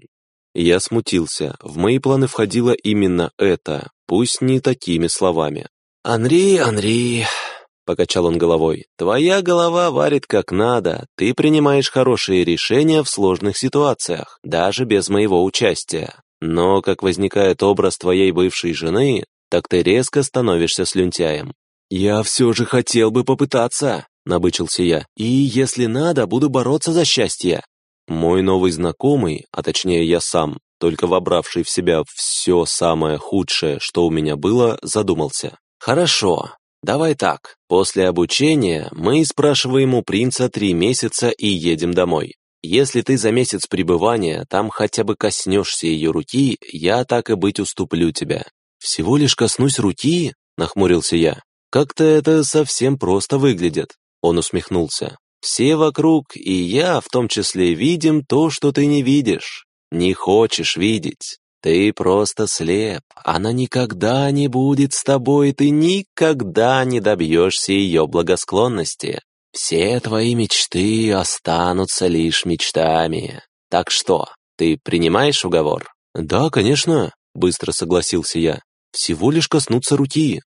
S1: Я смутился. В мои планы входило именно это, пусть не такими словами. «Анри, Анри, — покачал он головой. «Твоя голова варит как надо, ты принимаешь хорошие решения в сложных ситуациях, даже без моего участия. Но как возникает образ твоей бывшей жены, так ты резко становишься слюнтяем.
S3: «Я все же хотел бы попытаться», — набычился я. «И если надо, буду бороться за счастье». Мой новый знакомый, а точнее я сам, только вобравший в себя все самое худшее, что у меня было, задумался. «Хорошо, давай так. После обучения мы спрашиваем у принца три месяца и едем домой. Если ты за месяц пребывания там хотя бы коснешься ее руки, я так и быть уступлю тебя. Всего лишь коснусь руки, нахмурился я. Как-то это совсем просто выглядит. Он усмехнулся. Все вокруг, и я в том числе, видим то, что ты не видишь. Не хочешь видеть. Ты просто слеп. Она никогда не будет с тобой, ты никогда не добьешься ее благосклонности. Все твои мечты останутся лишь мечтами. Так что, ты принимаешь уговор?
S1: Да, конечно, быстро согласился я. Всего лишь коснуться руки.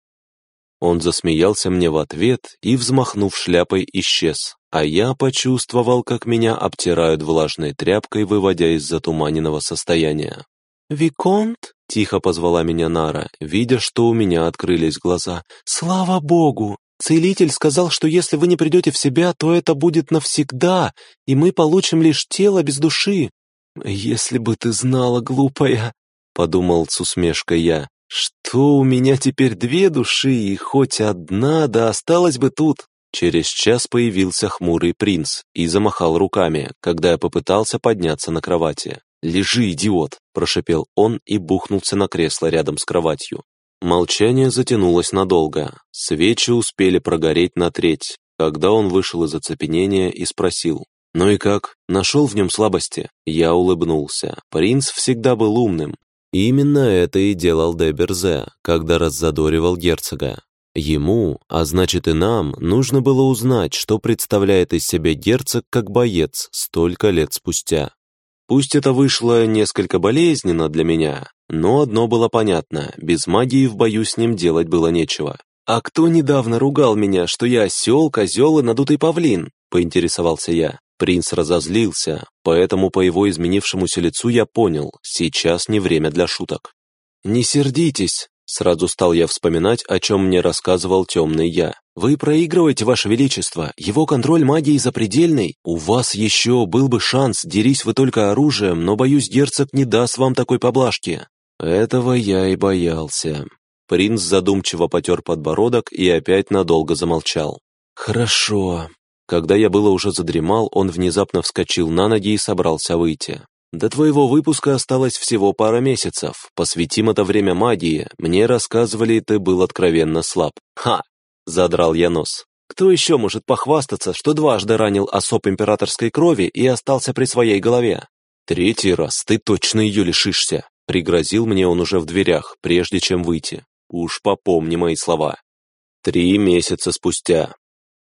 S1: Он засмеялся мне в ответ и, взмахнув шляпой, исчез, а я почувствовал, как меня обтирают влажной тряпкой, выводя из затуманенного состояния.
S2: «Виконт?» — тихо позвала меня Нара, видя, что у меня открылись глаза. «Слава богу! Целитель сказал, что если вы не придете в себя, то это будет навсегда, и мы получим лишь тело без души. Если бы ты знала, глупая, подумал с усмешкой я, что у меня теперь две души, и хоть одна, да осталась бы тут. Через час появился хмурый принц и замахал руками, когда я попытался подняться на кровати. «Лежи, идиот!» – прошепел он и бухнулся на кресло рядом с кроватью. Молчание затянулось надолго. Свечи успели прогореть на треть, когда он вышел из оцепенения и спросил. «Ну и как? Нашел в нем слабости?» Я улыбнулся. Принц всегда был умным. Именно это и делал де Берзе, когда раззадоривал герцога. Ему, а значит и нам, нужно было узнать, что представляет из себя герцог как боец столько лет спустя. Пусть это вышло несколько болезненно для меня, но одно было понятно, без магии в бою с ним делать было нечего. «А кто недавно ругал меня, что я осел, козел и надутый павлин?» – поинтересовался я. Принц разозлился, поэтому по его изменившемуся лицу я понял, сейчас не время для шуток. «Не сердитесь», – сразу стал я вспоминать, о чем мне рассказывал темный я. «Вы проигрываете, Ваше Величество, его контроль магии запредельный. У вас еще был бы шанс, дерись вы только оружием, но, боюсь, герцог не даст вам такой поблажки». Этого я и боялся. Принц задумчиво потер подбородок и опять надолго замолчал. «Хорошо». Когда я было уже задремал, он внезапно вскочил на ноги и собрался выйти. «До твоего выпуска осталось всего пара месяцев. Посвятим это время магии. Мне рассказывали, ты был откровенно слаб». «Ха!» — задрал я нос. «Кто еще может похвастаться, что дважды ранил особ императорской крови и остался при своей голове?» «Третий раз ты точно ее лишишься», Пригрозил мне он уже в дверях, прежде чем выйти. Уж попомни мои слова. Три месяца спустя.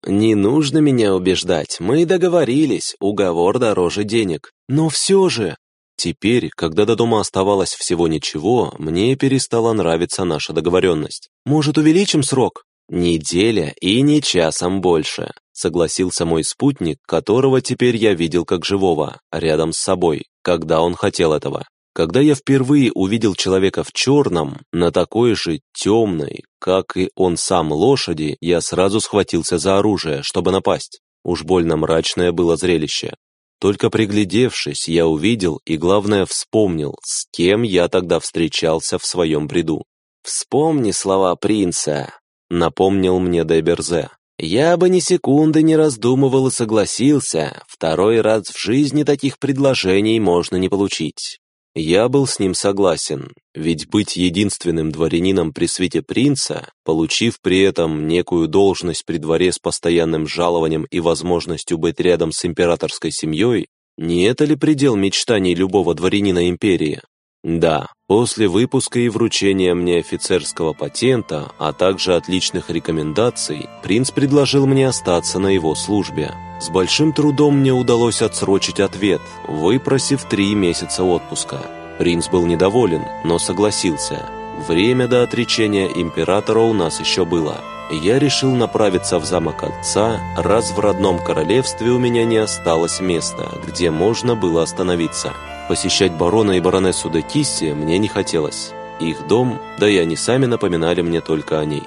S2: «Не нужно меня убеждать, мы договорились, уговор дороже денег. Но все же...» Теперь, когда до дома оставалось всего ничего, мне перестала нравиться наша договоренность. «Может, увеличим срок?» «Неделя и не часом больше», согласился мой спутник, которого теперь я видел как живого, рядом с собой, когда он хотел этого. Когда я впервые увидел человека в черном, на такой же темной, как и он сам лошади, я сразу схватился за оружие, чтобы напасть. Уж больно мрачное было зрелище. Только приглядевшись, я увидел и, главное, вспомнил, с кем я тогда встречался в своем бреду. «Вспомни слова принца», — напомнил мне Деберзе. «Я бы ни секунды не раздумывал и согласился. Второй раз в жизни таких предложений можно не получить. Я был с ним согласен, ведь быть единственным дворянином при свете принца, получив при этом некую должность при дворе с постоянным жалованием и возможностью быть рядом с императорской семьей, не это ли предел мечтаний любого дворянина империи? Да, после выпуска и вручения мне офицерского патента, а также отличных рекомендаций, принц предложил мне остаться на его службе. С большим трудом мне удалось отсрочить ответ, выпросив три месяца отпуска. Принц был недоволен, но согласился. Время до отречения императора у нас еще было. Я решил направиться в замок отца, раз в родном королевстве у меня не осталось места, где можно было остановиться. Посещать барона и баронессу де мне не хотелось. Их дом, да и они сами напоминали мне только о ней.